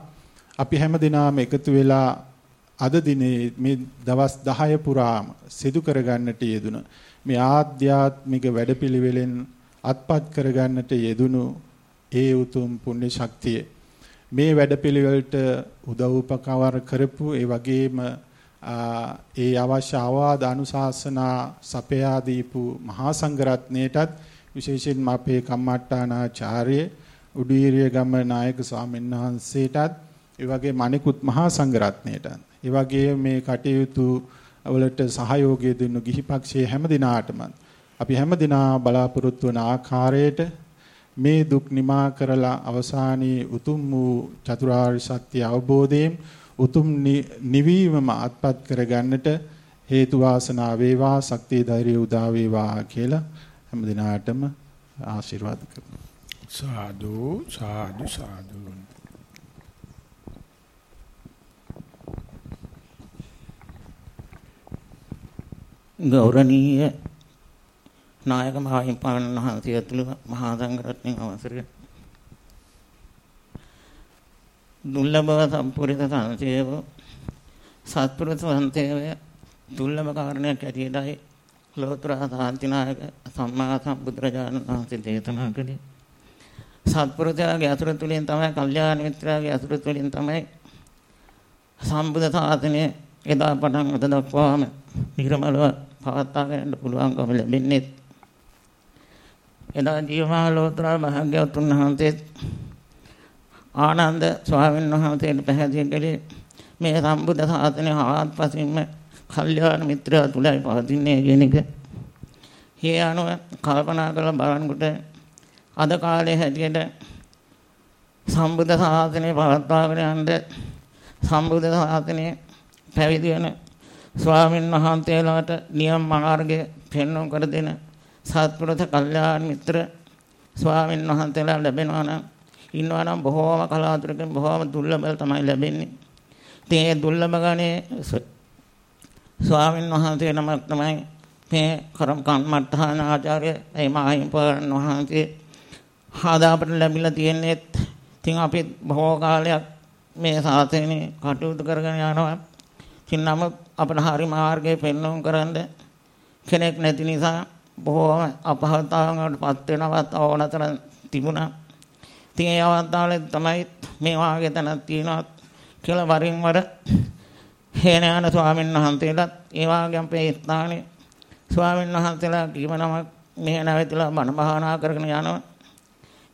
අපි හැම දිනාම එකතු වෙලා අද දිනේ මේ දවස් 10 පුරාම සිදු කරගන්නට යෙදුන මේ ආධ්‍යාත්මික වැඩපිළිවෙලෙන් අත්පත් කරගන්නට යෙදුණු ඒ උතුම් පුණ්‍ය ශක්තිය. මේ වැඩපිළිවෙලට උදව් උපකාර කරපු ඒ වගේම ඒ අවශ්‍ය අවවාද අනුශාසනා සපයා දීපු මහා සංඝරත්නයටත් විශේෂයෙන්ම අපේ කම්මට්ටානාචාර්ය උඩීරිය ගම නායක ස්වාමීන් වහන්සේටත් ඒ වගේම අනිකුත් මහා සංඝරත්නයටත්. ඒ වගේම මේ කටයුතු වලට සහයෝගය දෙන්න ගිහි පක්ෂයේ හැම දිනාටම අපි හැම දිනා බලාපොරොත්තු වන ආකාරයට මේ දුක් නිමා කරලා අවසානයේ උතුම් වූ චතුරාර්ය සත්‍ය අවබෝධයෙන් උතුම් නිවීමම අත්පත් කරගන්නට හේතු වාසනා වේවා ශක්තිය ධෛර්යය උදා වේවා කියලා හැම දිනාටම ආශිර්වාද කරනවා. සාදු සාදු සාදු. ගෞරවනීය නායක මහින්පාණන් වහන්සේ ඇතුළු මහා සංඝරත්නයේ අවසරය දුර්ලභව සම්පූර්ණ සංසේව සත්පුරුෂ වන්තේය දුර්ලභ කාරණයක් ඇටියටයි ලෝතර සාන්තිනායක සම්මා සම්බුදුරජාණන් වහන්සේ දේශනා කළේ. සත්පුරුෂයාගේ අසුර තුළින් තමයි කල්යාණ මිත්‍රාගේ අසුර තුළින් තමයි සම්බුද්ධ සාසනය එදා පටන් අද දක්වාම නිර්මලව පවත්වා ගන්න පුළුවන්කම ලැබෙන්නේ. එදා ජීවමාන ලෝතර භාග්‍යවතුන් වහන්සේ ආනන්ද ස්වාමීන් වහන්සේට පැහැදිලි කළේ මේ සම්බුද්ධ ශාසනය ආත්පසින්ම කල්යාණ මිත්‍රයා තුලයි පවතින්නේ කියන එක. හේ අනුව කල්පනා කරලා බලනකොට අද කාලේ හැටියට සම්බුද්ධ ශාසනය පවත්වාගෙන යන්න සම්බුද්ධ ශාසනය පැවිදි වෙන ස්වාමීන් වහන්සේලාට නියම මාර්ගය පෙන්වන කර දෙන සත්පුරුෂ කල්යාණ මිත්‍ර ස්වාමීන් වහන්සේලා ලැබෙනවා නම් ඉන්නවා නම් බොහෝම කලාතුරකින් බොහෝම දුර්ලභව තමයි ලැබෙන්නේ. ඉතින් ඒ දුර්ලභ ගණේ ස්වාමීන් වහන්සේ නමක් තමයි මේ කරම් කම්මඨාන ආචාර්ය ඒ මහින්පරණ වහන්සේ හදාපට ලැබිලා තියෙන්නේ. ඉතින් අපි බොහෝ කාලයක් මේ සාසනේ කටයුතු කරගෙන යනවා. ඉතින් නමුත් අපේ හරි මාර්ගයේ පෙන්වුම් කරන්න කෙනෙක් නැති නිසා බොහෝ අපහසුතාවකට පත් වෙනවත් ඕනතර තිබුණා. ඉතින් ඒ අවස්ථාවල තමයි මේ වාගේ තැනක් තියෙනවා කියලා වරින් වර හේනයන ස්වාමීන් වහන්සේලාත් ඒ වාගේ අපේ ස්ථානේ ස්වාමීන් වහන්සේලා කීම නමක් මේ නැවතිලා බණ භාවනා කරගෙන යනවා.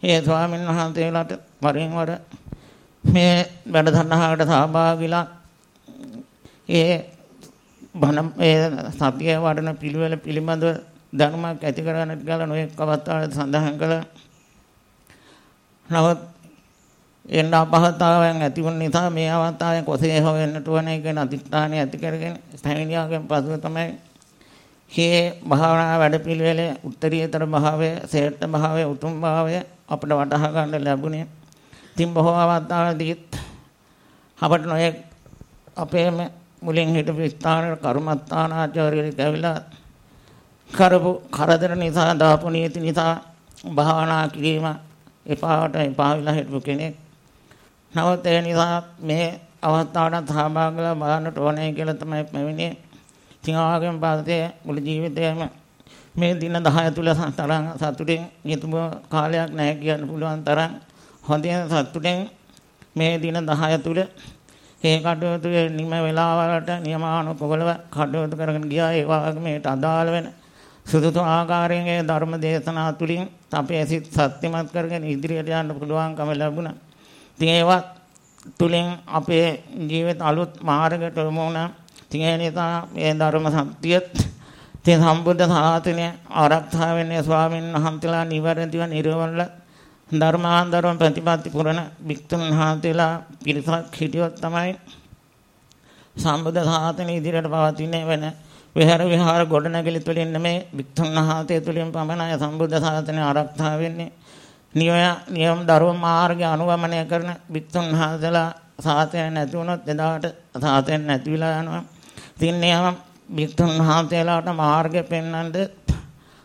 ඒ ස්වාමීන් වහන්සේලාට වරින් වර මේ වැඩසටහනකට සහභාගීලා ඒ බණ ඒ සතිය වඩන පිළිවෙල පිළිබඳව ධර්මයක් ඇති කරගන්නට කියලා නොඑක් අවස්ථාවල සඳහන් කළා. නමුත් එන්න අපහතාවයන් ඇති වුන නිසා මේ අවස්ථාවේ කොසේ හොවෙන්නට ඕනේ කියන අධිෂ්ඨානය ඇති කරගෙන පැමිණියාගෙන් පසුව තමයි මේ භාවනා වැඩපිළිවෙලේ උත්තරීතර භාවය, ශ්‍රේෂ්ඨ භාවය, උතුම් භාවය අපිට වටහා ගන්න ලැබුණේ. ඉතින් බොහෝ අවස්ථාවලදීත් අපට නොයෙක් අපේම මුලින් හිටපු ස්ථාන කර්මස්ථානාචාර්යවරු කැවිලා කරපු කරදර නිසා දාපු නීති නිසා භාවනා කිරීම එපාවට එපා වෙලා හිටපු කෙනෙක්. නමුත් ඒ නිසා මේ අවස්ථාවට සහභාගීලා බලන්නට ඕනේ කියලා තමයි පැමිණියේ. තියාගෙන් පස්සේ මුළු ජීවිතේම මේ දින 10 තුල තරම් සතුටින් නිතුම කාලයක් නැහැ කියන්න පුළුවන් තරම් හොඳින් සතුටින් මේ දින 10 තුල ඒ කටයුතු නිම වේලාවලට නියමානුකූලව කටයුතු කරගෙන ගියා ඒ වගේම ඒට අදාළ වෙන සුදුසු ආකාරයෙන් ඒ ධර්ම දේශනා තුලින් අපේ සිත් සත්‍යමත් කරගෙන ඉදිරියට යන්න පුළුවන්කම ලැබුණා. ඉතින් ඒවත් තුලින් අපේ ජීවිත අලුත් මාර්ගයට යොමු වුණා. ඉතින් ඒ නිසා මේ ධර්ම සත්‍යයත් ඉතින් සම්බුද්ධ ශාසනය ආරක්ෂා වෙන්නේ ස්වාමීන් වහන්සේලා නිවැරදිව නිර්වල ධර්මාන්තරම් ප්‍රතිපatti පුරණ වික්තුන් වහන්සේලා පිරිසක් හිටියොත් තමයි සම්බුද්ධ ශාසනය ඉදිරියට පවතින්නේ වෙන විහාර විහාර ගොඩනැගිලි තුලින් නෙමේ වික්තුන් වහන්සේ තුලින් පමණයි සම්බුද්ධ ශාසනය ආරක්ෂා වෙන්නේ නියම නියම ධර්ම මාර්ගය අනුගමනය කරන වික්තුන් වහන්සේලා සාතය නැති වුණොත් එදාට සාතය නැති වෙලා යනවා. ඉතින් නියම වික්තුන් වහන්සේලාට මාර්ගය පෙන්වන්නද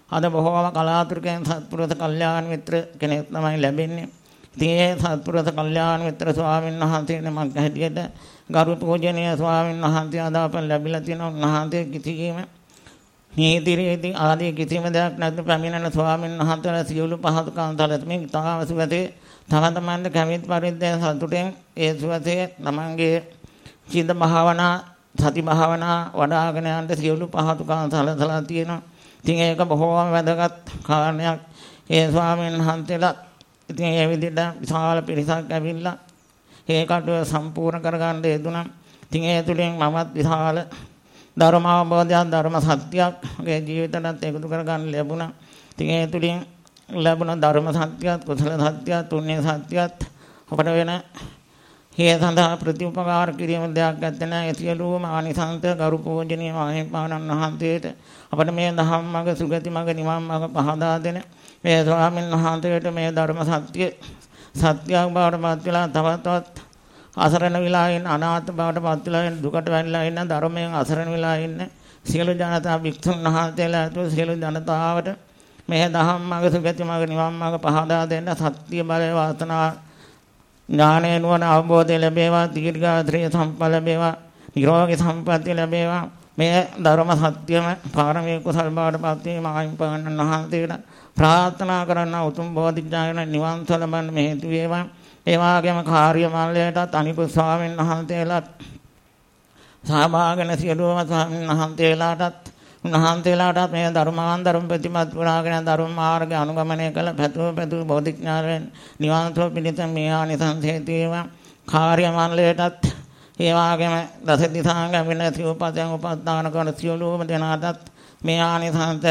අද බොහෝම කලාතුරකින් සත්පුරුෂ කල්යාණ මිත්‍ර කෙනෙක් තමයි ලැබෙන්නේ. ඉතින් ඒ සත්පුරුෂ කල්යාණ මිත්‍ර ස්වාමීන් වහන්සේ නමක් හැටියට ගරු පූජනීය ස්වාමීන් වහන්සේ අද අප ලැබිලා තියෙන උන්වහන්සේ කිසිම නීතිරීති ආදී කිසිම දෙයක් නැති පැමිණෙන ස්වාමීන් වහන්සේලා සියලු පහසුකම් සැලසීමේ ඉතාම සුවසේ තම තමන්ට කැමති පරිද්දෙන් සතුටෙන් ඒ සුවසේ තමන්ගේ චින්ත භාවනා සති භාවනා වඩ아가න යන්න සියලු පහසුකම් සැලසලා තියෙනවා. ඉතින් ඒක බොහෝම වැදගත් කාරණයක්. ඒ ස්වාමීන් වහන්සේලා ඉතින් ඒ විදිහට විශාල පිරිසක් ඇවිල්ලා ඒකට සම්පූර්ණ කරගන්න යෙදුණා. ඉතින් ඒ තුලින් මමත් විශාල ධර්ම අවබෝධයක් ධර්ම සත්‍යයක් මගේ ජීවිතයටත් එකතු කරගන්න ලැබුණා. ඉතින් ඒ තුලින් ලැබුණ ධර්ම සත්‍යයත් කුසල සත්‍යයත් පුණ්‍ය සත්‍යයත් අපට වෙන හේ සඳහා ප්‍රතිඋපකාර කිරීම දෙයක් නැත්නම් ඒ සියලුම ආනිසංස ගරු පූජනීය මහින්පාණන් වහන්සේට අපට මේ දහම් මඟ සුගති මඟ නිවන් මඟ පහදා දෙන මේ ස්වාමීන් වහන්සේට මේ ධර්ම සත්‍ය සත්‍යයක් බවට පත් වෙලා තවතවත් අසරණ වෙලා ඉන්න අනාථ බවට පත් වෙලා ඉන්න දුකට වැටිලා ඉන්න ධර්මයෙන් අසරණ වෙලා ඉන්න සියලු ජනතා වික්ෂුන් වහන්සේලා ඇතුළු සියලු ජනතාවට මේ දහම් මඟ සුගති මඟ නිවන් මඟ පහදා දෙන්න සත්‍ය බලය වාසනා ඥානය නුවණ අවබෝධය ලැබේවා දීර්ඝාත්‍රිය සම්පල ලැබේවා නිරෝගී සම්පත්තිය ලැබේවා. මේ ධර්ම සත්‍යම පාරමී කුසල් බවට පත් වීම ආයිම්පන්නන් වහන්සේට ප්‍රාර්ථනා කරන උතුම් බෝධිඥාන නිවන් සලබන්න හේතු වේවා. ඒ වගේම කාර්ය මල්ලයටත් අනිකුත් ස්වාමීන් වහන්සේලාත් සහභාගන සියලුම ස්වාමීන් වහන්සේලාටත් උන්වහන්සේලාටත් මේ ධර්මාන්තරම් ප්‍රතිමත් පුරාගෙන ධර්ම මාර්ගය අනුගමනය කළ පැතුම පැතු බෝධිඥානයෙන් නිවන් සුව පිණිස මේ ආනිසංස හේතු වේවා. කාර්ය මල්ලයටත් ඒ වගේම දස දිසාංග වෙන සිව්පදයන් උපස්ථාන කරන සියලුම දෙනාටත් මේ ආනිසංස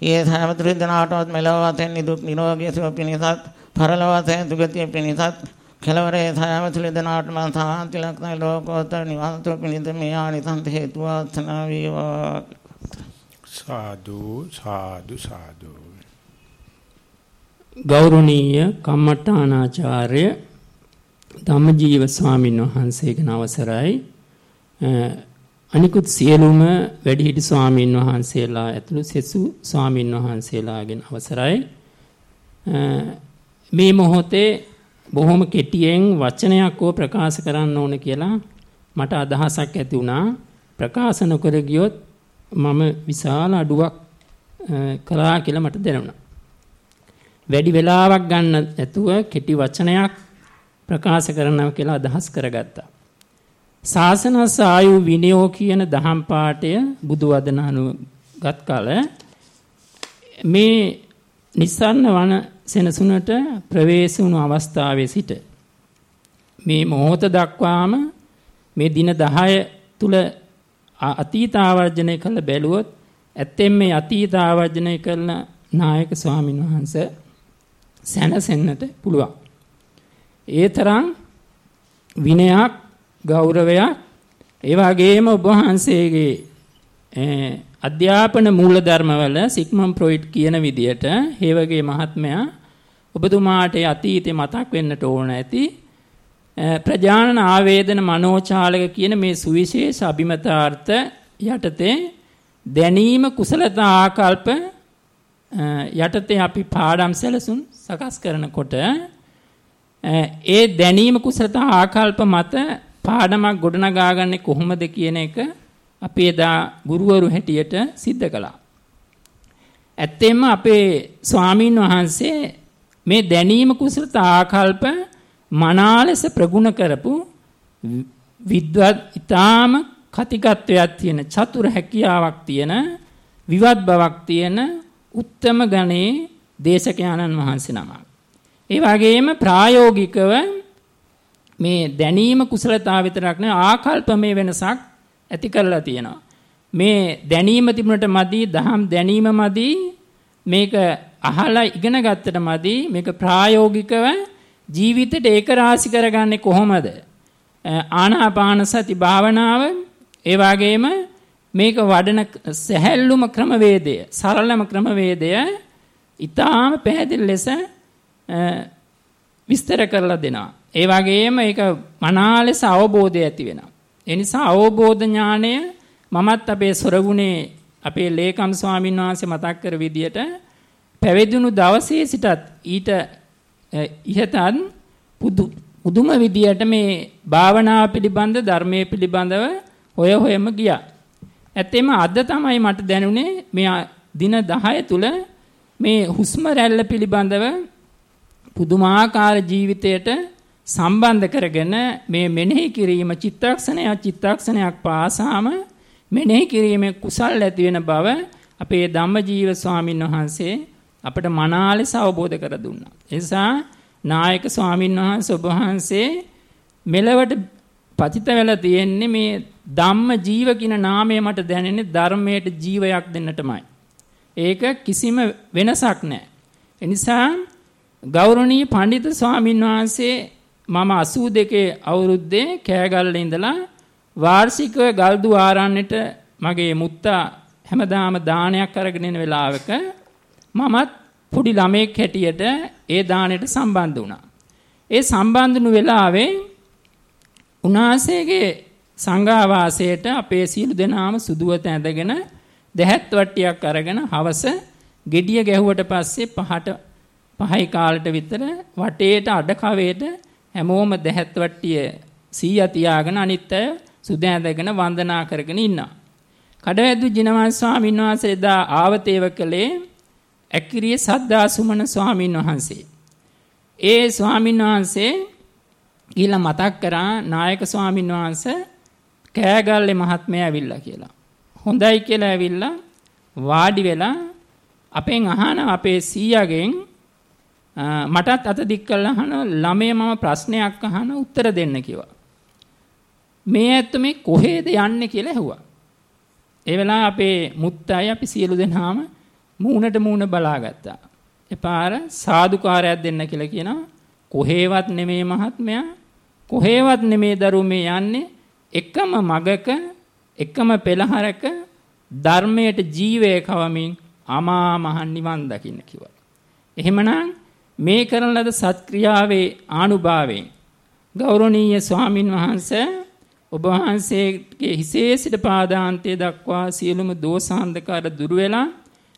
ඒ සෑම ත්‍රිදනාටවත් මෙලව වශයෙන් නිදුක් නිරෝගී සුව පිණිසත් පරලොව වශයෙන් සුගතිය පිණිසත් කෙලවරේ සෑම ත්‍රිදනාටම සාන්ති ලක්ෂණ ලෝකෝත්තර නිවන් සුව පිණිස මේ ආනිසංස හේතු වාසනා වේවා. සාදු සාදු සාදු. ගෞරවනීය කම්මඨානාචාර්ය ධම්මජීව ස්වාමින් වහන්සේගෙන අවසරයි අනිකුත් සියලුම වැඩිහිටි ස්වාමින් වහන්සේලා ඇතුළු සෙසු ස්වාමින් වහන්සේලාගෙන් අවසරයි. මේ මොහොතේ බොහොම කෙටියෙන් වචනයක් හෝ ප්‍රකාශ කරන්න ඕන කියලා මට අදහසක් ඇති වුණා. ප්‍රකාශ නොකර ගියොත් මම විශාල අඩුවක් කළා කියලා මට දැනුණා. වැඩි වෙලාවක් ගන්න නැතුව කෙටි වචනයක් ප්‍රකාශ කරනවා කියලා අදහස් කරගත්තා. ශාසනස් ආයු විනයෝ කියන දහම් පාඨය බුදු වදන අනුගත් කල මේ නිස්සන්න වන සෙනසුනට ප්‍රවේශ වුණු අවස්ථාවේ සිට මේ මොහොත දක්වාම මේ දින 10 තුල අතීත ආවර්ජනය කළ බැලුවොත් ඇත්තෙන් මේ අතීත ආවර්ජනය කළ නායක ස්වාමින් වහන්සේ සැනසෙන්නට පුළුවන්. ඒ තරම් විනයක් ගෞරවයක්. ඒ වගේම ඔබ වහන්සේගේ අධ්‍යාපන මූලධර්මවල සිග්මන්ඩ් ෆ්‍රොයිඩ් කියන විදිහට හේවගේ මහත්මයා ඔබතුමාට අතීතේ මතක් වෙන්නට ඕන ඇති ප්‍රජානන ආවේදන මනෝචාලක කියන මේ සුවිශේෂ අභිමතාර්ථ යටතේ දැනීම කුසලතා ආකල්ප යටතේ අපි පාඩම් සැලසුම් සකස් කරනකොට ඒ දැනීම කුසලතා ආකල්ප මත පාඩමක් ගොඩනගාගන්නේ කොහොමද කියන එක අපි එදා ගුරුවරු හැටියට සිද්ධ කළා. ඇත්තෙන්ම අපේ ස්වාමින් වහන්සේ මේ දැනීම කුසලතා ආකල්ප මනාලෙස ප්‍රගුණ කරපු විද්වත් ඊටාම කතිකත්වයක් තියෙන චතුර හැකියාවක් තියෙන විවත් බවක් තියෙන උත්තම ගණේ දේශකයන්න් වහන්සේ නමක්. ඒ වගේම ප්‍රායෝගිකව මේ දැනීම කුසලතාව විතරක් නෙවෙයි ආකල්පමේ වෙනසක් ඇති කරලා තියෙනවා. මේ දැනීම තිබුණට මදි, දහම් දැනීම මදි, මේක අහලා ඉගෙන ගත්තට මදි, මේක ප්‍රායෝගිකව ජීවිතයට ඒක රාශි කරගන්නේ කොහොමද? ආනාපාන සති භාවනාව ඒ වගේම මේක වඩන සැහැල්ලුම ක්‍රමවේදය, සරලම ක්‍රමවේදය ඊටාම පැහැදිලි ලෙස විස්තර කරලා දෙනවා. ඒ වගේම ඒක මනාලෙස අවබෝධය ඇති වෙනවා. ඒ නිසා අවබෝධ ඥාණය මමත් අපේ සොරගුණේ අපේ ලේකම් ස්වාමීන් වහන්සේ මතක් කර විදියට පැවිදුණු දවසේ සිටත් ඊට ඉහතත් පුදුම විදියට මේ භාවනාව පිළිබඳ ධර්මයේ පිළිබඳව හොය හොයම ගියා. ඇත්තෙම අද තමයි මට දැනුනේ මේ දින 10 තුල මේ හුස්ම රැල්ල පිළිබඳව පුදුමාකාර ජීවිතයට සම්බන්ධ කරගෙන මේ මෙනෙහි කිරීම චිත්තක්ෂණයක් චිත්තක්ෂණයක් පාසාම මෙනෙහි කිරීමේ කුසල් ඇති වෙන බව අපේ ධම්මජීව ස්වාමින් වහන්සේ අපට මනාලෙස අවබෝධ කර දුන්නා. ඒ නිසා නායක ස්වාමින් වහන්සේ ඔබ වහන්සේ මෙලවට පතිත වෙලා තියෙන්නේ මේ ධම්ම ජීව කියන නාමය මට දැනෙන්නේ ධර්මයට ජීවයක් දෙන්නටමයි. ඒක කිසිම වෙනසක් නැහැ. ඒ නිසා ගෞරවනීය පඬිතු ස්වාමින් වහන්සේ මම 82 අවුරුද්දේ කෑගල්ලේ ඉඳලා වාර්ෂිකව ගල්දු ආරන්නේට මගේ මුත්තා හැමදාම දානයක් අරගෙන එන වෙලාවක මමත් පොඩි ළමෙක් හැටියට ඒ දාණයට සම්බන්ධ වුණා. ඒ සම්බන්ධ වුණු වෙලාවේ උන්වහන්සේගේ සංඝාවාසයට අපේ සීල දෙනාම සුදුවත ඇඳගෙන දැහැත් වට්ටියක් අරගෙන හවස gediya ගැහුවට පස්සේ පහට පහයි කාලට විතර වටේට අඩ කවේට හැමෝම දැහැත් වට්ටිය 100 තියාගෙන අනිත් අය සුද ඇඳගෙන වන්දනා කරගෙන ඉන්නවා. කඩවැද්දු ජිනවන් ස්වාමීන් වහන්සේ එදා ආවතේව කළේ ඇකිරිය සද්දා සුමන ස්වාමීන් වහන්සේ. ඒ ස්වාමීන් වහන්සේ ඊළඟ මතක් කරා නායක ස්වාමීන් වහන්සේ කෑගල්ලේ මහත්මයා ඇවිල්ලා කියලා. හොඳයි කියලා ඇවිල්ලා වාඩි වෙලා අපෙන් අහන අපේ සීයාගෙන් මටත් අත දික් කරලා අහන ළමයේ මම ප්‍රශ්නයක් අහන උත්තර දෙන්න කිව්වා. මේ ඇත්ත මේ කොහෙද යන්නේ කියලා ඇහුවා. ඒ වෙලාව අපේ මුත්තයි අපි සියලු දෙනාම මූණට මූණ බලාගත්තා. එපාර සාදුකාරයක් දෙන්න කියලා කියනවා. කොහේවත් නෙමේ මහත්මයා කොහේවත් නෙමේ දරුවෝ මේ යන්නේ එකම මගක එකම පෙළහරක ධර්මයට ජීවය කවමින් අමා මහ නිවන් දකින්න කිව්වා. එහෙමනම් මේ කරන ලද සත්ක්‍රියාවේ ආනුභාවයෙන් ගෞරවනීය ස්වාමින් වහන්සේ ඔබ වහන්සේගේ හිසේ සිට පාදාන්තය දක්වා සියලුම දෝසාන්ධකාර දුර වෙලා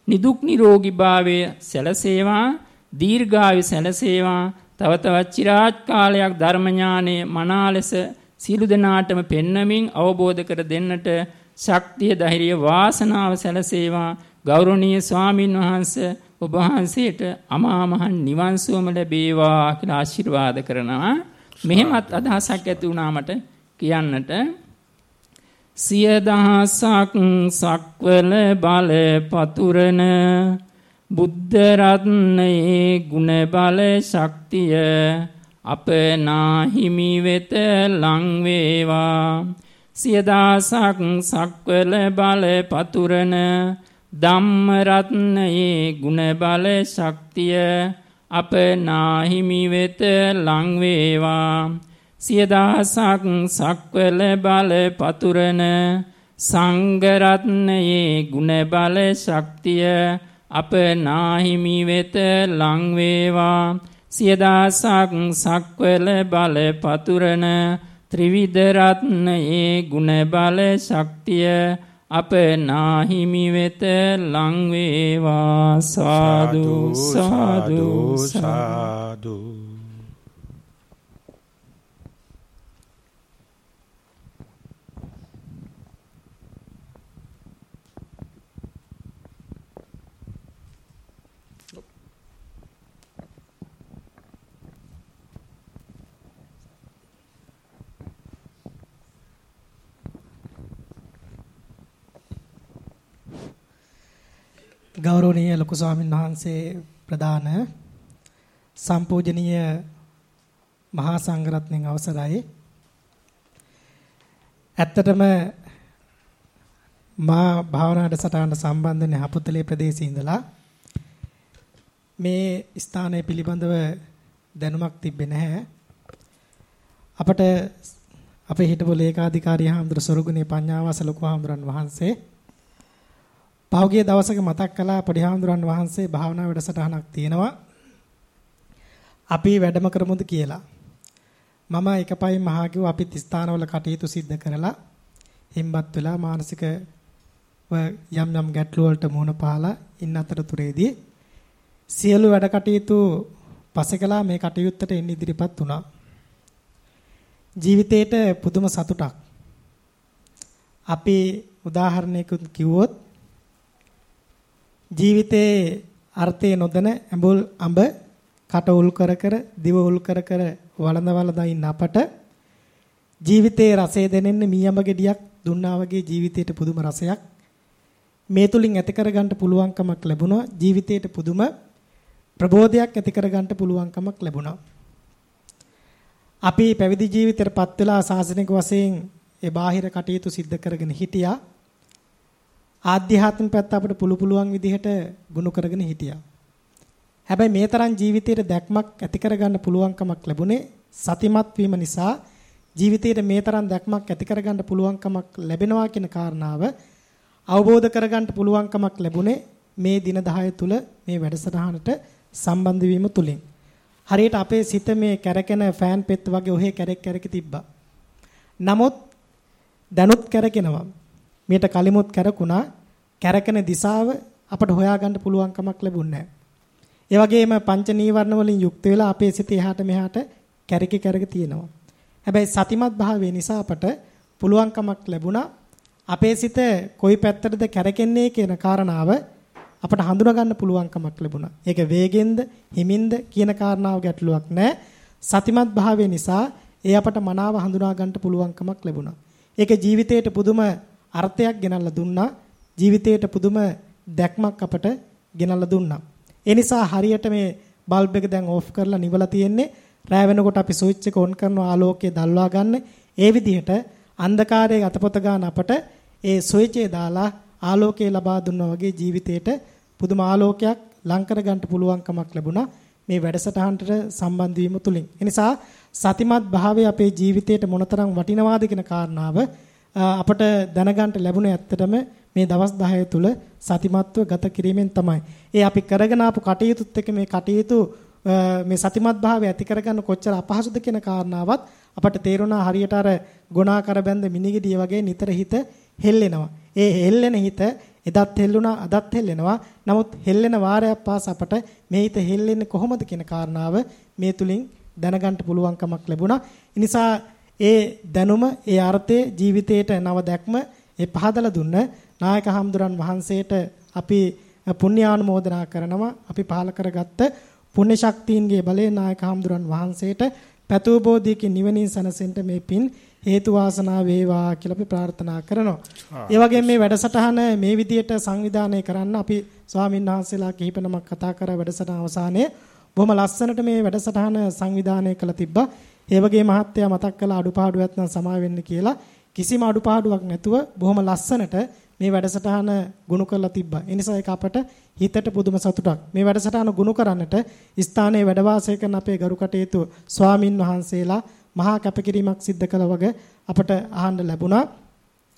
නිදුක් නිරෝගී භාවය සැලසේවා දීර්ඝායු සැලසේවා තව තවත් চিරාත් කාලයක් ධර්ම ඥානය මනාලෙස සීල දනාටම පෙන්නමින් අවබෝධ කර දෙන්නට ශක්තිය ධෛර්ය වාසනාව සැලසේවා. ගෞරවනීය ස්වාමින් වහන්සේ ඔබ වහන්සේට අමා මහ නිවන් සුවම ලැබේවා කියලා ආශිර්වාද කරනවා. මෙහෙමත් අදහසක් ඇති වුණා මට කියන්නට සිය දහසක් සක්වල බල පතුරන බුද්ධ රත්නයේ ගුණ බල ශක්තිය අප නාහිමි වෙත ලං වේවා සිය දහසක් සක්වල බල පතුරන ධම්ම රත්නයේ ගුණ බල ශක්තිය අප නාහිමි වෙත ලං වේවා. සිය දහසක් සක්වල බල පතුරන සංඝ රත්නයේ ගුණ බල ශක්තිය අප නාහිමි වෙත ලං වේවා. සිය දහසක් සක්වල බල පතුරන ත්‍රිවිධ රත්නයේ ගුණ බල ශක්තිය අප නාහිමි වෙත ලං වේවා. සාදු සාදු සාදු. ගෞරවනීය ලොකු ස්වාමීන් වහන්සේ ප්‍රදාන සම්පූජනීය මහා සංඝරත්නයන් අවසරයි. ඇත්තටම මා භාවනාවට සටහන සම්බන්ධ වෙන හපුතලේ ප්‍රදේශයේ ඉඳලා මේ ස්ථානය පිළිබඳව දැනුමක් තිබ්බේ නැහැ. අපට අපේ හිටපු ලේකාධිකාරී හාමුදුර සොරුගුණේ පඤ්ඤාවාස ලොකු හාමුදුරන් වහන්සේ පහුගිය දවසක මතක් කළා පොඩි හාමුදුරන් වහන්සේ භාවනා වැඩසටහනක් තියෙනවා. අපි වැඩම කරමුද කියලා. මම එකපයින් මහා කිව්ව අපිත් ස්ථානවල කටයුතු සිද්ධ කරලා හිම්බත් වෙලා මානසික යම් යම් ගැටලු වලට මුහුණ පාලා ඉන්න අතරතුරේදී සියලු වැඩ කටයුතු පසෙකලා මේ කටයුත්තට එන්න ඉදිරිපත් වුණා. ජීවිතේට පුදුම සතුටක්. අපි උදාහරණයකින් කිව්වොත් ජීවිතයේ අර්ථය නොදැන ඇඹුල් අඹ කට උල් කර කර දිව උල් කර කර වළඳ වළඳ ඉන්න අපට ජීවිතයේ රසය දැනෙන්න මීයඹ ගෙඩියක් දුන්නා වගේ ජීවිතයට පුදුම රසයක්. මේ තුලින් ඇති කරගන්න පුළුවන්කමක් ලැබුණා. ජීවිතයට පුදුම ප්‍රබෝධයක් ඇති කරගන්න පුළුවන්කමක් ලැබුණා. අපි පැවිදි ජීවිතයටපත් වෙලා සාසනික වශයෙන් ඒ බාහිර කටයුතු සිද්ධ කරගෙන හිටියා. ආධ්‍යාත්මික පැත්ත අපිට පුළු පුළුවන් විදිහට ගුණ කරගෙන හිටියා. හැබැයි මේ තරම් ජීවිතයේ දැක්මක් ඇති කරගන්න පුළුවන්කමක් ලැබුණේ සතිමත් වීම නිසා ජීවිතයේ මේ තරම් දැක්මක් ඇති කරගන්න පුළුවන්කමක් ලැබෙනවා කියන කාරණාව අවබෝධ කරගන්න පුළුවන්කමක් ලැබුණේ මේ දින 10 තුල මේ වැඩසටහනට සම්බන්ධ වීම තුලින්. හරියට අපේ සිත මේ කැරකෙන ෆෑන් පෙත් වගේ ඔහේ කැරක් කැරක තිබ්බා. නමුත් දැනුත් කැරකෙනවා. මීට කලිමුත් කැරකුණා කැරකෙන දිශාව අපට හොයාගන්න පුළුවන් කමක් ලැබුණේ නැහැ. ඒ වගේම පංච නීවරණ වලින් යුක්ත වෙලා අපේ සිත එහාට මෙහාට කැරකි කැරක තියෙනවා. හැබැයි සතිමත් භාවය නිසා අපට පුළුවන්කමක් ලැබුණා අපේ සිත කොයි පැත්තටද කැරකෙන්නේ කියන කාරණාව අපට හඳුනා ගන්න පුළුවන්කමක් ලැබුණා. ඒක වේගෙන්ද හිමින්ද කියන කාරණාව ගැටලුවක් නැහැ. සතිමත් භාවය නිසා ඒ අපට මනාව හඳුනා ගන්න පුළුවන්කමක් ලැබුණා. ඒක ජීවිතේට පුදුම අර්ථයක් ගෙනල්ලා දුන්නා. ජීවිතයට පුදුම දැක්මක් අපට ගෙනල්ලා දුන්නා. ඒ නිසා හරියට මේ බල්බ් එක දැන් ඕෆ් කරලා නිවලා තියෙන්නේ. රෑ වෙනකොට අපි ස්විච් එක ඔන් කරන ආලෝකය දල්වා ගන්න. ඒ විදිහට අන්ධකාරයේ අතපොත ගන්න අපට ඒ ස්විච් එක දාලා ආලෝකය ලබා දුන්නා වගේ ජීවිතේට පුදුම ආලෝකයක් ලං කර ගන්න පුළුවන්කමක් ලැබුණා මේ වැඩසටහනට සම්බන්ධ වීම තුලින්. ඒ නිසා සතිමත් භාවය අපේ ජීවිතයට මොනතරම් වටිනවාද කියන කාරණාව අපට දැනගන්න ලැබුණේ ඇත්තටම මේ දවස් 10 තුල සතිමත්ව ගත කිරීමෙන් තමයි. ඒ අපි කරගෙන ආපු කටයුතුත් එක්ක මේ කටයුතු මේ සතිමත් භාවය ඇති කරගන්න කොච්චර අපහසුද කියන කාරණාවත් අපට තේරුණා හරියට අර ගුණාකර බැඳ මිනිගිඩිය වගේ නිතර හිත හෙල්ලෙනවා. ඒ හෙල්ලෙන හිත එදත් හෙල්ලුණා අදත් හෙල්ලෙනවා. නමුත් හෙල්ලෙන වාරයක් පාස අපට මේ හිත හෙල්ලෙන්නේ කොහොමද කියන කාරණාව මේ තුලින් දැනගන්න පුළුවන්කමක් ලැබුණා. ඒ නිසා ඒ දැනුම ඒ අර්ථයේ ජීවිතේට නව දැක්ම ඒ පහදලා දුන්න නායක හම්දුරන් වහන්සේට අපි පුණ්‍යානුමෝදනා කරනවා අපි පහල කරගත්ත පුණ්‍ය ශක්තියින්ගේ බලයෙන් නායක හම්දුරන් වහන්සේට පැතූ බෝධියකින් නිවනින් සැනසෙන්න මේ පින් හේතු වාසනා වේවා කියලා අපි ප්‍රාර්ථනා කරනවා. ඒ වගේම මේ වැඩසටහන මේ විදියට සංවිධානය කරන්න අපි ස්වාමීන් වහන්සේලා කිහිප නමක් කතා කර වැඩසටහන අවසානයේ බොහොම ලස්සනට මේ වැඩසටහන සංවිධානය කළ තිබ්බා. ඒ වගේ මහත්තයා මතක් කළ අඩුපාඩුවක් නම් සමා වෙන්න කියලා කිසිම අඩුපාඩුවක් නැතුව බොහොම ලස්සනට මේ වැඩසටහන ගුණ කරලා තිබ්බා. ඒ නිසා ඒක අපට හිතට පුදුම සතුටක්. මේ වැඩසටහන ගුණ කරන්නට ස්ථානයේ වැඩ වාසය කරන අපේ ගරු කටයුතු ස්වාමින් වහන්සේලා මහා කැපකිරීමක් සිද්ධ කළ වගේ අපට අහන්න ලැබුණා.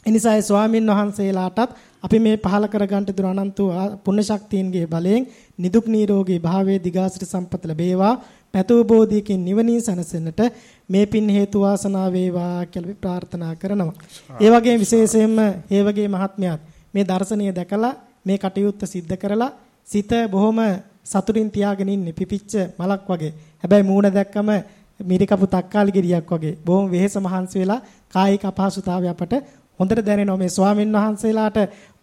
එනිසා ඒ ස්වාමින් වහන්සේලාටත් අපි මේ පහල කරගන්න දුර අනන්ත පුණ්‍ය ශක්තියින්ගේ බලයෙන් නිදුක් නිරෝගී භාවයේ දිගාසිරි සම්පත ලැබේවා පැතූ බෝධියකින් නිවනින් සැනසෙන්නට මේ පින් හේතු වාසනා වේවා කියලා අපි ප්‍රාර්ථනා කරනවා. ඒ වගේම විශේෂයෙන්ම ඒ වගේ මහත්මයාත් මේ දර්ශනීය දැකලා මේ කටයුත්ත සිද්ධ කරලා සිත බොහොම සතුටින් තියාගෙන ඉන්නේ පිපිච්ච මලක් වගේ. හැබැයි මූණ දැක්කම මිරිකපු තක්කාලි ගෙඩියක් වගේ බොහොම වෙහෙස මහන්සි වෙලා කායික අපහසුතාවය අපට හොඳට දැනෙනවා මේ ස්වාමින් වහන්සේලාට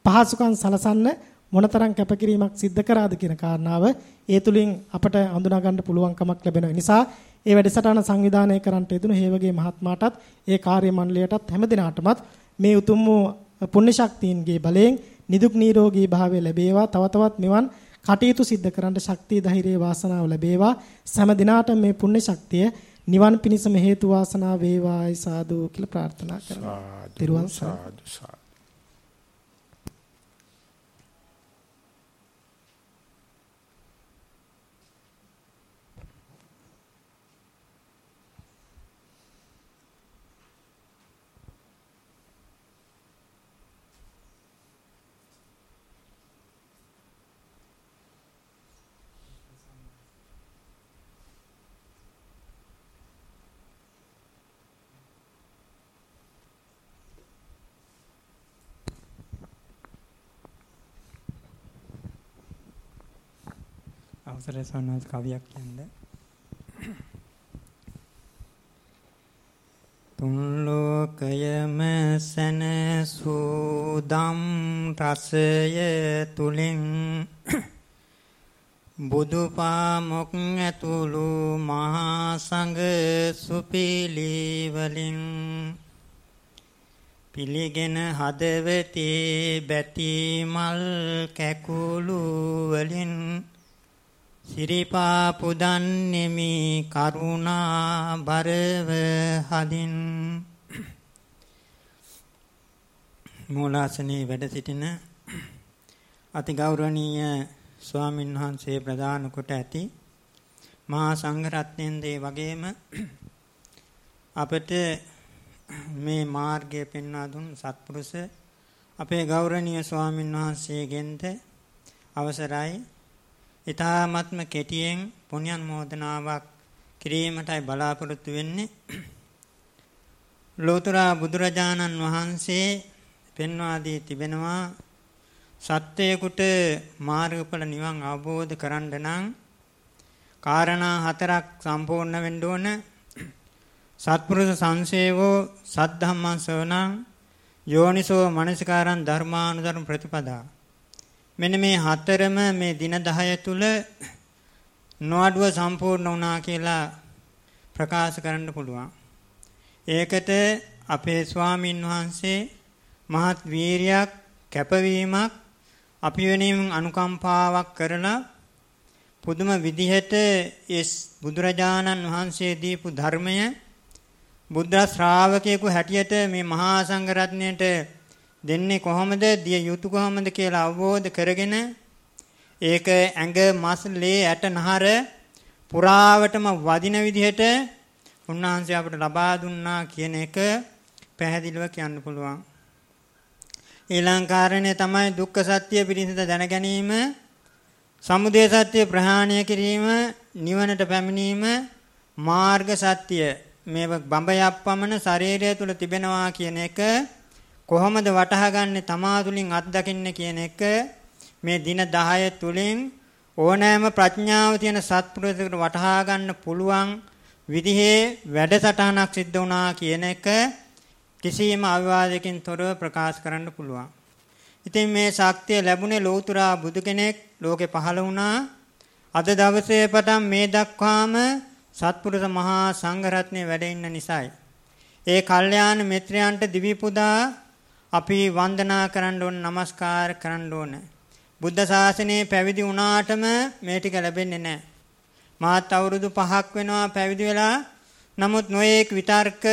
පහසුකම් සලසන්න මොනතරම් කැපකිරීමක් සිද්ධ කරාද කියන කාරණාව ඒ තුලින් අපට හඳුනා ගන්න පුළුවන්කමක් ලැබෙනවා. නිසා ඒ වැඩසටහන සංවිධානය කරන්නට යෙදුණු හේවගේ මහත්මයාටත් ඒ කාර්ය මණ්ඩලයටත් හැමදිනාටමත් මේ උතුම් වූ පුණ්‍ය ශක්තියින්ගේ බලයෙන් නිදුක් නිරෝගී භාවය ලැබේවා. තව තවත් මෙවන් කටයුතු සිද්ධ කරන්න ශක්තිය ධෛර්යය වාසනාව ලැබේවා. සෑම දිනාටම මේ පුණ්‍ය ශක්තිය නිවන් පිණිසම හේතු වාසනා වේවායි සාදු කියලා ප්‍රාර්ථනා කරනවා. සාදු සාදු අවසරයි සවනාස් කවියක් කියන්න. තුන් ලෝකයම සනසූදම් රසය තුලින් බුදුපාමොක් ඇතුළු මහා සංඝ සුපිලි වලින් පිළිගෙන හදවතේ බැති මල් කැකුළු වලින් සිරිපා පුදන්නෙමි කරුණා බරව හදින්. මූලාසනයේ වැඩ සිටින අති ගෞරවනීය ස්වාමින් වහන්සේ ප්‍රදාන කොට ඇති මහා සංඝ රත්නයෙන්ද වගේම අපට මේ මාර්ගය පෙන්වා දුන් සත්පුරුෂ අපේ ගෞරවනීය ස්වාමින් වහන්සේගෙන්ද අවසරයි. ඊ타ත්ම කෙටියෙන් පුණ්‍යන් මෝදනාවක් කිරීමටයි බලාපොරොත්තු වෙන්නේ. ලෝතර බුදුරජාණන් වහන්සේ පෙන්වා දී තිබෙනවා සත්‍යයකට මාර්ගඵල නිවන් අවබෝධ කරන්න නම් කාරණා හතරක් සම්පූර්ණ වෙන්න ඕන. සත්පුරුෂ සංසේවෝ සද්ධම්මං සවණං යෝනිසෝ මනසිකාරං ධර්මානුධර්ම ප්‍රතිපදා මෙන්න මේ හතරම මේ දින 10 තුල නොඅඩුව සම්පූර්ණ වුණා කියලා ප්‍රකාශ කරන්න පුළුවන්. ඒකට අපේ ස්වාමින් වහන්සේ මහත් වීරියක් කැපවීමක් අපි වෙනුවෙන් අනුකම්පාවක් කරලා පුදුම විදිහට ඒ බුදුරජාණන් වහන්සේ දීපු ධර්මය බුද්ධ ශ්‍රාවකයෙකු හැටියට මේ මහා සංඝ රත්නයට දෙන්නේ කොහොමද දිය යුතු කොහොමද කියලා අවබෝධ කරගෙන ඒක ඇඟ මස් ලේ ඇට නහර පුරාවටම වදින විදිහට උන්වහන්සේ අපට ලබා දුන්නා කියන එක පැහැදිලිව කියන්න පුළුවන්. ඊළඟ කාරණේ තමයි දුක්ඛ සත්‍ය පිළිසිඳ දැන ගැනීම, සමුදය සත්‍ය ප්‍රහාණය කිරීම, නිවනට පැමිණීම, මාර්ග සත්‍ය මේ බඹයක් පමණ ශරීරය තුල තිබෙනවා කියන එක කොහොමද වටහාගන්නේ තමා තුලින් අත්දකින්න කියන එක මේ දින 10 තුලින් ඕනෑම ප්‍රඥාව තියෙන සත්පුරුෂයෙකුට වටහා ගන්න පුළුවන් විදිහේ වැඩසටහනක් සිද්ධ වුණා කියන එක කිසියම් අවිවාදයකින් තොරව ප්‍රකාශ කරන්න පුළුවන්. ඉතින් මේ ශක්තිය ලැබුණේ ලෞතුරා බුදු කෙනෙක් ලෝකේ පහළ වුණා. අද දවසේ පටන් මේ දක්වාම සත්පුරුෂ මහා සංඝ රත්නය වැඩ ඉන්න නිසායි. ඒ කල්යාණ මිත්‍රයන්ට දිවි පුදා අපි වන්දනා කරන්න ඕන নমස්කාර කරන්න ඕන. බුද්ධ ශාසනයේ පැවිදි වුණාටම මේ ටික ලැබෙන්නේ නැහැ. මාත් අවුරුදු 5ක් වෙනවා පැවිදි වෙලා. නමුත් නොයේක් විතර්ක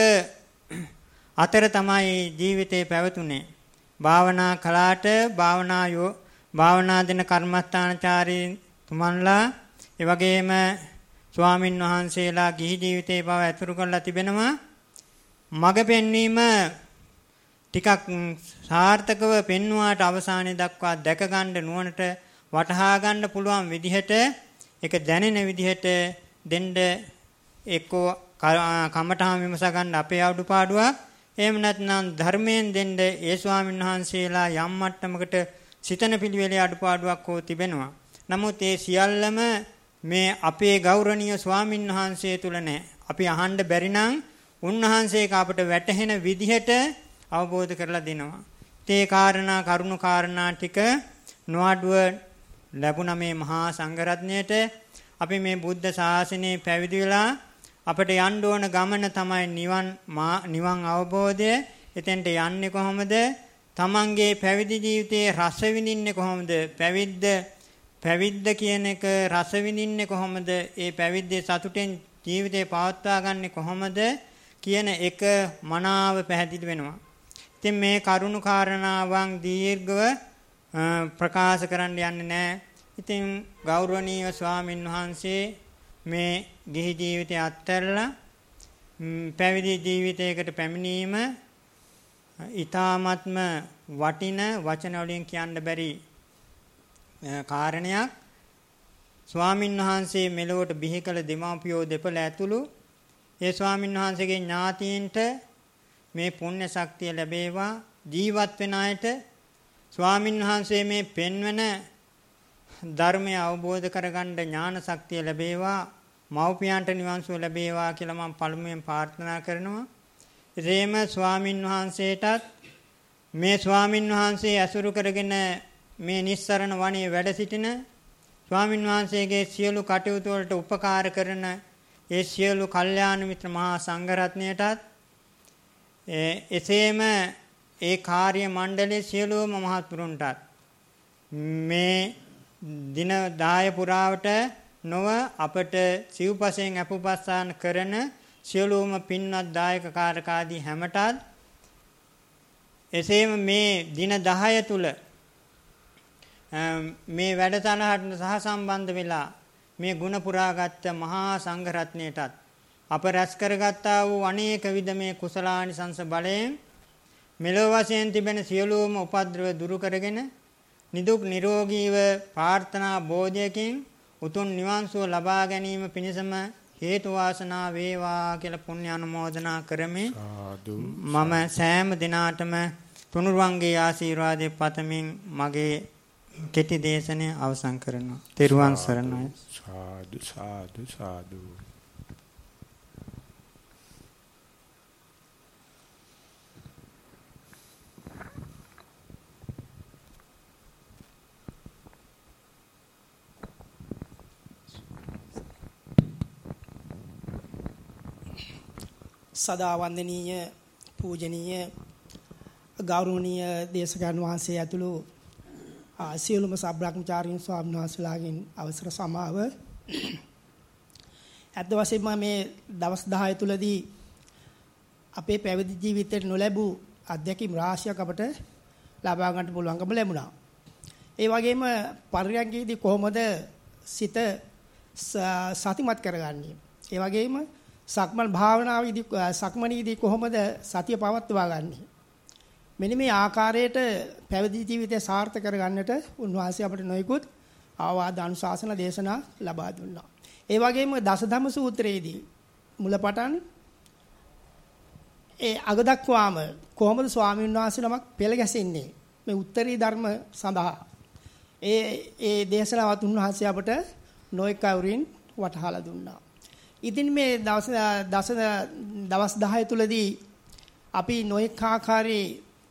අතර තමයි ජීවිතේ පැවතුනේ. භාවනා කළාට භාවනා යෝ භාවනා දෙන කර්මස්ථානචාරී තුමන්ලා ඒ වගේම ස්වාමින් වහන්සේලා ගිහි ජීවිතේ බව ඇතුළු කරලා තිබෙනවා මග පෙන්වීම ටිකක් සාර්ථකව පෙන්වුවාට අවසානයේ දක්වා දැක ගන්න නුවණට වටහා ගන්න පුළුවන් විදිහට ඒක දැනෙන විදිහට දෙන්න එක්කෝ කමඨාම විමස ගන්න අපේ අඩුපාඩුවක් එහෙම නැත්නම් ධර්මයෙන් දෙන්න ඒ ස්වාමීන් වහන්සේලා යම් මට්ටමකට සිතන පිළිවෙලේ අඩුපාඩුවක් හෝ තිබෙනවා. නමුත් ඒ සියල්ලම මේ අපේ ගෞරවනීය ස්වාමින් වහන්සේ තුල නැහැ. අපි අහන්න බැරි නම් උන්වහන්සේක අපට වැටහෙන විදිහට අවබෝධ කරලා දෙනවා. තේ කාරණා කරුණු කාරණා ටික නොඅඩුව ලැබුණ මේ මහා සංඝරත්නයට අපි මේ බුද්ධ ශාසනයේ පැවිදි වෙලා අපිට යන්න ඕන ගමන තමයි නිවන් නිවන් අවබෝධය. එතෙන්ට යන්නේ කොහොමද? තමන්ගේ පැවිදි ජීවිතයේ රස විඳින්නේ කොහොමද? පැවිද්ද පැවිද්ද කියන එක රස විඳින්නේ කොහොමද? ඒ පැවිද්දේ සතුටෙන් ජීවිතේ පවත්වා ගන්නෙ කොහොමද කියන එක මනාව පැහැදිලි වෙනවා. ඉතින් මේ කරුණු කාරණාවන් දීර්ඝව ප්‍රකාශ කරන්න යන්නේ නැහැ. ඉතින් ගෞරවනීය ස්වාමින් වහන්සේ මේ ගිහි ජීවිතය අත්හැරලා පැවිදි ජීවිතයකට පැමිණීම ඊ타ත්ම වටින වචන වලින් කියන්න බැරි කාරණයක් ස්වාමින් වහන්සේ මෙලොවට බිහි කළ දෙමාපියෝ දෙපළ ඇතුළු ඒ ස්වාමින් වහන්සේගේ ඥාතීන්ට මේ පුණ්‍ය ශක්තිය ලැබේවා ජීවත් වෙන අයට ස්වාමින් වහන්සේ මේ පෙන්වන ධර්මය අවබෝධ කරගන්න ඥාන ශක්තිය ලැබේවා මව්පියන්ට නිවන් සුව ලැබේවා කියලා මම පළමුවෙන් ප්‍රාර්ථනා කරනවා. එසේම ස්වාමින් වහන්සේටත් මේ ස්වාමින් වහන්සේ ඇසුරු කරගෙන මේ නිස්සරණ වණේ වැඩ සිටින ස්වාමින් වහන්සේගේ සියලු කටයුතු වලට උපකාර කරන ඒ සියලු කල්යාණ මිත්‍ර මහා සංඝරත්නයටත් එසේම ඒ කාර්ය මණ්ඩලයේ සියලුම මහත්තුරුන්ටත් මේ දින 10 පුරාවට නොව අපට සිව්පසෙන් අපුපස්සාන කරන සියලුම පින්වත් දායක කාරකාදී හැමටත් එසේම මේ දින 10 තුල මේ වැඩසටහනට සහ සම්බන්ධ වෙලා මේ ಗುಣ පුරාගත් මහා සංඝ රත්නයටත් අප රැස් කරගත්තා වූ අනේක විද මේ කුසලානිසංස බලයෙන් මෙලොව වශයෙන් තිබෙන සියලුම උපද්‍රව දුරු කරගෙන නිදුක් නිරෝගීව ප්‍රාර්ථනා බෝධියකින් උතුම් නිවන් සුව ලබා ගැනීම පිණිසම හේතු වාසනා වේවා කියලා පුණ්‍ය අනුමෝදනා කරමි. මම සෑම දිනාටම තුනුරුවන්ගේ ආශිර්වාදයේ පතමින් මගේ කෙටි දේශනය අවසන් කරනවා. තෙරුවන් සරණයි. සාදු සාදු සාදු සදා වන්දනීය පූජනීය ගෞරවනීය දේශකයන් වහන්සේ ඇතුළු සියලුම සබ්‍රාහ්මචාරීන් ස්වාමීන් වහන්සේලාගෙන් අවසර සමාව ඇත්ත වශයෙන්ම මේ දවස් 10 තුලදී අපේ පැවිදි ජීවිතයට නොලැබූ අත්දැකීම් රාශියක් අපට ලබා ගන්නට පුළුවන්කම ලැබුණා. ඒ වගේම පරියන්කේදී කොහොමද සිත සතිමත් කරගන්නේ? ඒ වගේම සක්මන් භාවනාවේදී සක්මනීදී කොහොමද සතිය පවත්වා ගන්නෙ? මෙන්න මේ ආකාරයට පැවිදි ජීවිතය සාර්ථක කරගන්නට උන්වහන්සේ අපට නොයෙකුත් ආවාද අනුශාසන දේශනා ලබා දුන්නා. ඒ වගේම දසධම්ම සූත්‍රයේදී මුලපටන් ඒ අග දක්වාම කොහොමද ස්වාමීන් වහන්සේ නමක් පෙළ ගැසෙන්නේ මේ උත්තරී ධර්ම සඳහා ඒ ඒ දේශනාවත් උන්වහන්සේ අපට නොඑක අවුරින් වටහලා දුන්නා. ඉතින් මේ දවස් දස දවස් 10 තුලදී අපි නොඑක ආකාරයේ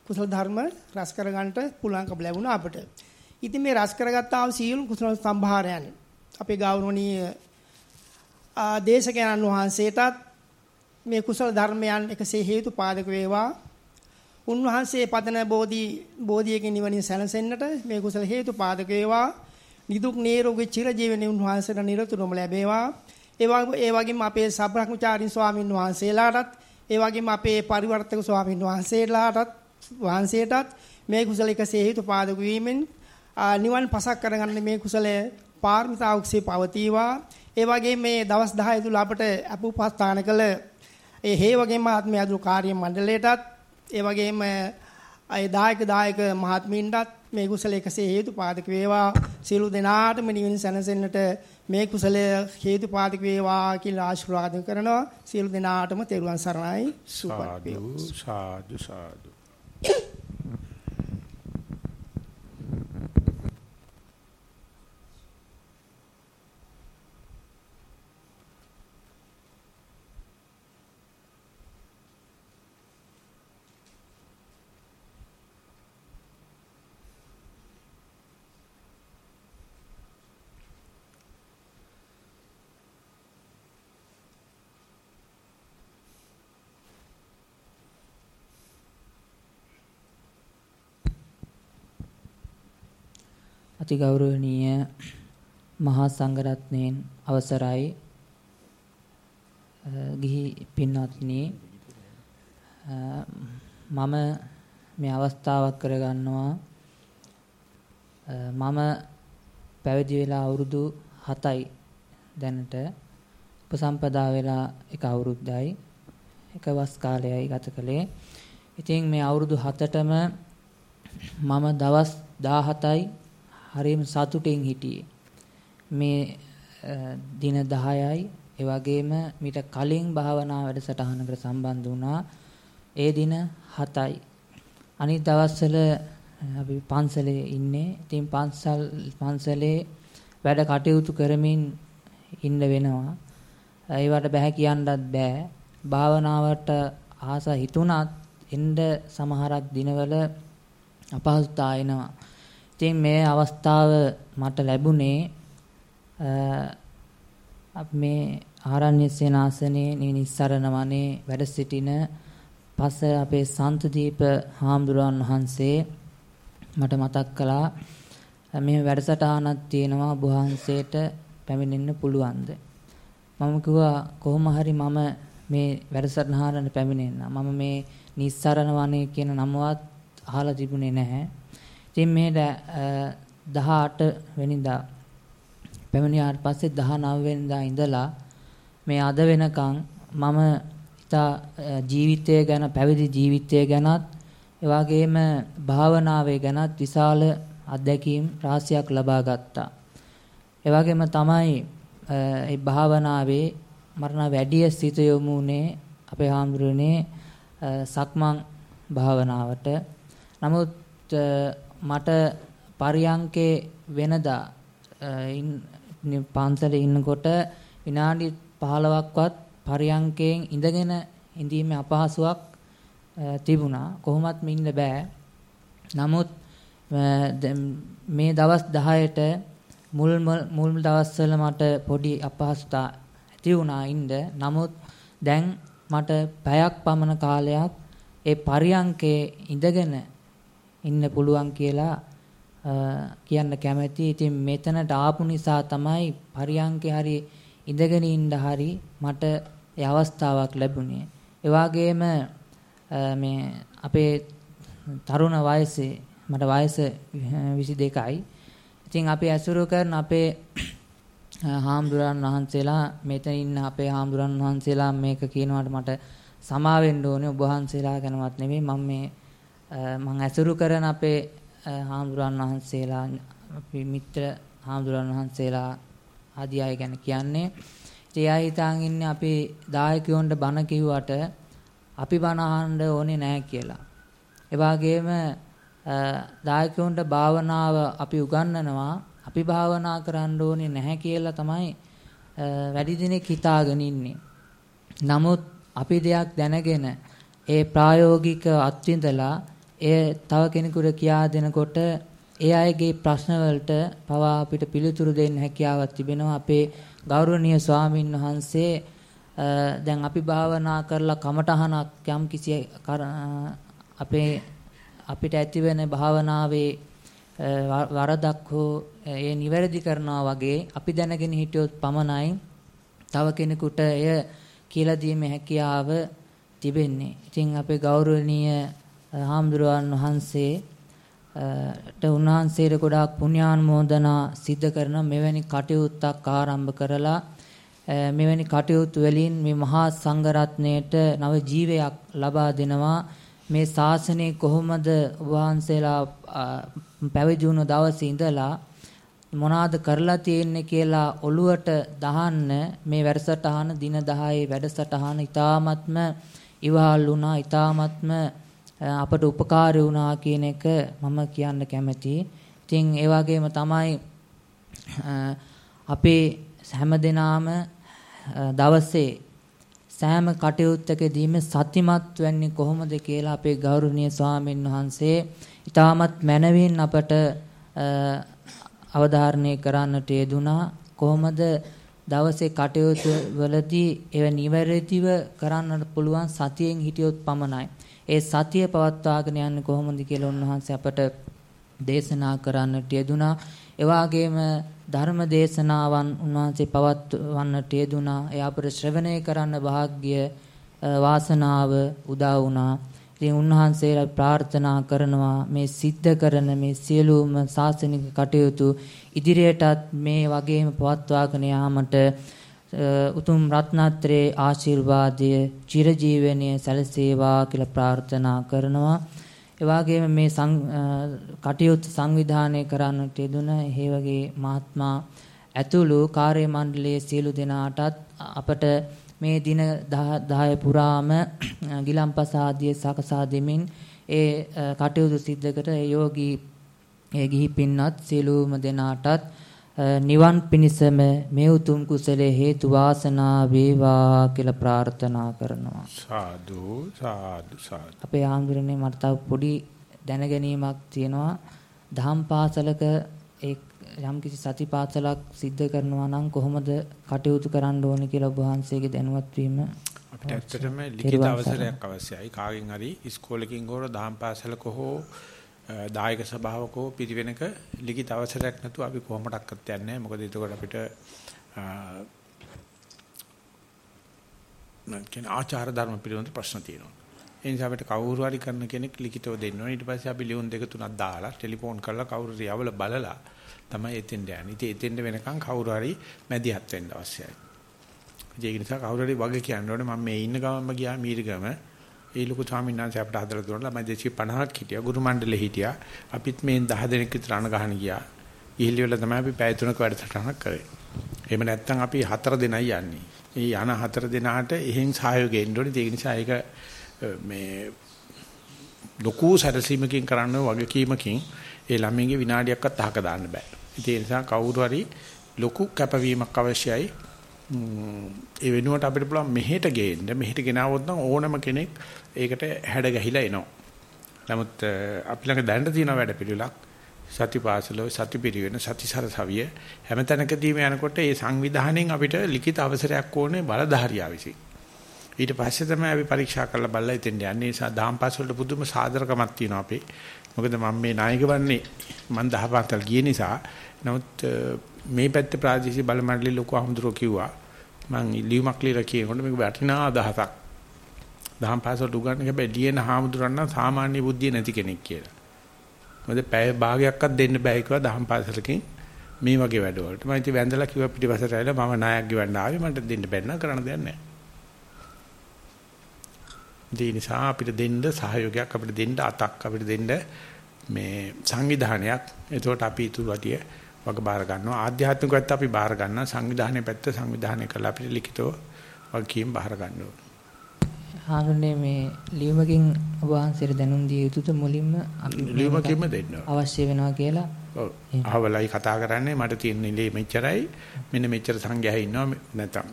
කුසල ධර්ම රස කරගන්නට පුළුවන්කම ලැබුණා අපට. ඉතින් මේ රස කරගත්තා වූ සීල කුසල සම්භාරයන් අපේ ගෞරවනීය දේශකයන්න් වහන්සේටත් මේ කුසල ධර්මයන් එකසේ හේතු පාදක වේවා. උන්වහන්සේ පතන බෝධි බෝධියකින් නිවනින් සැනසෙන්නට මේ කුසල හේතු පාදක වේවා. නිදුක් නිරෝගී චිරජීවනයේ උන්වහන්සේට නිරතුරුවම ලැබේවා. ඒ වගේම අපේ සබ්‍රහ්මචාරින් ස්වාමින් වහන්සේලාටත් ඒ වගේම අපේ පරිවර්තක ස්වාමින් වහන්සේලාටත් වහන්සේටත් මේ කුසල එකසේ හේතු පාදක වීමෙන් නිවන් පසක් කරගන්න මේ කුසලය පාරමිතාවක්සේ පවතිවා. ඒ වගේම මේ දවස් 10 තුල අපට අපුපස්ථාන කළ ඒ හේ වගේම ආත්මය අදුරු කාර්ය මණ්ඩලයටත් ඒ වගේම ඒ දායක දායක මහත්මීන්ටත් මේ කුසල එකසේ හේතු පාදක වේවා සියලු දෙනාටම නිවන සැනසෙන්නට මේ කුසලය හේතු පාදක වේවා කියලා ආශිර්වාද කරනවා. සියලු දෙනාටම තෙරුවන් සරණයි. සුපත් සාදු සාදු. අතිගෞරවනීය මහා සංඝරත්නයන් අවසරයි ගිහි පින්වත්නි මම මේ අවස්ථාවක් කරගන්නවා මම පැවිදි වෙලා අවුරුදු 7යි දැනට උපසම්පදා වෙලා එක අවුරුද්දයි එක වස් කාලයයි ගත කළේ. ඉතින් මේ අවුරුදු 7ටම මම දවස් 17යි හරිම සතුටින් හිටියේ. මේ දින 10යි ඒ වගේම මීට කලින් භාවනා වැඩසටහනකට සම්බන්ධ වුණා. ඒ දින 7යි. අනිත් දවස්වල අපි පන්සලේ ඉන්නේ. ඉතින් පන්සල් පන්සලේ වැඩ කටයුතු කරමින් ඉන්න වෙනවා. ඒවට බෑ කියන්නත් බෑ. භාවනාවට ආස හිතුණත් එන්න සමහරක් දිනවල අපහසුතා එනවා. ඉතින් මේ අවස්ථාව මට ලැබුණේ මේ ආරණ්‍ය සේනාසනේ නිස්සරණ වනේ වැඩ සිටින පස අපේ සන්තදීප හාමුදුරන් වහන්සේ මට මතක් කළා මේ වැඩසටහනක් තියෙනවා ඔබ වහන්සේට පැමිණෙන්න පුළුවන්ද? මම කිව්වා කොහොම හරි මම මේ වැඩසටහනට පැමිණෙන්න මම මේ නිස්සරණ වනේ කියන නමවත් අහලා තිබුණේ නැහැ. ඉතින් මේ 18 වෙනිදා පැමිණියාට පස්සේ 19 වෙනිදා ඉඳලා මේ අද වෙනකන් මම ඉතා ජීවිතය ගැන පැවිදි ජීවිතය ගැනත් ඒ වගේම භාවනාවේ ගැනත් විශාල අත්දැකීම් රාශියක් ලබා ගත්තා. ඒ වගේම තමයි ඒ භාවනාවේ මරණ වැඩි සිත යොමුනේ අපේ හාමුදුරනේ සක්මන් භාවනාවට. නමුත් මට පරියංකේ වෙනදා පන්සලේ ඉන්නකොට විනාඩි 15ක්වත් පරියංකයෙන් ඉඳගෙන ඉඳීමේ අපහසුාවක් තිබුණා. කොහොමත් ඉන්න බෑ. නමුත් මේ දවස් 10ට මුල් මුල් දවස්වල මට පොඩි අපහසුතා ඇති වුණා ඉන්න. නමුත් දැන් මට පැයක් පමණ කාලයක් ඒ පරියංකේ ඉඳගෙන ඉන්න පුළුවන් කියලා කියන්න කැමැතියි. ඉතින් මෙතනට ආපු නිසා තමයි පරියංකේ හරි ඉඳගෙන ඉන්න හරි මට ඒ අවස්ථාවක් ලැබුණේ. ඒ වගේම මේ අපේ තරුණ වයසේ මට වයස 22යි. ඉතින් අපි ඇසුරු කරන අපේ හාමුදුරන් වහන්සේලා මෙතන ඉන්න අපේ හාමුදුරන් වහන්සේලා මේක කියනවාට මට සමා වෙන්න ඕනේ ඔබ වහන්සේලා ගැනවත් නෙමෙයි මම මේ මම ඇසුරු කරන අපේ හාමුදුරන් වහන්සේලා අපි මිත්‍ර හාමුදුරන් වහන්සේලා ආදී අය ගැන කියන්නේ. ඉතින් එයා හිතාන් ඉන්නේ අපි දායකයොන්ට බණ කිව්වට අපි බණ අහන්න ඕනේ නැහැ කියලා. ඒ වගේම දායකයොන්ට භාවනාව අපි උගන්වනවා අපි භාවනා කරන්න ඕනේ නැහැ කියලා තමයි වැඩි දිනෙක හිතාගෙන ඉන්නේ. නමුත් අපි දෙයක් දැනගෙන ඒ ප්‍රායෝගික අත්විඳලා එය තව කෙනෙකුට කියා දෙනකොට ඒ අයගේ ප්‍රශ්න වලට පවා අපිට පිළිතුරු දෙන්න හැකියාවක් තිබෙනවා අපේ ගෞරවනීය ස්වාමින් වහන්සේ දැන් අපි භාවනා කරලා කමටහනක් යම් කිසි අපේ අපිට ඇතිවෙන භාවනාවේ වරදක් හෝ ඒ නිවැරදි කරනවා වගේ අපි දැනගෙන හිටියොත් පමණයි තව කෙනෙකුට එය කියලා දීමේ හැකියාව තිබෙන්නේ. ඉතින් අපේ ගෞරවනීය හාමුදුරුවන් වහන්සේ ට උන්වහන්සේට ගොඩාක් පුණ්‍යානුමෝදනා සිද්ධ කරන මෙවැනි කටයුත්තක් ආරම්භ කරලා මෙවැනි කටයුතු වලින් මේ මහා සංඝරත්නයට නව ජීවයක් ලබා දෙනවා. මේ ශාසනය කොහොමද වහන්සේලා පැවිදි වුණු දවසේ ඉඳලා මොනවාද කරලා තියෙන්නේ කියලා ඔළුවට දහන්න මේ වැඩසටහන දින 10 වැඩසටහන ඊ타ත්ම ඉවහල් වුණා ඊ타ත්ම අපට උපකාරී වුණා කියන එක මම කියන්න කැමතියි. ඉතින් ඒ වගේම තමයි අපේ හැමදෙනාම දවසේ සෑම කටයුත්තකදීම සතිමත් වෙන්නේ කොහොමද කියලා අපේ ගෞරවනීය ස්වාමීන් වහන්සේ ඊටමත් මැනවින් අපට අවධාරණය කරන්නට යෙදුනා කොහොමද දවසේ කටයුතු වලදී ඒව නිවැරදිව කරන්නට පුළුවන් සතියෙන් හිටියොත් පමණයි. ඒ සතිය පවත්වාගෙන යන්නේ කොහොමද කියලා උන්වහන්සේ අපට දේශනා කරන්නට යෙදුනා. එවාගේම ධර්ම දේශනාවන් උන්වහන්සේ පවත්වන්නට යෙදුනා. ඒ අපට ශ්‍රවණය කරන්න වාග්ය වාසනාව උදා වුණා. ඉතින් උන්වහන්සේලා ප්‍රාර්ථනා කරනවා මේ සිද්ධ කරන මේ සියලුම සාසනික කටයුතු ඉදිරියටත් මේ වගේම පවත්වාගෙන යාමට උතුම් රත්නත්‍රයේ ආශිර්වාදය චිරජීවනයේ සැලසේවා කියලා ප්‍රාර්ථනා කරනවා. ඒ වගේම මේ කටයුතු සංවිධානය කරන්නට යෙදුන ඒ වගේ මහත්මා ඇතුළු කාර්ය මණ්ඩලයේ සියලු දෙනාටත් අපට මේ දින 10 පුරාම ගිලම්පස ආදිය සකසා දෙමින් ඒ කටයුතු සිද්ධ කර යෝගී ඒ ගිහි පින්වත් සියලුම දෙනාටත් නිවන් පිණිසම මේ උතුම් කුසලයේ හේතු වාසනා වේවා කියලා ප්‍රාර්ථනා කරනවා. සාදු සාදු සාදු. අපේ ආන්දරනේ මට තව පොඩි දැනගැනීමක් තියෙනවා. දහම් පාසලක ඒ යම් කිසි සතිපාසලක් සිද්ධ කරනවා නම් කොහොමද කටයුතු කරන්න ඕනේ කියලා ඔබ වහන්සේගේ දැනුවත් වීම? අපිට ඇත්තටම ලිඛිත අවසරයක් අවශ්‍යයි. කාගෙන් හරි ඉස්කෝලේකින් හෝ දහම් පාසලක හෝ දායක සභාවක හෝ පිරිවෙනක ලිඛිත අවසරයක් නැතුව අපි කොහොමඩක්වත් යන්නේ නැහැ. මොකද එතකොට අපිට මම ආචාර ධර්ම පිළිබඳ ප්‍රශ්න තියෙනවා. ඒ නිසා අපිට කවුරු හරි කරන කෙනෙක් ලිඛිතව දෙන්න ඕනේ. ඊට පස්සේ අපි ලියුම් දෙක තුනක් දාලා ටෙලිෆෝන් කරලා කවුරු හරි යවල බලලා තමයි එතෙන්ට යන්නේ. ඉතින් එතෙන්ට වෙනකන් කවුරු හරි මැදිහත් වෙන්න අවශ්‍යයි. ඒක නිසා කවුරු හරි වගේ කියන්න ඕනේ මම මේ ඉන්න ගමන්ම ගියා මීරිගම. ඒ ලොකු ස්වාමීන් වහන්සේ අපට හදලා දුන්නා ළමයි 250ක් හිටියා. ගුරු මණ්ඩලෙ හිටියා. අපිත් මේ 10 දෙනෙක් විතර අණ ගහන ගියා. ඉහිලි වල තමයි අපි පැය තුනක වැඩසටහනක් කරේ. එහෙම නැත්නම් අපි හතර දෙනයි යන්නේ. මේ යන හතර දෙනාට එහෙන් සහයෝගය එන්න ඕනේ. ඒ නිසා ඒක මේ ලොකු සැරසීමකින් කරන්න වගකීමකින් ඒ ළමයින්ගේ විනාඩියක්වත් අහක දාන්න බෑ. ඒ නිසා කවුරු හරි ලොකු කැපවීමක් අවශ්‍යයි. ඒ වෙනුවට අපිට පුළුවන් මෙහෙට ගේන්න මෙහෙට ගෙනාවොත් නම් ඕනම කෙනෙක් ඒකට හැඩ ගැහිලා එනවා. නමුත් අපි ළඟ දැනට තියෙන වැඩ පිළිවෙලක් සතිපාසලෝ සතිපිරිවෙන සතිසරසවිය හැමතැනකදීම යනකොට ඒ සංවිධානයෙන් අපිට ලිඛිත අවසරයක් ඕනේ බලධාරියා විසින්. ඊට පස්සේ තමයි අපි පරීක්ෂා කරලා බලලා ඉතින් යන්නේ. ඒ නිසා දාම්පාස් වලට පුදුම සාදරකමක් තියෙනවා අපේ. මොකද මම මේ නායක වන්නේ මම දහපාතල් ගිය නිසා. නමුත් මේ පැත්තේ ප්‍රාදේශීය බල මණ්ඩලෙ ලොකු අහමුදුරෝ කිව්වා මම ලියුමක් ලියලා කියනකොට මේක වටිනා අදහසක්. දහම්පාස් වලට උගන්න හැබැයි ලියන හාමුදුරන් නම් සාමාන්‍ය බුද්ධිය නැති කෙනෙක් කියලා. මොකද පැය භාගයක්වත් දෙන්න බෑ කිව්වා දහම්පාසලකින් මේ වගේ වැඩවලට. මම ඉතින් වැඳලා කිව්වා පිටිපස්සට ඇවිල්ලා මම නායක ගෙවන්න ආවේ මට දෙන්න බැන්න කරන්න දෙයක් නැහැ. ඒ නිසා අපිට දෙන්න සහයෝගයක් අපිට දෙන්න අතක් අපිට දෙන්න මේ සංවිධානයක් එතකොට අපි ඊටු වටිය වග බාර ගන්නවා. ආධ්‍යාත්මික පැත්ත අපි බාර ගන්නවා. සංවිධානයේ පැත්ත සංවිධානය කරලා අපිට ලිඛිතව වගකීම් බාර ගන්න ඕනේ. මේ ලියුමකින් ඔබ වහන්සේට දැනුම් දිය යුතුද මුලින්ම? ලියුමකින්ම දෙන්න අවශ්‍ය වෙනවා කියලා. ඔව්. අහවලයි කතා කරන්නේ. මට තියෙන ඉලේ මෙච්චරයි. මෙන්න මෙච්චර සංඝයා ඉන්නවා. නැත්නම්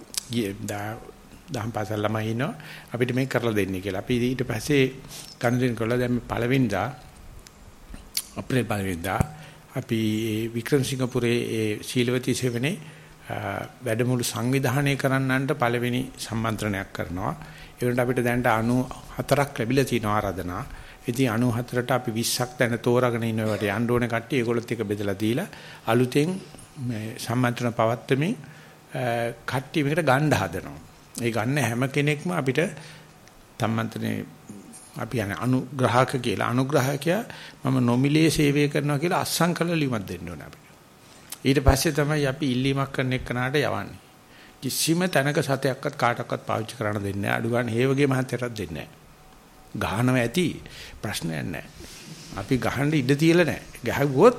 දහම් පාසල් ළමයි ඉන්නවා. අපිට මේක කරලා දෙන්න කියලා. අපි ඊට පස්සේ ගනුදෙනු කළා. දැන් මේ පළවෙනිදා අප්‍රේල් පළවෙනිදා අපි වික්‍රමසිංහපුරේ ඒ ශීලවතී සෙවනේ වැඩමුළු සංවිධානය කරන්නන්ට පළවෙනි සම්මන්ත්‍රණයක් කරනවා. ඒ වුණත් අපිට දැනට 94ක් ලැබිලා තියෙනවා ආරාධනා. ඉතින් 94ට අපි 20ක් දැන තෝරාගෙන ඉන්නවට යන්න ඕනේ කට්ටිය ඒගොල්ලොත් එක බෙදලා දීලා අලුතෙන් මේ සම්මන්ත්‍රණ පවත්වමින් කට්ටිය මේකට ගන්න හදනවා. ඒ ගන්න හැම කෙනෙක්ම අපිට සම්මන්ත්‍රණේ අපි යන්නේ අනුග්‍රහක කියලා අනුග්‍රහකයා මම නොමිලේ සේවය කරනවා කියලා අස්සම් කළ ලියුමක් දෙන්න ඕනේ අපිට. ඊට පස්සේ තමයි අපි ඉල්ලීමක් කරන එකනට යවන්නේ. කිසිම තැනක සතයක්වත් කාටවත් පාවිච්චි කරන්න දෙන්නේ නැහැ. අඩු ගන්න හේවගේ මහත්තයටත් දෙන්නේ නැහැ. ගහනව ඇති ප්‍රශ්නයක් නැහැ. අපි ගහන්න ඉඩ තියලා නැහැ. ගහුවොත්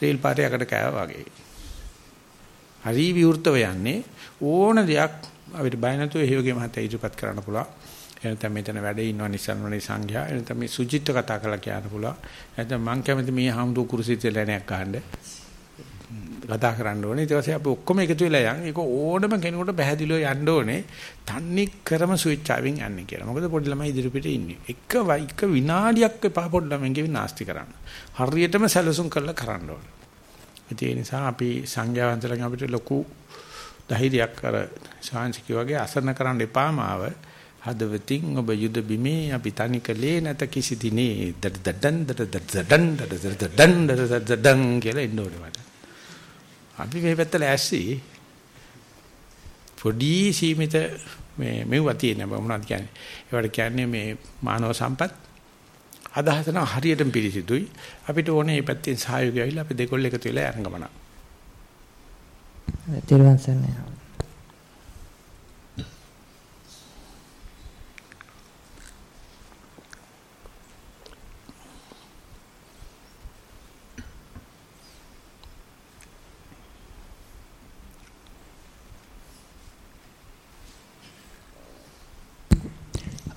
රේල් පාරයකට කෑවා වගේ. හරි විවෘතව යන්නේ ඕන දෙයක් අපිට බය නැතුව හේවගේ මහත්තයා ඉදිරිපත් කරන්න පුළුවන්. එනතම මෙතන වැඩේ ඉන්නව නිසන්වනේ සංඝයා එනතම මේ සුජිත්ව කතා කරලා කියන්න පුළුවන්. නැත්නම් මං කැමති මේ හාමුදුරු කුරුසිතේ ලැණයක් ගහන්න. කතා කරන්න ඕනේ. ඊට පස්සේ අපි ඔක්කොම එකතු වෙලා යන්. ඒක ඕනම කෙනෙකුට පැහැදිලිව යන්න ඕනේ. තන්නේ ක්‍රම ස්විච් ආවෙන් යන්නේ කියලා. මොකද පොඩි ළමයි ඉදිරියට ඉන්නේ. එක එක විනාඩියක් එපා පොඩි ළමයින්ගේ විනාස්ති කරන්න. හරියටම සැලසුම් කරලා කරන්න ඕනේ. ඒ නිසා අපි සංඝයාවන්තලන් අපිට ලොකු ධෛර්යයක් අර ශාන්සිකී වගේ අසරණ කරන්න එපාම ආව. හදවතින් ඔබ යුද බිමේ අපි තනි කලේ නැත කිසි දිනේ දඩඩන් දඩඩන් දඩඩන් දඩඩන් කියලා එන්න ඕනේ මට. අපි මේ පැත්ත ලෑස්ති පොඩි සීමිත මේ මෙව්වා තියෙන බව මොනවද කියන්නේ. ඒවට කියන්නේ මේ මානව සම්පත් අදහස නම් හරියටම පිළිසිදුයි. අපිට ඕනේ මේ පැත්තෙන් සහයෝගය ඇවිල්ලා අපි දෙකොල්ල එකතු වෙලා යන ගමන. තිරුවන් සරණයි.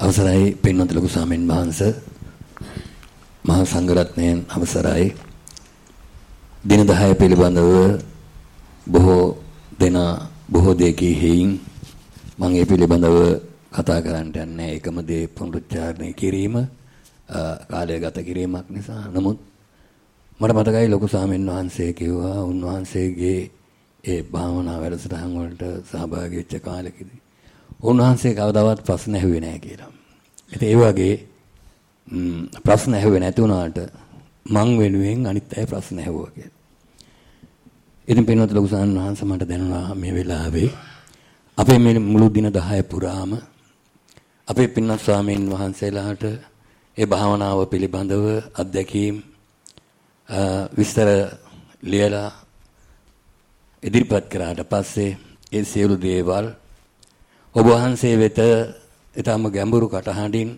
අවසරයි පින්වත් ලොකු සාමෙන් වහන්ස. මහා සංඝරත්නයන් අවසරයි. දින 10 පිළිබඳව බොහෝ දෙනා බොහෝ දෙකී හේයින් මම ඒ පිළිබඳව කතා කරන්නට යන්නේ. එකම දේ පුනරුච්චාරණය කිරීම කාලය ගත කිරීමක් නිසා. නමුත් මට මතකයි ලොකු සාමෙන් වහන්සේ කිව්වා උන්වහන්සේගේ ඒ භාවනා වැඩසටහන් වලට සහභාගී වෙච්ච කාලෙකදී උන්වහන්සේ කවදාවත් ප්‍රශ්න ඇහුවේ නැහැ කියලා. ඉතින් ඒ වගේ ප්‍රශ්න ඇහුවේ නැති වුණාට මං වෙනුවෙන් අනිත් අය ප්‍රශ්න ඇහුවා කියලා. ඉතින් පින්වත් ලොකු සාන්වහන්ස මට දැනුණා මේ වෙලාවේ අපේ මේ මුළු දින 10 පුරාම අපේ පින්වත් ස්වාමීන් වහන්සේලාට ඒ භාවනාව පිළිබඳව අත්දැකීම් විස්තර ලියලා ඉදිරිපත් කරාට පස්සේ ඒ සියලු දේවල් ඔබ වහන්සේ වෙත ඊටම ගැඹුරු කටහඬින්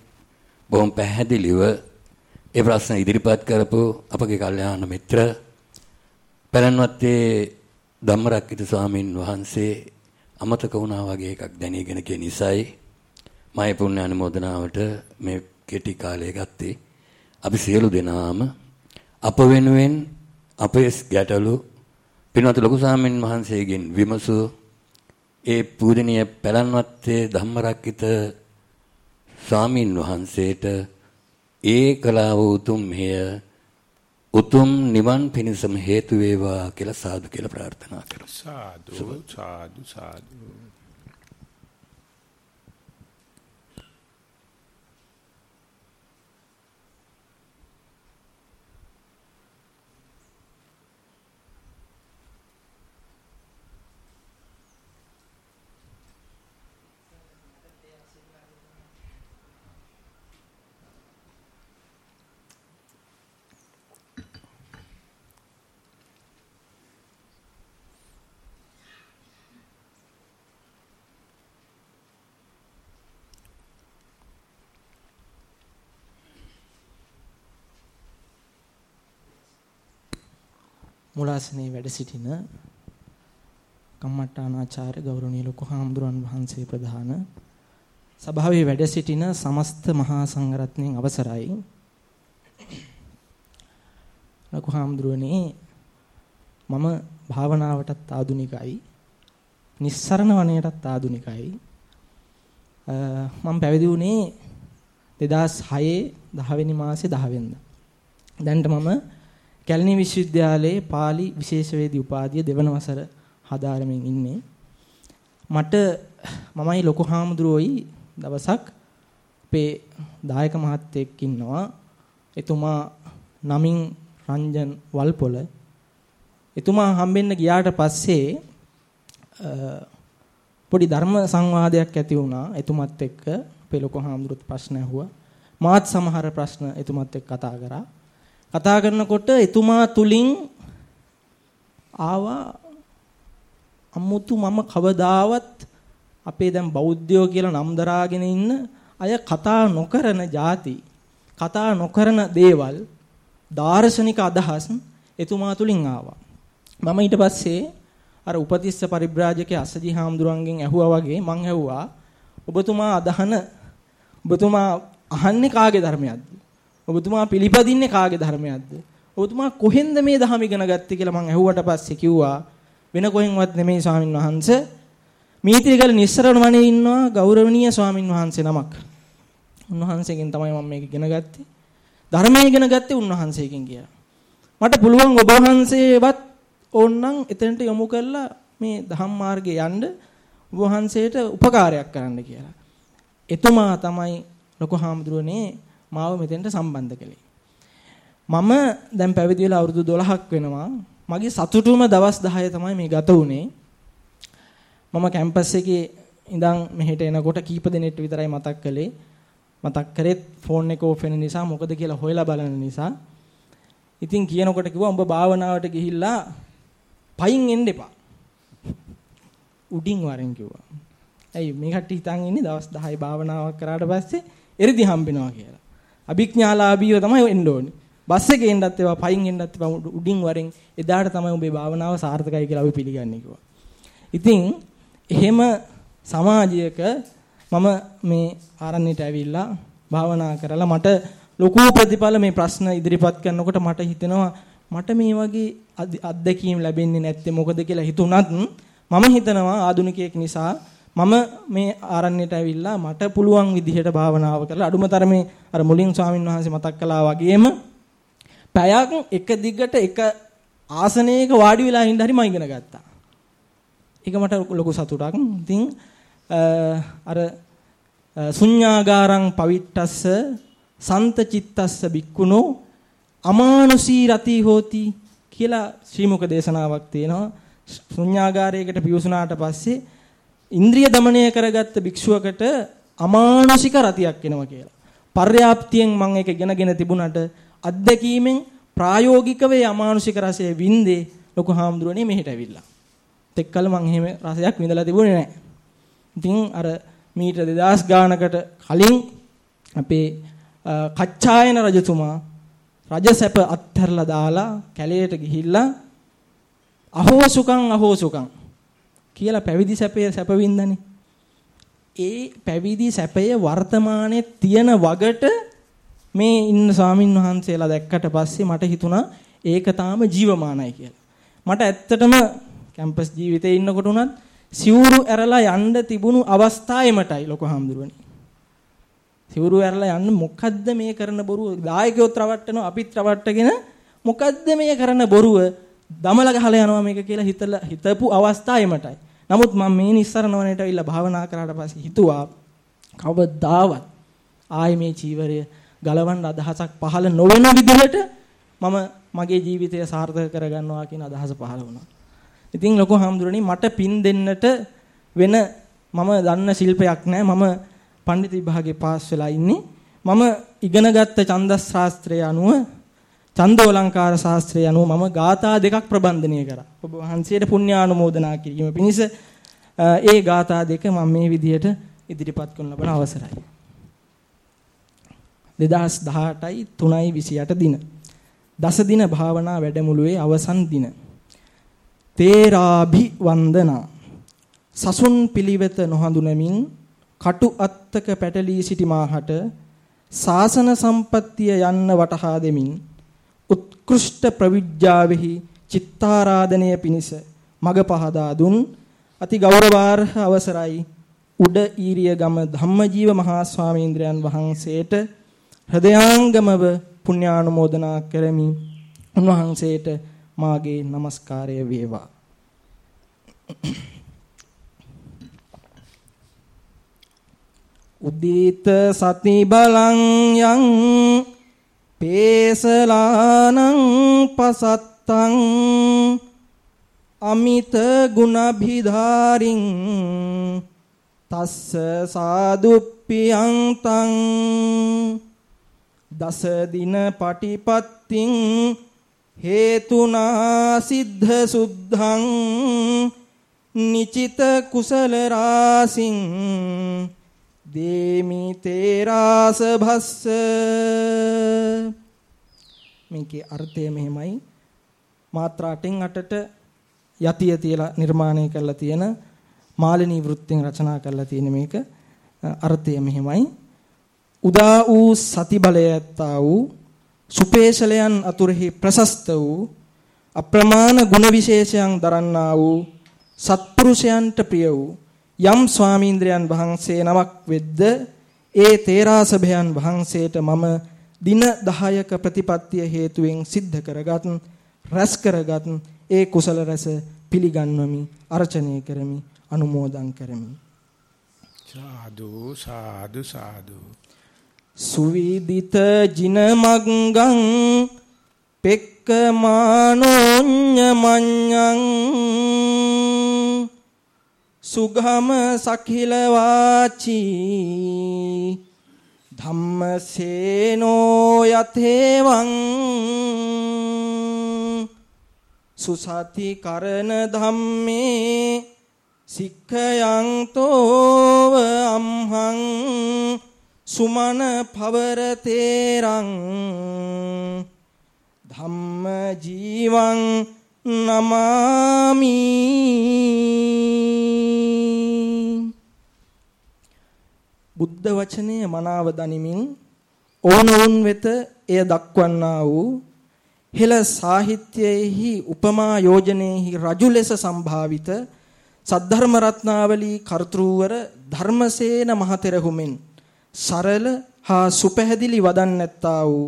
බොහොම පැහැදිලිව ඒ ප්‍රශ්න ඉදිරිපත් කරපු අපගේ කල්යාණ මිත්‍ර පැලන්වත්තේ ධම්මරක්කිත ස්වාමින් වහන්සේ අමතක වුණා වගේ එකක් දැනීගෙන කියන නිසායි මය පුණ්‍ය අනුමೋದනාවට මේ කෙටි කාලය ගත්තේ. අපි සියලු දෙනාම අප වෙනුවෙන් අපේ ගැටලු පින්වත් ලොකු ස්වාමින් වහන්සේගෙන් විමසූ. ඒ පූජනීය පැලන්වත්තේ ධම්මරක්කිත ස්වාමින් වහන්සේට ඒ කලාව උතුම් මෙය උතුම් නිවන් පිණසම හේතු වේවා කියලා සාදු කියලා ප්‍රාර්ථනා කරමු. සාදු සාදු සාදු මුලාසනේ වැඩ සිටින කම්මට්ටානාචාර්ය ගෞරවනීය ලොකු හාමුදුරන් වහන්සේ ප්‍රධාන සභාවේ වැඩ සිටින සමස්ත මහා සංඝරත්නයන් අවසරයි. ලොකු හාමුදුරනේ මම භාවනාවටත් ආදුනිකයි. නිස්සරණ වණයටත් ආදුනිකයි. මම පැවිදි වුණේ 2006 10 වෙනි මාසේ 10 වෙනිදා දැන්ට මම කැලණි විශ්වවිද්‍යාලයේ pāli විශේෂවේදී උපාධිය දෙවන වසර හදාරමින් ඉන්නේ. මට මමයි ලොකු හාමුදුරුවෝයි දවසක් අපේ දායක මහත්තයෙක් ඉන්නවා. එතුමා නමින් රංජන් වල්පොල. එතුමා හම්බෙන්න ගියාට පස්සේ පොඩි ධර්ම සංවාදයක් ඇති වුණා එතුමත් එක්ක අපේ ලොකු හාමුදුරුවෝත් ප්‍රශ්න ඇහුවා. මාත් සමහර ප්‍රශ්න එතුමත් එක්ක කතා කරා. කතා කරනකොට එතුමා තුලින් ආවා අමුතු මම කවදාවත් අපේ දැන් බෞද්ධයෝ කියලා නම් දරාගෙන ඉන්න අය කතා නොකරන ಜಾති කතා නොකරන දේවල් දාර්ශනික අදහස් එතුමා තුලින් ආවා. මම ඊට පස්සේ අර උපතිස්ස පරිබ්‍රාජකේ අසජි හාමුදුරන්ගෙන් ඇහුවා වගේ මං ඇහුවා ඔබතුමා අදහන ඔබතුමා අහන්නේ කාගේ ධර්මයක්ද? ඔබතුමා පිළිපදින්නේ කාගේ ධර්මයක්ද? ඔබතුමා කොහෙන්ද මේ ධර්ම ඉගෙන ගත්තේ කියලා මං ඇහුවට පස්සේ කිව්වා වෙන කොහෙන්වත් නෙමෙයි ස්වාමින් වහන්සේ. මීතිරිගල නිස්සරණ වනේ ඉන්නවා ගෞරවනීය ස්වාමින් වහන්සේ නමක්. උන්වහන්සේගෙන් තමයි මම මේක ඉගෙන ගත්තේ. ධර්මය ඉගෙන ගත්තේ උන්වහන්සේගෙන් කියලා. මට පුළුවන් ඔබ වහන්සේවත් ඕන්නම් එතනට යොමු කරලා මේ ධම්ම මාර්ගේ යන්න ඔබ වහන්සේට උපකාරයක් කරන්න කියලා. එතුමා තමයි ලොකු හාමුදුරනේ මාව මෙතෙන්ට සම්බන්ධ කළේ. මම දැන් පැවිදි වෙලා අවුරුදු 12ක් වෙනවා. මගේ සතුටුම දවස් 10 තමයි මේ ගත වුනේ. මම කැම්පස් එකේ ඉඳන් මෙහෙට එනකොට කීප දිනෙට විතරයි මතක් කළේ. මතක් කරෙත් ෆෝන් එක ඕෆ් වෙන නිසා මොකද කියලා හොයලා බලන නිසා. ඉතින් කියනකොට කිව්වා උඹ භාවනාවට ගිහිල්ලා පයින් එන්න එපා. උඩින් වරෙන් කිව්වා. ඇයි මේ කට්ටිය හිතන් ඉන්නේ දවස් 10 භාවනාවක් කරාට පස්සේ එරිදි හම්බෙනවා කියලා. අභිඥාලාභීව තමයි එන්න ඕනේ. බස් එකේ එන්නත් ඒවා පයින් එන්නත් ඒවා උඩින් වරෙන් එදාට තමයි ඔබේ භාවනාව සාර්ථකයි කියලා අපි පිළිගන්නේ කිව්වා. ඉතින් එහෙම සමාජයක මම මේ ආරණ්‍යයට ඇවිල්ලා භාවනා කරලා මට ලොකු ප්‍රතිඵල මේ ප්‍රශ්න ඉදිරිපත් කරනකොට මට හිතෙනවා මට මේ වගේ අත්දැකීම් ලැබෙන්නේ නැත්තේ මොකද කියලා හිතුණත් මම හිතනවා ආදුනිකයෙක් නිසා මම මේ ආරණ්‍යයට ඇවිල්ලා මට පුළුවන් විදිහට භාවනාව කරලා අඩුම තරමේ අර මුලින් ස්වාමින් වහන්සේ මතක් කළා වගේම පැයක් එක දිගට එක ආසනයක වාඩි වෙලා ඉඳන් හරි මම ඉගෙන ගත්තා. ඒක මට ලොකු සතුටක්. ඉතින් අර ශුඤ්ඤාගාරං පවිට්ටස්ස සන්ත චිත්තස්ස බික්කුණෝ අමානුෂී රති හෝති කියලා ශ්‍රීමුක දේශනාවක් තියෙනවා. ශුඤ්ඤාගාරයකට පිවිසුනාට පස්සේ ඉන්ද්‍රිය দমনය කරගත්ත භික්ෂුවකට අමානුෂික රතියක් එනවා කියලා. පර්යාප්තියෙන් මම ඒක ඉගෙනගෙන තිබුණාට අත්දැකීමෙන් ප්‍රායෝගිකව ඒ අමානුෂික රසය වින්දේ ලොකු හාමුදුරනේ මෙහෙට ඇවිල්ලා. තෙක්කල මම එහෙම රසයක් විඳලා තිබුණේ නැහැ. ඉතින් අර මීට 2000 ගානකට කලින් අපේ කච්චායන රජතුමා රජසැප අත්හැරලා දාලා කැලේට ගිහිල්ලා අහෝ සුකං අහෝ සුකං කියලා පැවිදි සැපය සැප වින්දනේ. ඒ පැවිදි සැපය වර්තමානයේ තියෙන වගට මේ ඉන්න ස්වාමින් වහන්සේලා දැක්කට පස්සේ මට හිතුණා ඒක තාම ජීවමානයි කියලා. මට ඇත්තටම කැම්පස් ජීවිතේ ඉන්නකොට උනත් සිවුරු ඇරලා යන්න තිබුණු අවස්ථාවෙමටයි ලොකු හාමුදුරුවනේ. සිවුරු ඇරලා යන්න මොකද්ද මේ කරන බොරුව? දායකයොත් රවට්ටනවා අපිත් රවට්ටගෙන මොකද්ද මේ කරන බොරුව? දමල ගහලා යනවා මේක කියලා හිතලා හිතපු අවස්ථාවෙමටයි. නමුත් මම මේ නිස්සරණ වනේට ඇවිල්ලා භාවනා කරාට පස්සේ හිතුවා කවදාවත් ආයේ මේ චීවරය ගලවන්න අදහසක් පහළ නොවන විදිහට මම මගේ ජීවිතය සාර්ථක කරගන්නවා කියන අදහස පහළ වුණා. ඉතින් ලොකු හාමුදුරනේ මට පින් දෙන්නට වෙන මම දන්න ශිල්පයක් නැහැ. මම පඬිතු විභාගේ පාස් වෙලා ඉන්නේ. මම ඉගෙනගත්ත ඡන්දස් ශාස්ත්‍රය අනුව ඡන්දෝලංකාර ශාස්ත්‍රය අනුව මම ගාථා දෙකක් ප්‍රබන්ධනය කරා. ඔබ වහන්සේට පුණ්‍යානුමෝදනා කිරීම පිණිස ඒ ගාථා දෙක මම මේ විදිහට ඉදිරිපත් කරන ලබන අවසරයි. 2018යි 3යි 28 දින. දස දින භාවනා වැඩමුළුවේ අවසන් දින. තේරාභි වන්දනා. සසුන් පිළිවෙත නොහඳුනමින් කටු අත්තක පැටලී සිටි මාහට සාසන සම්පත්තිය යන්න වටහා දෙමින් උත්කෘෂ්ඨ ප්‍රවිජ්ජාවෙහි චිත්තාරාධනය පිණිස මග පහදා දුන් අති ගෞරවාර්හ අවසරයි උඩ ඊරිය ගම ධම්මජීව මහා ස්වාමීන්ද්‍රයන් වහන්සේට හෘදයාංගමව පුණ්‍යානුමෝදනා කරමි. උන්වහන්සේට මාගේ নমස්කාරය වේවා. උදීත සති බලං යං පේසලානං පසත්තං අමිත ගුණභිධාරින් තස්ස සාදුප්පියං තං දස දින පටිපත්තිං හේතුනා සිද්ධ සුද්ධං නිචිත කුසල රාසින් දේමි තේරාස භස්ස මේකේ අර්ථය මෙහෙමයි. මාත්‍රා 8ට යතිය තියලා නිර්මාණය කරලා තියෙන මාලිනී වෘත්තෙන් රචනා කරලා තියෙන මේක අර්ථය මෙහෙමයි. උදා වූ සති බලය ඇත්තා වූ සුපේශලයන් අතුරෙහි ප්‍රශස්ත වූ අප්‍රමාණ ගුණ විශේෂයන් දරන්නා වූ සත්පුරුෂයන්ට ප්‍රිය වූ යම් ස්වාමීන්ද්‍රයන් වහන්සේ නමක් වෙද්ද ඒ තේරාසභයන් වහන්සේට මම දින 10ක ප්‍රතිපත්තිය හේතුවෙන් සිද්ධ කරගත් රැස් කරගත් ඒ කුසල රැස පිළිගන්වමි අර්චනය කරමි අනුමෝදන් කරමි. සාදු සාදු සාදු. සුවිදිත ජින මග්ගං පෙක්කමානෝඤ්ඤ මඤ්ඤං සුගම සකිල වාචී ධම්මසේනෝ යතේවං සුසති කරන ධම්මේ සික්ඛයං තෝව අම්හං සුමන පවර තේරං ධම්ම ජීවං නමාමි. බුද්ධ වචනය මනාව දනිමින් ඕනවුන් වෙත එය දක්වන්නා වූ හෙළ සාහිත්‍යයේහි උපමා යෝජනයේහි රජු ලෙස සම්භාවිත සද්ධර්ම රත්නාවලී කර්තෘවර ධර්මසේන මහතෙරහුමෙන් සරල හා සුපැහැදිලි වදන් නැත්තා වූ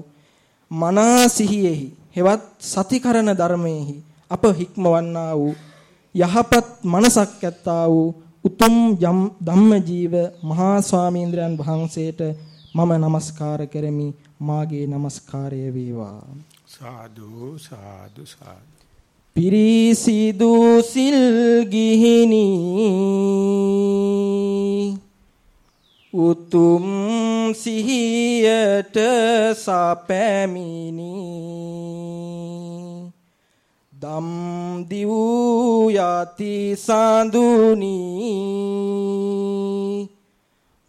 මනා සිහියෙහි හෙවත් සතිකරණ ධර්මයේහි අප හික්මවන්නා වූ යහපත් මනසක් ඇත්තා වූ උතුම් යම් ධම්මජීව මහා ස්වාමීන්ද්‍රයන් වහන්සේට මම নমස්කාර කරමි. මාගේ নমස්කාරය වේවා. සාදු සාදු සාදු. පිරිසිදු සිල් ගිහිනි උතුම් සිහියට සපැමිනි දම් දිව් යති සඳුනි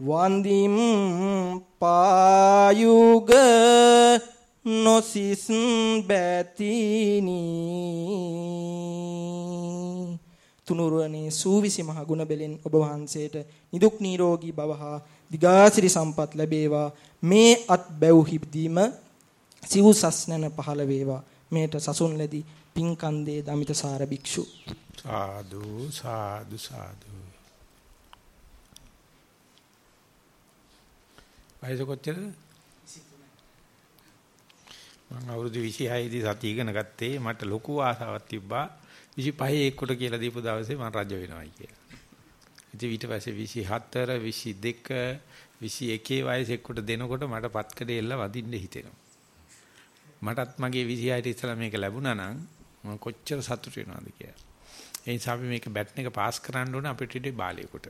වන්දිම් පායුග නොසිස් බැතිනි තුනුරුවනේ සූවිසි මහ ගුණ බෙලෙන් ඔබ වහන්සේට නිදුක් නිරෝගී භව හා දිගාසිරි සම්පත් ලැබේවා. මේ අත් බැව් හිබ්දීම සිව්සස් නැන පහළ වේවා. මේට සසුන් ලැබී පින්කන්දේ දමිත සාර භික්ෂු සාදු සාදු සාදු වයස කොච්චරද මම අවුරුදු 26 දී සතිය ඉගෙන ගත්තේ මට ලොකු ආසාවක් තිබ්බා 25 එක්කට කියලා දීපු දවසේ මම රජ වෙනවයි කියලා. ඉතින් ඊට පස්සේ 24 22 21 වයස එක්කට දෙනකොට මට පත්කඩේ එල්ල වදින්න හිතෙනවා. මටත් මගේ 26 ඉස්සලා මේක ලැබුණා නම් මම කොච්චර සතුටු වෙනවද කියලා. ඒ නිසා අපි මේක බැට් එක පාස් කරන්න ඕන අපිට ඉතින් බාලයකට.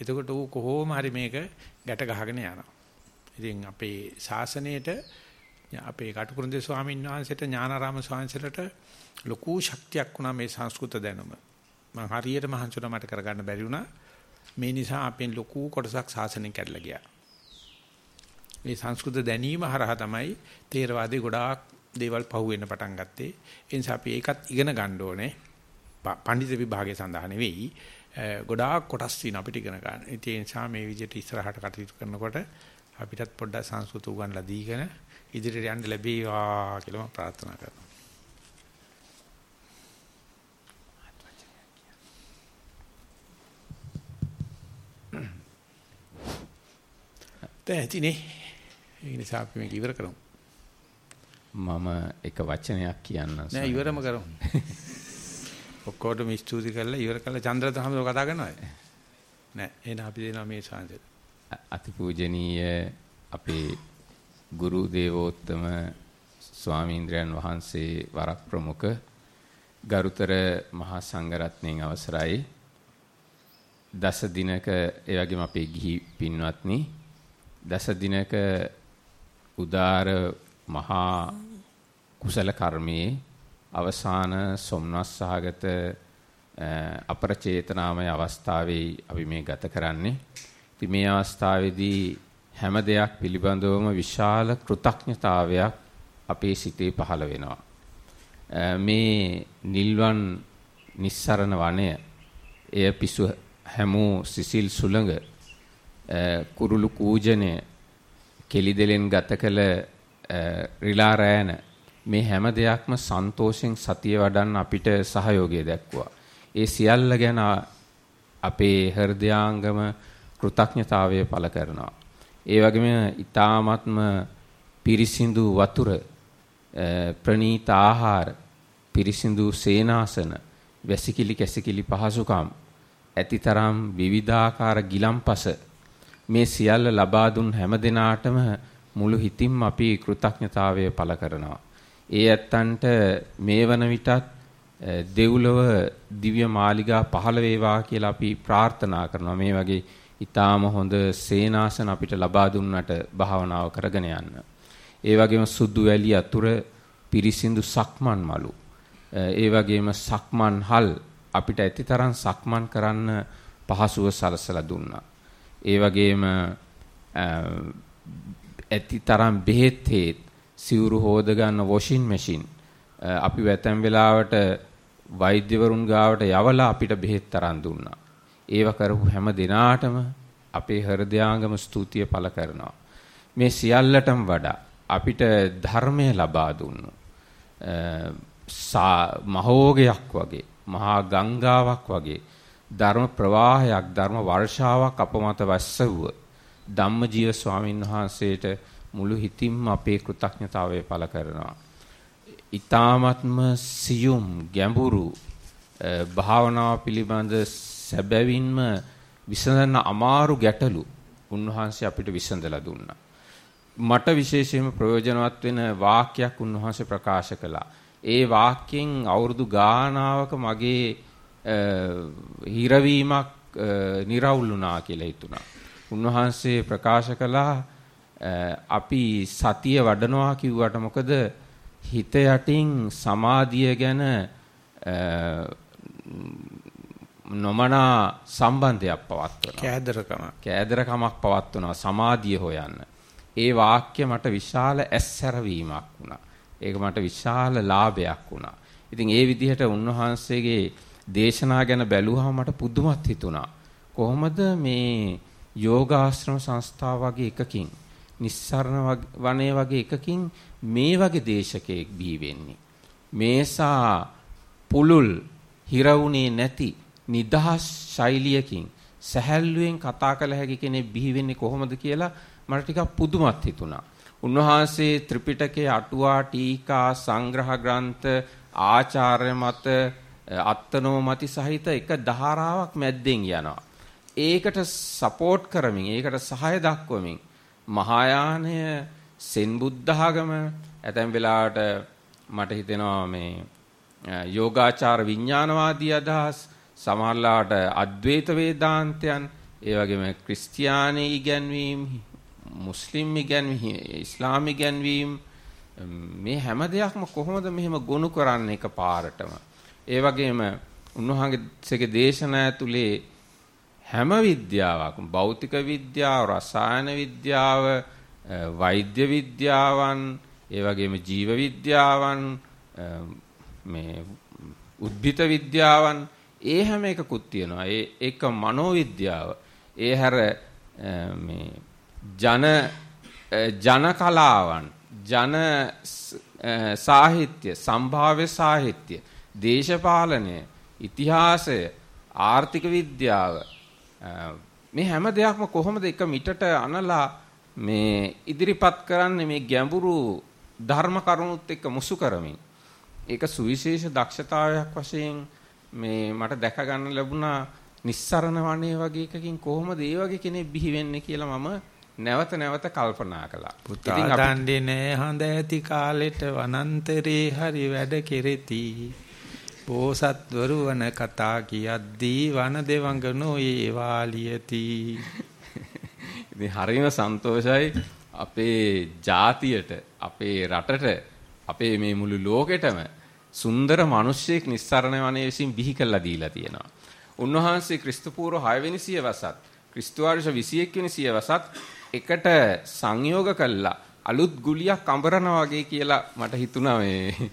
එතකොට ඌ කොහොම හරි මේක ගැට ගහගෙන යනවා. ඉතින් අපේ ශාසනයේට අපේ කටුකුරුන්දේ ස්වාමීන් වහන්සේට ඥානාරාම ස්වාමීන්සලට ලොකු ශක්තියක් වුණා මේ සංස්කෘත දැනුම. මම හරියට මහන්සියුණා මට කරගන්න බැරි වුණා. මේ නිසා අපෙන් ලොකු කොටසක් ශාසනයෙන් කැඩලා ගියා. මේ සංස්කෘත දැනීම හරහා තමයි තේරවාදේ ගොඩාක් දේවල් පහු වෙන්න පටන් ගත්තේ. ඒ නිසා අපි ඒකත් ඉගෙන ගන්න ඕනේ. පඬිතු විභාගයේ සඳහා නෙවෙයි. ගොඩාක් කොටස් තියෙන අපිට ඉගෙන ගන්න. ඒ නිසා මේ විදිහට ඉස්සරහට කටයුතු කරනකොට අපිටත් පොඩ්ඩක් සංස්කෘත උගන්ලා දීගෙන ඉදිරියට යන්න ලැබේවා කියලා මම ප්‍රාර්ථනා කරනවා. තැතිනේ ඒ නිසා අපි මේක ඉවර කරමු. මම එක වචනයක් කියන්නම්. නෑ ඉවරම කරමු. ඔක්කොටම ස්තුති කරලා ඉවර කරලා චන්ද්‍රතහමව කතා කරනවද? නෑ එහෙනම් අපි දෙනවා මේ ශාන්තිය. අතිපූජනීය අපේ ගුරු දේවෝත්තම ස්වාමීන්ද්‍රයන් වහන්සේ වරක් ප්‍රමුඛ ගරුතර මහා සංඝරත්නයන් අවසරයි දස දිනක ඒ වගේම අපේ ගිහි පින්වත්නි දස දිනක උදාර මහා කුසල කර්මයේ අවසාන සොම්නස් සහගත අපරචේතනාමය අවස්ථාවේ අපි මේ ගත කරන්නේ. ඉතින් මේ අවස්ථාවේදී හැම දෙයක් පිළිබඳවම විශාල කෘතඥතාවයක් අපේ සිතේ පහළ වෙනවා. මේ නිල්වන් නිස්සරණ වනය එය පිසු හැමෝ සිසිල් සුළඟ කුරුළු කූජනය කෙලිදෙලෙන් ගත කළ රිලා රෑන මේ හැම දෙයක්ම සන්තෝෂෙන් සතිය වඩන්න අපිට සහයෝගය දැක්වුවා. ඒ සියල්ල ගැන අපේ හෘදයාංගම කෘතඥතාවය පළ කරනවා. ඒ වගේම ඊ타ත්ම පිරිසිදු වතුර ප්‍රණීත ආහාර පිරිසිදු සේනාසන වැසිකිලි කැසිකිලි පහසුකම් ඇතිතරම් විවිධාකාර ගිලම්පස මේ සියල්ල ලබා දුන් හැම දිනාටම මුළු හිතින්ම අපි කෘතඥතාවය පළ කරනවා. ඒ ඇත්තන්ට මේ වන විටත් දෙව්ලොව දිව්‍ය මාලිගා පහළ වේවා කියලා අපි ප්‍රාර්ථනා කරනවා. මේ වගේ ඊටාම හොඳ සේනාසන අපිට ලබා දුන්නට භාවනාව කරගෙන යන්න. ඒ වගේම සුදු වැලි අතුර පිරිසිදු සක්මන් මලු. ඒ වගේම සක්මන් හල් අපිට ඇතිතරම් සක්මන් කරන්න පහසුව සලසලා දුන්නා. ඒ වගේම ඇතිතරම් බෙහෙත් හේත් සිවුරු හොද ගන්න වොෂින් මැෂින් අපි වැතැම් වෙලාවට වෛද්‍යවරුන් ගාවට යවලා අපිට බෙහෙත් තරම් දුන්නා. ඒව කරපු හැම දිනාටම අපේ හෘදයාංගම ස්තුතිය පළ කරනවා. මේ සියල්ලටම වඩා අපිට ධර්මය ලබා දුන්නු. මහෝගයක් වගේ මහා ගංගාවක් වගේ ධර්ම ප්‍රවාහයක් ධර්ම වර්ෂාවක් අප මත වැස්සවුව ධම්මජීව ස්වාමීන් වහන්සේට මුළු හිතින්ම අපේ කෘතඥතාවය පළ කරනවා. ඊ타ත්ම සියුම් ගැඹුරු භාවනාව පිළිබඳ සැබවින්ම විසඳන්න අමාරු ගැටලු උන්වහන්සේ අපිට විසඳලා දුන්නා. මට විශේෂයෙන්ම ප්‍රයෝජනවත් වෙන වාක්‍යයක් උන්වහන්සේ ප්‍රකාශ කළා. ඒ වාක්‍යයෙන් අවුරුදු ගානාවක මගේ හිරවීමක් නිරවුල් වුණා කියලා හිතුණා. උන්වහන්සේ ප්‍රකාශ කළා අපි සතිය වඩනවා කිව්වට මොකද හිත යටින් සමාධිය ගැන නොමනා සම්බන්ධයක් පවත්වනවා. කෑදරකම. කෑදරකමක් පවත්වනවා සමාධිය හොයන්න. ඒ වාක්‍ය මට විශාල ඇස්සරවීමක් වුණා. ඒක මට විශාල ලාභයක් වුණා. ඉතින් ඒ විදිහට උන්වහන්සේගේ දේශනා ගැන බැලුවහම මට පුදුමත් හිතුණා. කොහොමද මේ යෝගාශ්‍රම සංස්ථාව වගේ එකකින් නිස්සරණ වනයේ වගේ එකකින් මේ වගේ දේශකයෙක් බිහි වෙන්නේ. මේසා පුලුල් හිරවුනේ නැති නිදහස් ශෛලියකින් සැහැල්ලුවෙන් කතා කළ හැකි කෙනෙක් බිහි වෙන්නේ කොහොමද කියලා මට ටිකක් පුදුමත් හිතුණා. උන්වහන්සේ ත්‍රිපිටකයේ අටුවා ටීකා සංග්‍රහ ග්‍රන්ථ ආචාර්ය මත අත්තනෝමති සහිත එක ධාරාවක් මැද්දෙන් යනවා. ඒකට සපෝට් කරමින් ඒකට සහාය දක්වමින් මහායානය සෙන් බුද්ධාගම ඇතැම් වෙලාවට මට හිතෙනවා මේ යෝගාචාර විඥානවාදී අදහස් සමහරලාට අද්වෛත වේදාන්තයන් ඒ වගේම ක්‍රිස්තියානි ඉගැන්වීම් මුස්ලිම් ඉගැන්වීම් ඉස්ලාම් ඉගැන්වීම් මේ හැම දෙයක්ම කොහොමද මෙහෙම ගොනු කරන්නේ එක පාරටම ඒ වගේම උන්වහන්සේගේ දේශනා ඇතුලේ හැම විද්‍යාවක්ම භෞතික විද්‍යාව රසායන විද්‍යාව වෛද්‍ය විද්‍යාවන් ඒ වගේම ජීව විද්‍යාවන් මේ උද්භිත විද්‍යාවන් ඒ හැම එකකුත් තියෙනවා. ඒ එක මනෝවිද්‍යාව. ඒ හැර මේ ජන ජන කලාවන්, ජන සාහිත්‍ය, සම්භාව්‍ය සාහිත්‍ය, දේශපාලනය, ඉතිහාසය, ආර්ථික විද්‍යාව මේ හැම දෙයක්ම කොහොමද එක මිටට අනලා මේ ඉදිරිපත් කරන්නේ මේ ගැඹුරු ධර්ම කරුණුත් එක්ක මුසු කරමින් ඒක සුවිශේෂ දක්ෂතාවයක් වශයෙන් මේ මට දැක ගන්න ලැබුණා නිස්සරණ වනේ වගේ එකකින් කොහොමද ඒ වගේ කෙනෙක් බිහි වෙන්නේ කියලා මම නැවත නැවත කල්පනා කළා. පුතා දණ්ඩේ නෑ හඳ ඇති කාලෙට වනන්තරේ හරි වැඩ කෙරෙති. පෝසත්වරු වන කතා කියද්දී වන දෙවඟනෝ ඒ වාලියති. ඉතින් හරිම සන්තෝෂයි අපේ ජාතියට අපේ රටට අපේ මේ මුළු ලෝකෙටම සුන්දර මිනිස්සෙක් නිස්සරණ වනයේ විසින් බිහි කළා දීලා තියෙනවා. උන්වහන්සේ ක්‍රිස්තුපූර්ව 6 වෙනි සියවසත් ක්‍රිස්තුවර්ෂ 21 වෙනි සියවසත් එකට සංයෝග කළා අලුත් ගුලියක් අඹරනවා වගේ කියලා මට හිතුණා මේ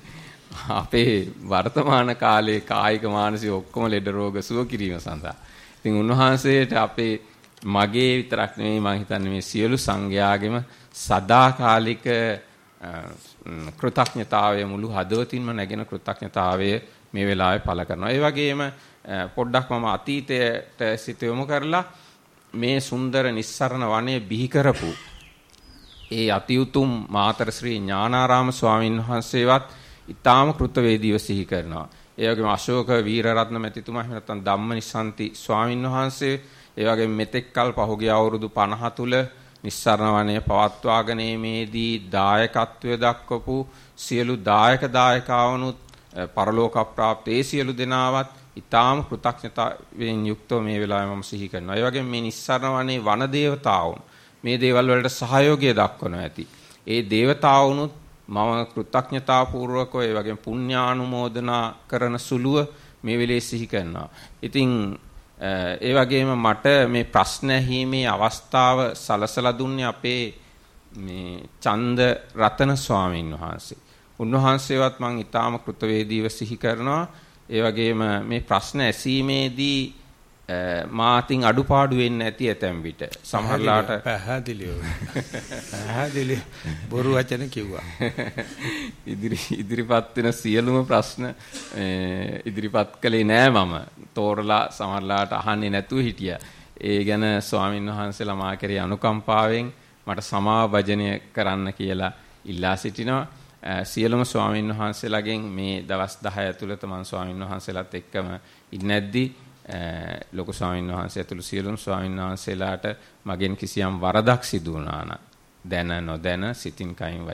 අපේ වර්තමාන කාලේ කායික මානසික ඔක්කොම ලෙඩ රෝග සුව කිරීම සඳහා. ඉතින් උන්වහන්සේට අපේ මගේ විතරක් නෙමෙයි මම හිතන්නේ මේ සියලු සංඝයාගෙම සදාකාලික කෘතඥතාවය මුළු හදවතින්ම නැගෙන කෘතඥතාවය මේ වෙලාවේ පළ කරනවා. ඒ වගේම පොඩ්ඩක් මම අතීතයට සිත යොමු කරලා මේ සුන්දර නිස්සරණ වනයේ බිහි කරපු ඒ අතිඋතුම් මාතර ශ්‍රී ඥානාරාම ස්වාමින් වහන්සේවත් ඊටාම කෘතවේදීව සිහි කරනවා. ඒ වගේම අශෝක වීරරත්න මැතිතුමා එහෙම නැත්නම් ධම්මනිසන්ති ස්වාමින් වහන්සේ ඒ වගේම මෙතෙක්කල් පහුගිය අවුරුදු 50 තුල නිස්සරණ වනයේ පවත්වාගෙන යීමේදී දායකත්වය දක්වපු සියලු දායක දායකාවනුත් පරලෝක ප්‍රාප්තේ සියලු දෙනාවත් ඊටාම කෘතඥතාවයෙන් යුක්තව මේ වෙලාවේ මම සිහි කරනවා. ඒ වගේම මේ නිස්සරණ වනයේ වන දේවතාවුන් මේ දේවල් වලට සහයෝගය දක්වනවා ඇති. ඒ දේවතාවුනුත් මම කෘතඥතාපූර්වකව ඒ වගේම පුණ්‍යානුමෝදනා කරන සුළුව මේ වෙලේ සිහි කරනවා. ඉතින් ඒ වගේම මට මේ ප්‍රශ්න ඇහිීමේ අවස්ථාව සලසලා දුන්නේ අපේ මේ චන්ද රතන ස්වාමීන් වහන්සේ. උන්වහන්සේවත් මම ඊටාම කෘතවේදීව සිහි කරනවා. ඒ වගේම මේ ප්‍රශ්න ඇසීමේදී මාතින් අඩුපාඩු වෙන්නේ නැති ඇතැම් විට. සමහරලාට පැහැදිලිව පැහැදිලි බොරු වචන කිව්වා. ඉදිරි ඉදිරිපත් වෙන සියලුම ප්‍රශ්න ඉදිරිපත් කළේ නෑ මම. තෝරලා සමහරලාට අහන්නේ නැතුව හිටියා. ඒ ගැන ස්වාමින් වහන්සේලා මා කෙරේ අනුකම්පාවෙන් මට සමාව භජනය කරන්න කියලා ඉල්ලා සිටිනවා. සියලුම ස්වාමින් වහන්සේලාගෙන් මේ දවස් 10 ඇතුළත මම ස්වාමින් වහන්සේලාත් එක්කම ඉන්නැද්දී ලොකු ස්වාමීන් වහන්සේ ඇතුළු සියලුම ස්වාමීන් වහන්සේලාට මගෙන් කිසියම් වරදක් සිදු වුණා නම් දැන නොදැන සිතින් කයින්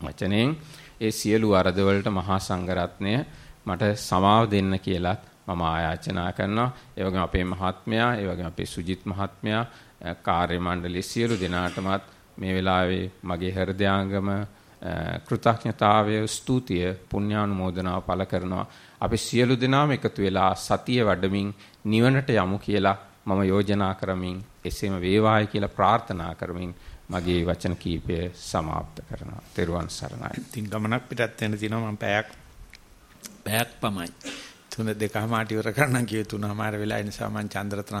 වචනෙන් ඒ සියලු වරදවලට මහා සංඝරත්නය මට සමාව දෙන්න කියලාත් මම ආයාචනා කරනවා. ඒ වගේම අපේ මහත්මයා, ඒ වගේම අපේ සුජිත් මහත්මයා, කාර්ය මණ්ඩලයේ සියලු දෙනාටමත් මේ වෙලාවේ මගේ හෘදයාංගම කෘතඥතාවය ස්තුතිය පුණ්‍යානුමෝදනාව පළ කරනවා අපි සියලු දෙනාම එකතු වෙලා සතිය වඩමින් නිවනට යමු කියලා මම යෝජනා කරමින් එසේම වේවායි කියලා ප්‍රාර්ථනා කරමින් මගේ වචන කීපය සමාප්ත කරනවා. තෙරුවන් සරණයි. තින් ගමනක් පිටත් වෙන දිනවා මම පැයක් පැයක් පමණයි. තුන දෙකම ආටිවර කරන්න කිව්වේ තුනමාර වෙලා ඒ නිසා මම චන්ද්‍රතන